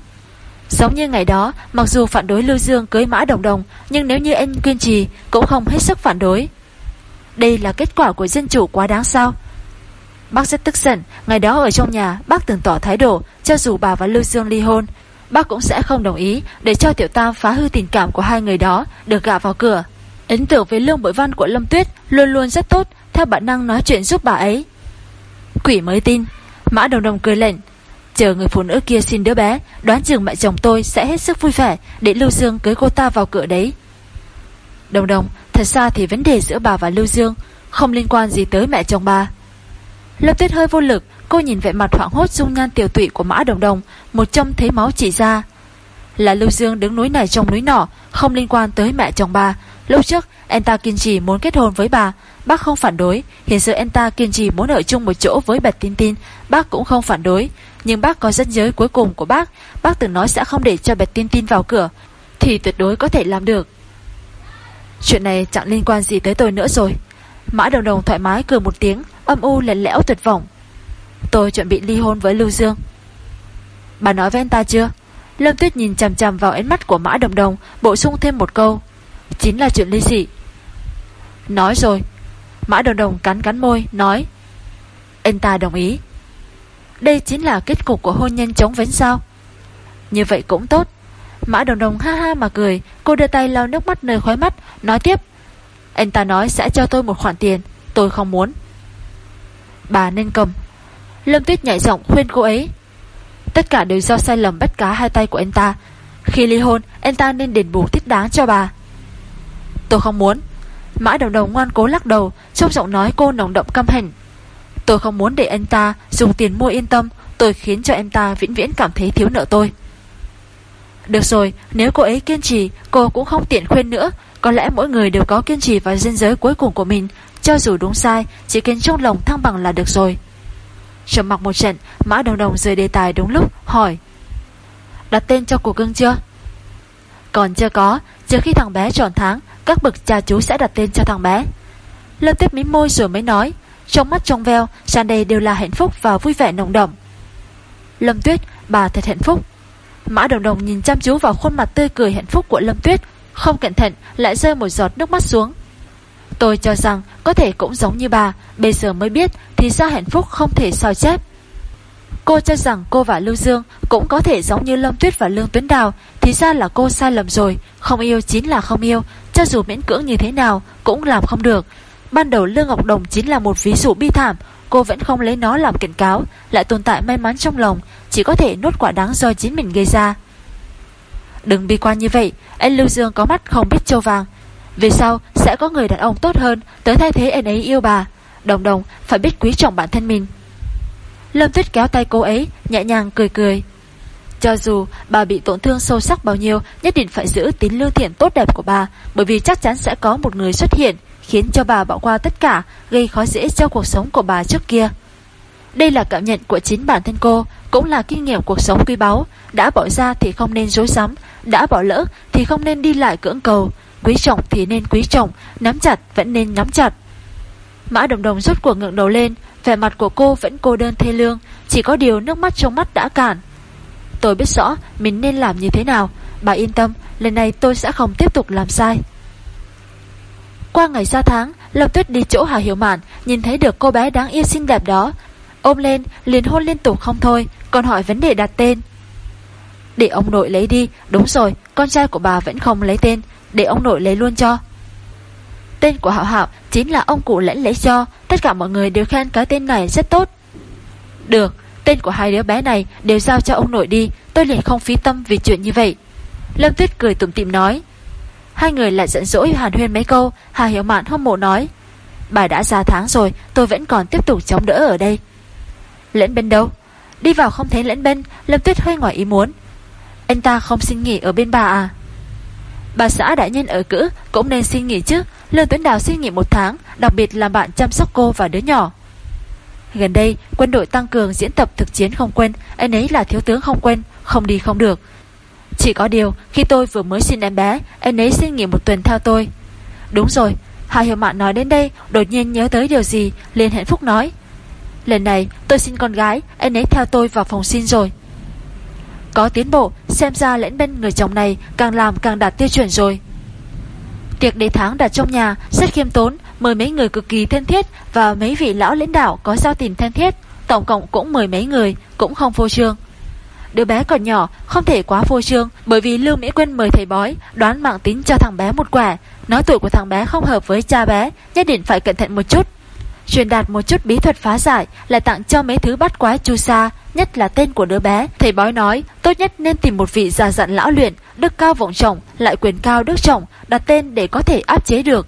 Giống như ngày đó, Mặc dù phản đối Lưu Dương cưới Mã Đồng Đồng, Nhưng nếu như anh kiên trì, Cũng không hết sức phản đối. Đây là kết quả của dân chủ quá đáng sao? Bác rất tức giận, Ngày đó ở trong nhà, bác từng tỏ thái độ, Cho dù bà và Lưu Dương ly hôn bác cũng sẽ không đồng ý để cho Tiểu Tam phá hư tình cảm của hai người đó được gạ vào cửa. Ấn tượng với lương bội văn của Lâm Tuyết luôn luôn rất tốt, theo bản năng nói chuyện giúp bà ấy. Quỷ mới tin, Mã Đồng Đồng cười lệnh, chờ người phụ nữ kia xin đứa bé, đoán chừng mẹ chồng tôi sẽ hết sức vui vẻ để Lưu Dương cưới cô ta vào cửa đấy. Đồng Đồng, thật ra thì vấn đề giữa bà và Lưu Dương không liên quan gì tới mẹ chồng bà. Lâm Tuyết hơi vô lực, Cô nhìn vẻ mặt hoảng hốt dung nhan tiểu tụy của Mã Đồng Đồng, một châm thấy máu chỉ ra. Là Lưu Dương đứng núi này trong núi nọ, không liên quan tới mẹ chồng bà. Lúc trước, anh ta kiên trì muốn kết hôn với bà, bác không phản đối. Hiện giờ anh ta kiên trì muốn ở chung một chỗ với Bạch Tin Tin, bác cũng không phản đối. Nhưng bác có dân giới cuối cùng của bác, bác từng nói sẽ không để cho Bạch Tin Tin vào cửa, thì tuyệt đối có thể làm được. Chuyện này chẳng liên quan gì tới tôi nữa rồi. Mã Đồng Đồng thoải mái cười một tiếng, âm u lẹn lẽo tuyệt vọng. Tôi chuẩn bị ly hôn với Lưu Dương. Bà nói với anh ta chưa? Lâm Tuyết nhìn chằm chằm vào ánh mắt của Mã Đồng Đồng, Bổ sung thêm một câu. Chính là chuyện ly dị. Nói rồi, Mã Đồng Đồng cắn cắn môi, nói, Anh ta đồng ý. Đây chính là kết cục của hôn nhân chống vấn sao? Như vậy cũng tốt. Mã Đồng Đồng ha ha mà cười, Cô đưa tay lau nước mắt nơi khóe mắt, Nói tiếp, Anh ta nói sẽ cho tôi một khoản tiền, Tôi không muốn. Bà nên cầm Lâm Tuyết nhảy giọng khuyên cô ấy. Tất cả đều do sai lầm bắt cá hai tay của anh ta. Khi ly hôn, Anh ta nên đền bù thích đáng cho bà. Tôi không muốn. Mã đồng đồng ngoan cố lắc đầu, Trong giọng nói cô nồng động căm hẳn. Tôi không muốn để anh ta dùng tiền mua yên tâm, Tôi khiến cho em ta vĩnh viễn cảm thấy thiếu nợ tôi. Được rồi, Nếu cô ấy kiên trì, Cô cũng không tiện khuyên nữa. Có lẽ mỗi người đều có kiên trì và danh giới cuối cùng của mình. Cho dù đúng sai, Chỉ khiến trong lòng thăng bằng là được rồi trầm mặc một trận, Mã Đồng Đồng rời đề tài đúng lúc, hỏi. Đặt tên cho cuộc cưng chưa? Còn chưa có Trước khi thằng bé tròn tháng, Các bậc cha chú sẽ đặt tên cho thằng bé. Lâm Tuyết mím môi rồi mới nói, Trong mắt trong veo, tràn đầy đều là hạnh phúc và vui vẻ nồng đậm. Lâm Tuyết, bà thật hạnh phúc. Mã Đồng Đồng nhìn chăm chú vào khuôn mặt tươi cười hạnh phúc của Lâm Tuyết, Không cẩn thận, lại rơi một giọt nước mắt xuống. Tôi cho rằng có thể cũng giống như bà, Bây giờ mới biết thì ra hạnh phúc không thể sao chép. Cô cho rằng cô và Lưu Dương cũng có thể giống như Lâm Tuyết và Lương Tuấn Đào, Thì ra là cô sai lầm rồi, Không yêu chính là không yêu, Cho dù miễn cưỡng như thế nào cũng làm không được. Ban đầu Lương Ngọc Đồng chính là một ví dụ bi thảm, Cô vẫn không lấy nó làm cảnh cáo, Lại tồn tại may mắn trong lòng, Chỉ có thể nuốt quả đáng do chính mình gây ra. Đừng bi quan như vậy, Anh Lưu Dương có mắt không biết châu vàng về sau sẽ có người đàn ông tốt hơn Tới thay thế anh ấy yêu bà? Đồng đồng, phải biết quý trọng bản thân mình. Lâm Tuyết kéo tay cô ấy, Nhẹ nhàng cười cười. Cho dù bà bị tổn thương sâu sắc bao nhiêu, Nhất định phải giữ tín lương thiện tốt đẹp của bà, Bởi vì chắc chắn sẽ có một người xuất hiện, Khiến cho bà bỏ qua tất cả, Gây khó dễ cho cuộc sống của bà trước kia. Đây là cảm nhận của chính bản thân cô, Cũng là kinh nghiệm cuộc sống quý báu. Đã bỏ ra thì không nên dối rắm, Đã bỏ lỡ thì không nên đi lại cưỡng cầu. Quý trọng thì nên quý trọng, Nắm chặt vẫn nên nắm chặt. Mã đồng đồng rút cuộc ngượng đầu lên, Vẻ mặt của cô vẫn cô đơn thê lương, Chỉ có điều nước mắt trong mắt đã cạn. Tôi biết rõ mình nên làm như thế nào, Bà yên tâm, Lần này tôi sẽ không tiếp tục làm sai. Qua ngày xa tháng, Lâm Tuyết đi chỗ Hà Hiểu Mạn, Nhìn thấy được cô bé đáng yêu xinh đẹp đó. Ôm lên, liền hôn liên tục không thôi, Còn hỏi vấn đề đặt tên. Để ông nội lấy đi, Đúng rồi, con trai của bà vẫn không lấy tên để ông nội lấy luôn cho. Tên của Hạo Hạo chính là ông cụ lãnh lấy cho. Tất cả mọi người đều khen cái tên này rất tốt. Được, Tên của hai đứa bé này đều giao cho ông nội đi. Tôi liền không phí tâm vì chuyện như vậy. Lâm Tuyết cười tủm tỉm nói. Hai người lại giận dỗi hàn huyên mấy câu. Hà Hiểu Mạn hâm mộ nói. Bà đã ra tháng rồi, tôi vẫn còn tiếp tục chống đỡ ở đây. Lẫn bên đâu? Đi vào không thấy lẫn bên, Lâm Tuyết hơi ngoài ý muốn. Anh ta không xin nghỉ ở bên bà à? Bà xã đại nhân ở cữ, Cũng nên xin nghỉ chứ. Lương Tuấn Đào xin nghỉ một tháng, Đặc biệt làm bạn chăm sóc cô và đứa nhỏ. Gần đây, quân đội tăng cường diễn tập thực chiến không quên, Anh ấy là thiếu tướng không quên, Không đi không được. Chỉ có điều, khi tôi vừa mới xin em bé, Anh ấy xin nghỉ một tuần theo tôi. Đúng rồi, Hà Hiểu Mạn nói đến đây, Đột nhiên nhớ tới điều gì, liền hạnh phúc nói. Lần này, tôi xin con gái, Anh ấy theo tôi vào phòng xin rồi. Có tiến bộ Xem ra lẫn bên người chồng này Càng làm càng đạt tiêu chuẩn rồi Tiệc đế tháng đặt trong nhà rất khiêm tốn, mời mấy người cực kỳ thân thiết và mấy vị lão lãnh đạo có giao tình thân thiết, tổng cộng cũng mười mấy người, cũng không phô trương. Đứa bé còn nhỏ, không thể quá phô trương bởi vì Lưu Mỹ Quân mời thầy bói đoán mạng tính cho thằng bé một quả, nói tuổi của thằng bé không hợp với cha bé, nhất định phải cẩn thận một chút. Truyền đạt một chút bí thuật phá giải là tặng cho mấy thứ bắt quái chu sa, nhất là tên của đứa bé. Thầy bói nói, tốt nhất nên tìm một vị già dặn lão luyện, đức cao vọng trọng, lại quyền cao đức trọng, đặt tên để có thể áp chế được.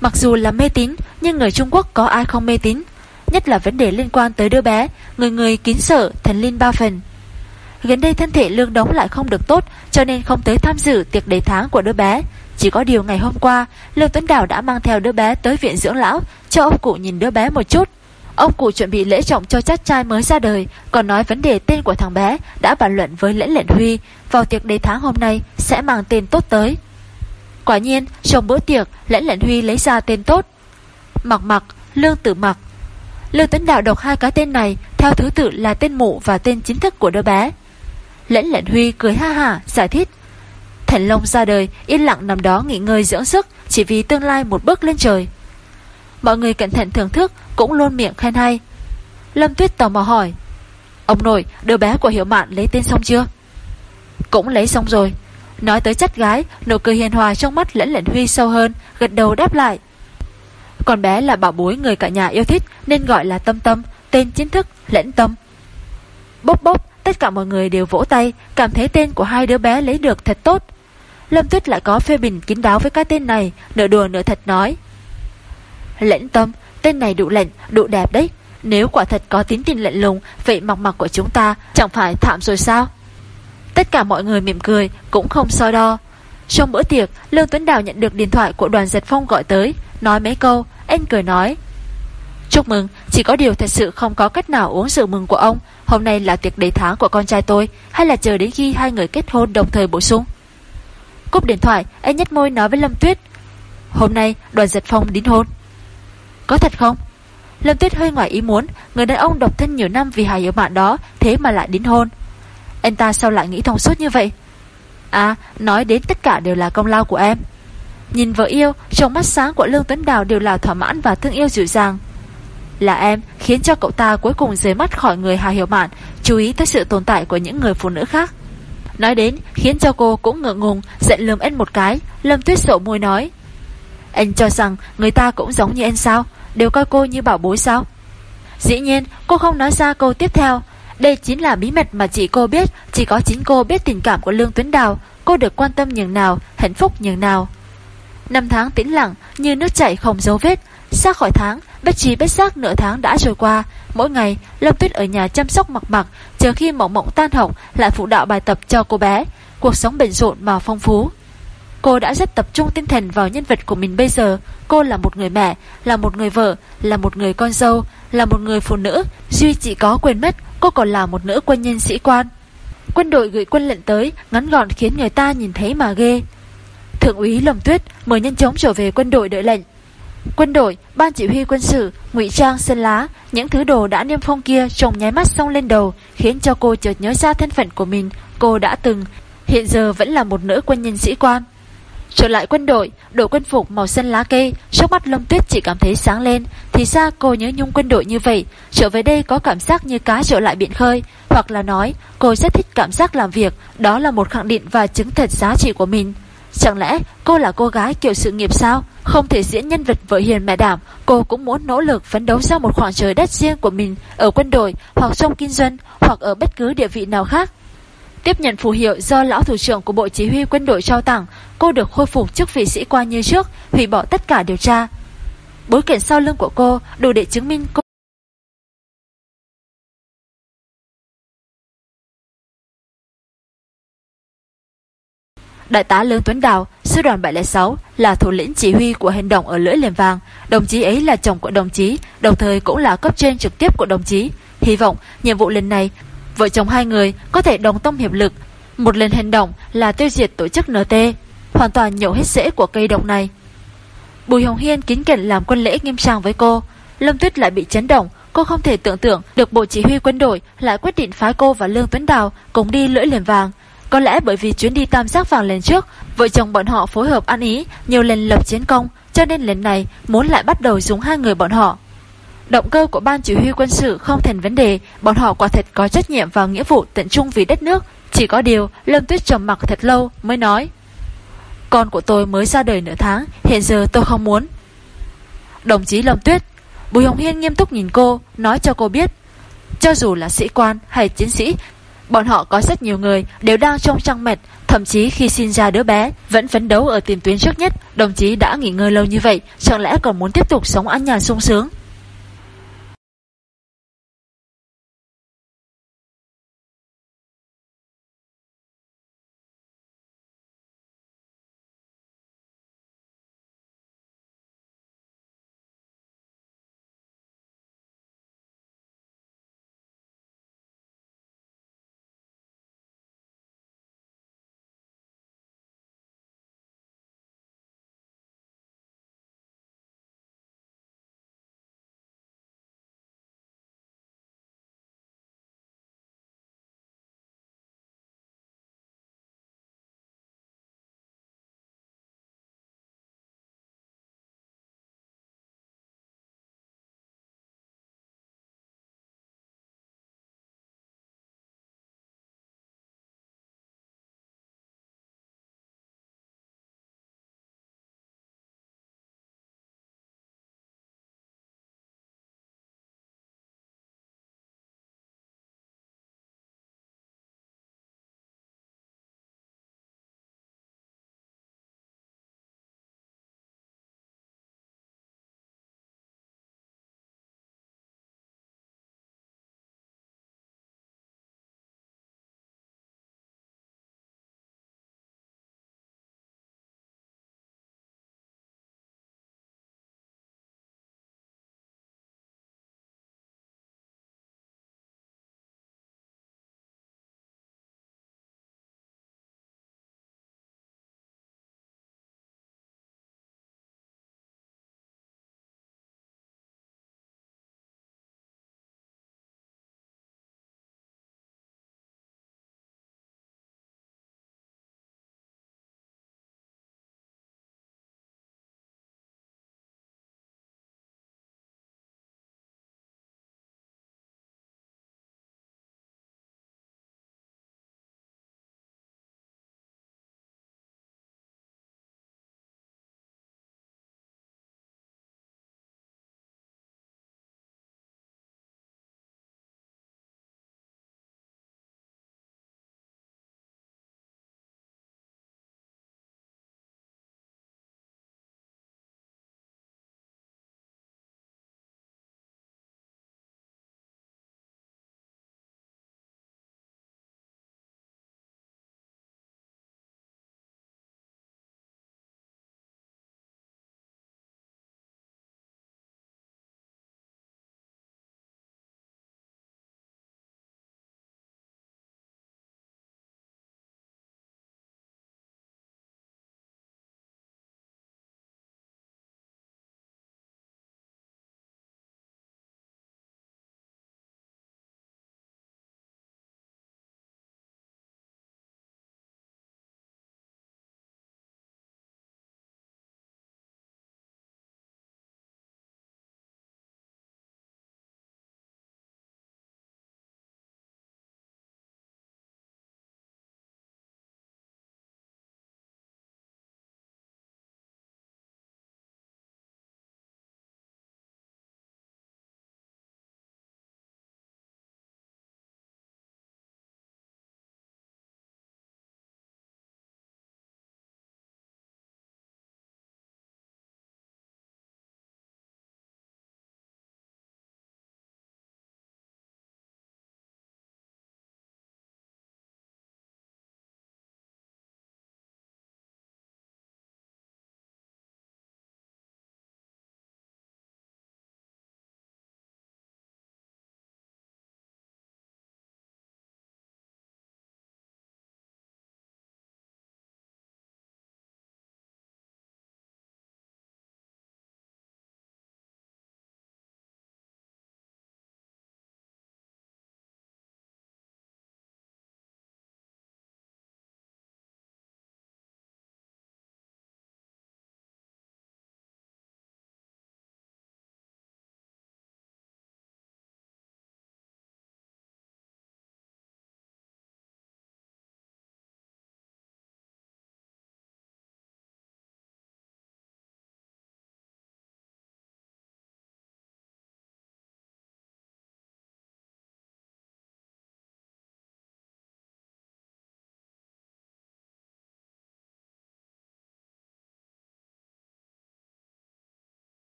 Mặc dù là mê tín, nhưng người Trung Quốc có ai không mê tín? Nhất là vấn đề liên quan tới đứa bé, người người kín sợ, thần linh ba phần. Gần đây thân thể lương đóng lại không được tốt, cho nên không tới tham dự tiệc đầy tháng của đứa bé. Chỉ có điều ngày hôm qua, Lương Tuấn Đào đã mang theo đứa bé tới viện dưỡng lão, cho ông cụ nhìn đứa bé một chút. Ông cụ chuẩn bị lễ trọng cho chắc trai mới ra đời, còn nói vấn đề tên của thằng bé đã bàn luận với lễ lệnh Huy, vào tiệc đầy tháng hôm nay sẽ mang tên tốt tới. Quả nhiên, trong bữa tiệc, lễ lệnh Huy lấy ra tên tốt. Mặc mặc, Lương Tử Mặc. Lương Tuấn Đạo đọc hai cái tên này theo thứ tự là tên mụ và tên chính thức của đứa bé. Lễ lệnh Huy cười ha ha, giải thích. Thần Long ra đời, yên lặng nằm đó nghỉ ngơi dưỡng sức, chỉ vì tương lai một bước lên trời. Mọi người cẩn thận thưởng thức, Cũng luôn miệng khen hay. Lâm Tuyết tò mò hỏi, Ông nội, đứa bé của Hiểu Mạn lấy tên xong chưa? Cũng lấy xong rồi. Nói tới chất gái, Nụ cười hiền hòa trong mắt lẫn lẫn Huy sâu hơn, Gật đầu đáp lại. Con bé là bảo bối người cả nhà yêu thích, Nên gọi là Tâm Tâm, Tên chính thức lẫn Tâm. Bốc bốc, Tất cả mọi người đều vỗ tay, Cảm thấy tên của hai đứa bé lấy được thật tốt. Lâm Tuyết lại có phê bình kín đáo với cái tên này, Nửa đùa nửa thật nói Lệnh tâm, tên này đủ lệnh, đủ đẹp đấy. Nếu quả thật có tín tin lệnh lùng, vậy mặc mặc của chúng ta chẳng phải thảm rồi sao? Tất cả mọi người mỉm cười, cũng không so đo. Trong bữa tiệc, Lương Tuấn Đào nhận được điện thoại của đoàn giật phong gọi tới, nói mấy câu, anh cười nói. Chúc mừng, Chỉ có điều thật sự không có cách nào uống rượu mừng của ông Hôm nay là tiệc đầy tháng của con trai tôi Hay là chờ đến khi hai người kết hôn đồng thời bổ sung Cúp điện thoại Anh nhét môi nói với Lâm Tuyết Hôm nay đoàn giật phong đính hôn có thật không? Lâm Tuyết hơi ngoài ý muốn, Người đàn ông độc thân nhiều năm vì hài hiểu bạn đó, Thế mà lại đến hôn. Anh ta sao lại nghĩ thông suốt như vậy? À nói đến tất cả đều là công lao của em. Nhìn vợ yêu, Trong mắt sáng của Lương Tuấn Đào đều là thỏa mãn và thương yêu dịu dàng. Là em, khiến cho cậu ta cuối cùng rời mắt khỏi người Hà Hiểu Mạn Chú ý tới sự tồn tại của những người phụ nữ khác. Nói đến, khiến cho cô cũng ngượng ngùng, Giận lườm anh một cái, Lâm Tuyết sổ môi nói. Anh cho rằng người ta cũng giống như anh sao? Đều coi cô như bảo bối sao? Dĩ nhiên, cô không nói ra câu tiếp theo. Đây chính là bí mật mà chỉ cô biết. Chỉ có chính cô biết tình cảm của Lương Tuấn Đào, Cô được quan tâm nhường nào, Hạnh phúc nhường nào. Năm tháng tĩnh lặng, như nước chảy không dấu vết. Xa khỏi tháng, Bất trí bất giác nửa tháng đã trôi qua. Mỗi ngày, Lâm Tuyết ở nhà chăm sóc mặc mặc, Chờ khi mộng mộng tan học, Lại phụ đạo bài tập cho cô bé. Cuộc sống bận rộn mà phong phú. Cô đã rất tập trung tinh thần vào nhân vật của mình bây giờ. Cô là một người mẹ Là một người vợ Là một người con dâu Là một người phụ nữ. Duy chỉ có quên mất Cô còn là một nữ quân nhân sĩ quan. Quân đội gửi quân lệnh tới Ngắn gọn khiến người ta nhìn thấy mà ghê. Thượng úy Lâm Tuyết mời nhân chống trở về quân đội đợi lệnh. Quân đội, ban chỉ huy quân sự, ngụy trang sơn lá, những thứ đồ đã niêm phong kia trồng nháy mắt xong lên đầu, khiến cho cô chợt nhớ ra thân phận của mình, cô đã từng, hiện giờ vẫn là một nữ quân nhân sĩ quan. Trở lại quân đội, đội quân phục màu xanh lá cây, trong mắt Lâm Tuyết chỉ cảm thấy sáng lên, thì ra cô nhớ nhung quân đội như vậy, trở về đây có cảm giác như cá trở lại biển khơi, hoặc là nói, cô rất thích cảm giác làm việc, đó là một khẳng định và chứng thật giá trị của mình. Chẳng lẽ cô là cô gái kiểu sự nghiệp sao? Không thể diễn nhân vật vợ hiền mẹ đảm, cô cũng muốn nỗ lực phấn đấu ra một khoảng trời đất riêng của mình ở quân đội hoặc trong kinh doanh hoặc ở bất cứ địa vị nào khác. Tiếp nhận phù hiệu do lão thủ trưởng của Bộ Chỉ huy quân đội trao tặng, cô được khôi phục chức vị sĩ quan như trước, hủy bỏ tất cả điều tra. Bối cảnh sau lưng của cô đủ để chứng minh cô Đại tá Lương Tuấn Đào, sư đoàn 706, là thủ lĩnh chỉ huy của hành động ở lưỡi liềm vàng. Đồng chí ấy là chồng của đồng chí, đồng thời cũng là cấp trên trực tiếp của đồng chí. Hy vọng nhiệm vụ lần này, vợ chồng hai người có thể đồng tâm hiệp lực. Một lần hành động là tiêu diệt tổ chức NT, hoàn toàn nhổ hết rễ của cây động này. Bùi Hồng Hiên kính cẩn làm quân lễ nghiêm trang với cô. Lâm Tuyết lại bị chấn động, cô không thể tưởng tượng được bộ chỉ huy quân đội lại quyết định phái cô và Lương Tuấn Đào cùng đi lưỡi liềm vàng. Có lẽ bởi vì chuyến đi tam giác vàng lần trước, vợ chồng bọn họ phối hợp ăn ý, nhiều lần lập chiến công, cho nên lần này muốn lại bắt đầu dùng hai người bọn họ. Động cơ của ban chỉ huy quân sự không thành vấn đề, bọn họ quả thật có trách nhiệm và nghĩa vụ tận trung vì đất nước. Chỉ có điều, Lâm Tuyết trầm mặc thật lâu mới nói. Con của tôi mới ra đời nửa tháng, hiện giờ tôi không muốn. Đồng chí Lâm Tuyết, Bùi Hồng Hiên nghiêm túc nhìn cô, nói cho cô biết. Cho dù là sĩ quan hay chiến sĩ Bọn họ có rất nhiều người đều đang trong trăng mệt, thậm chí khi sinh ra đứa bé vẫn phấn đấu ở tiền tuyến trước nhất, đồng chí đã nghỉ ngơi lâu như vậy, chẳng lẽ còn muốn tiếp tục sống ăn nhàn sung sướng?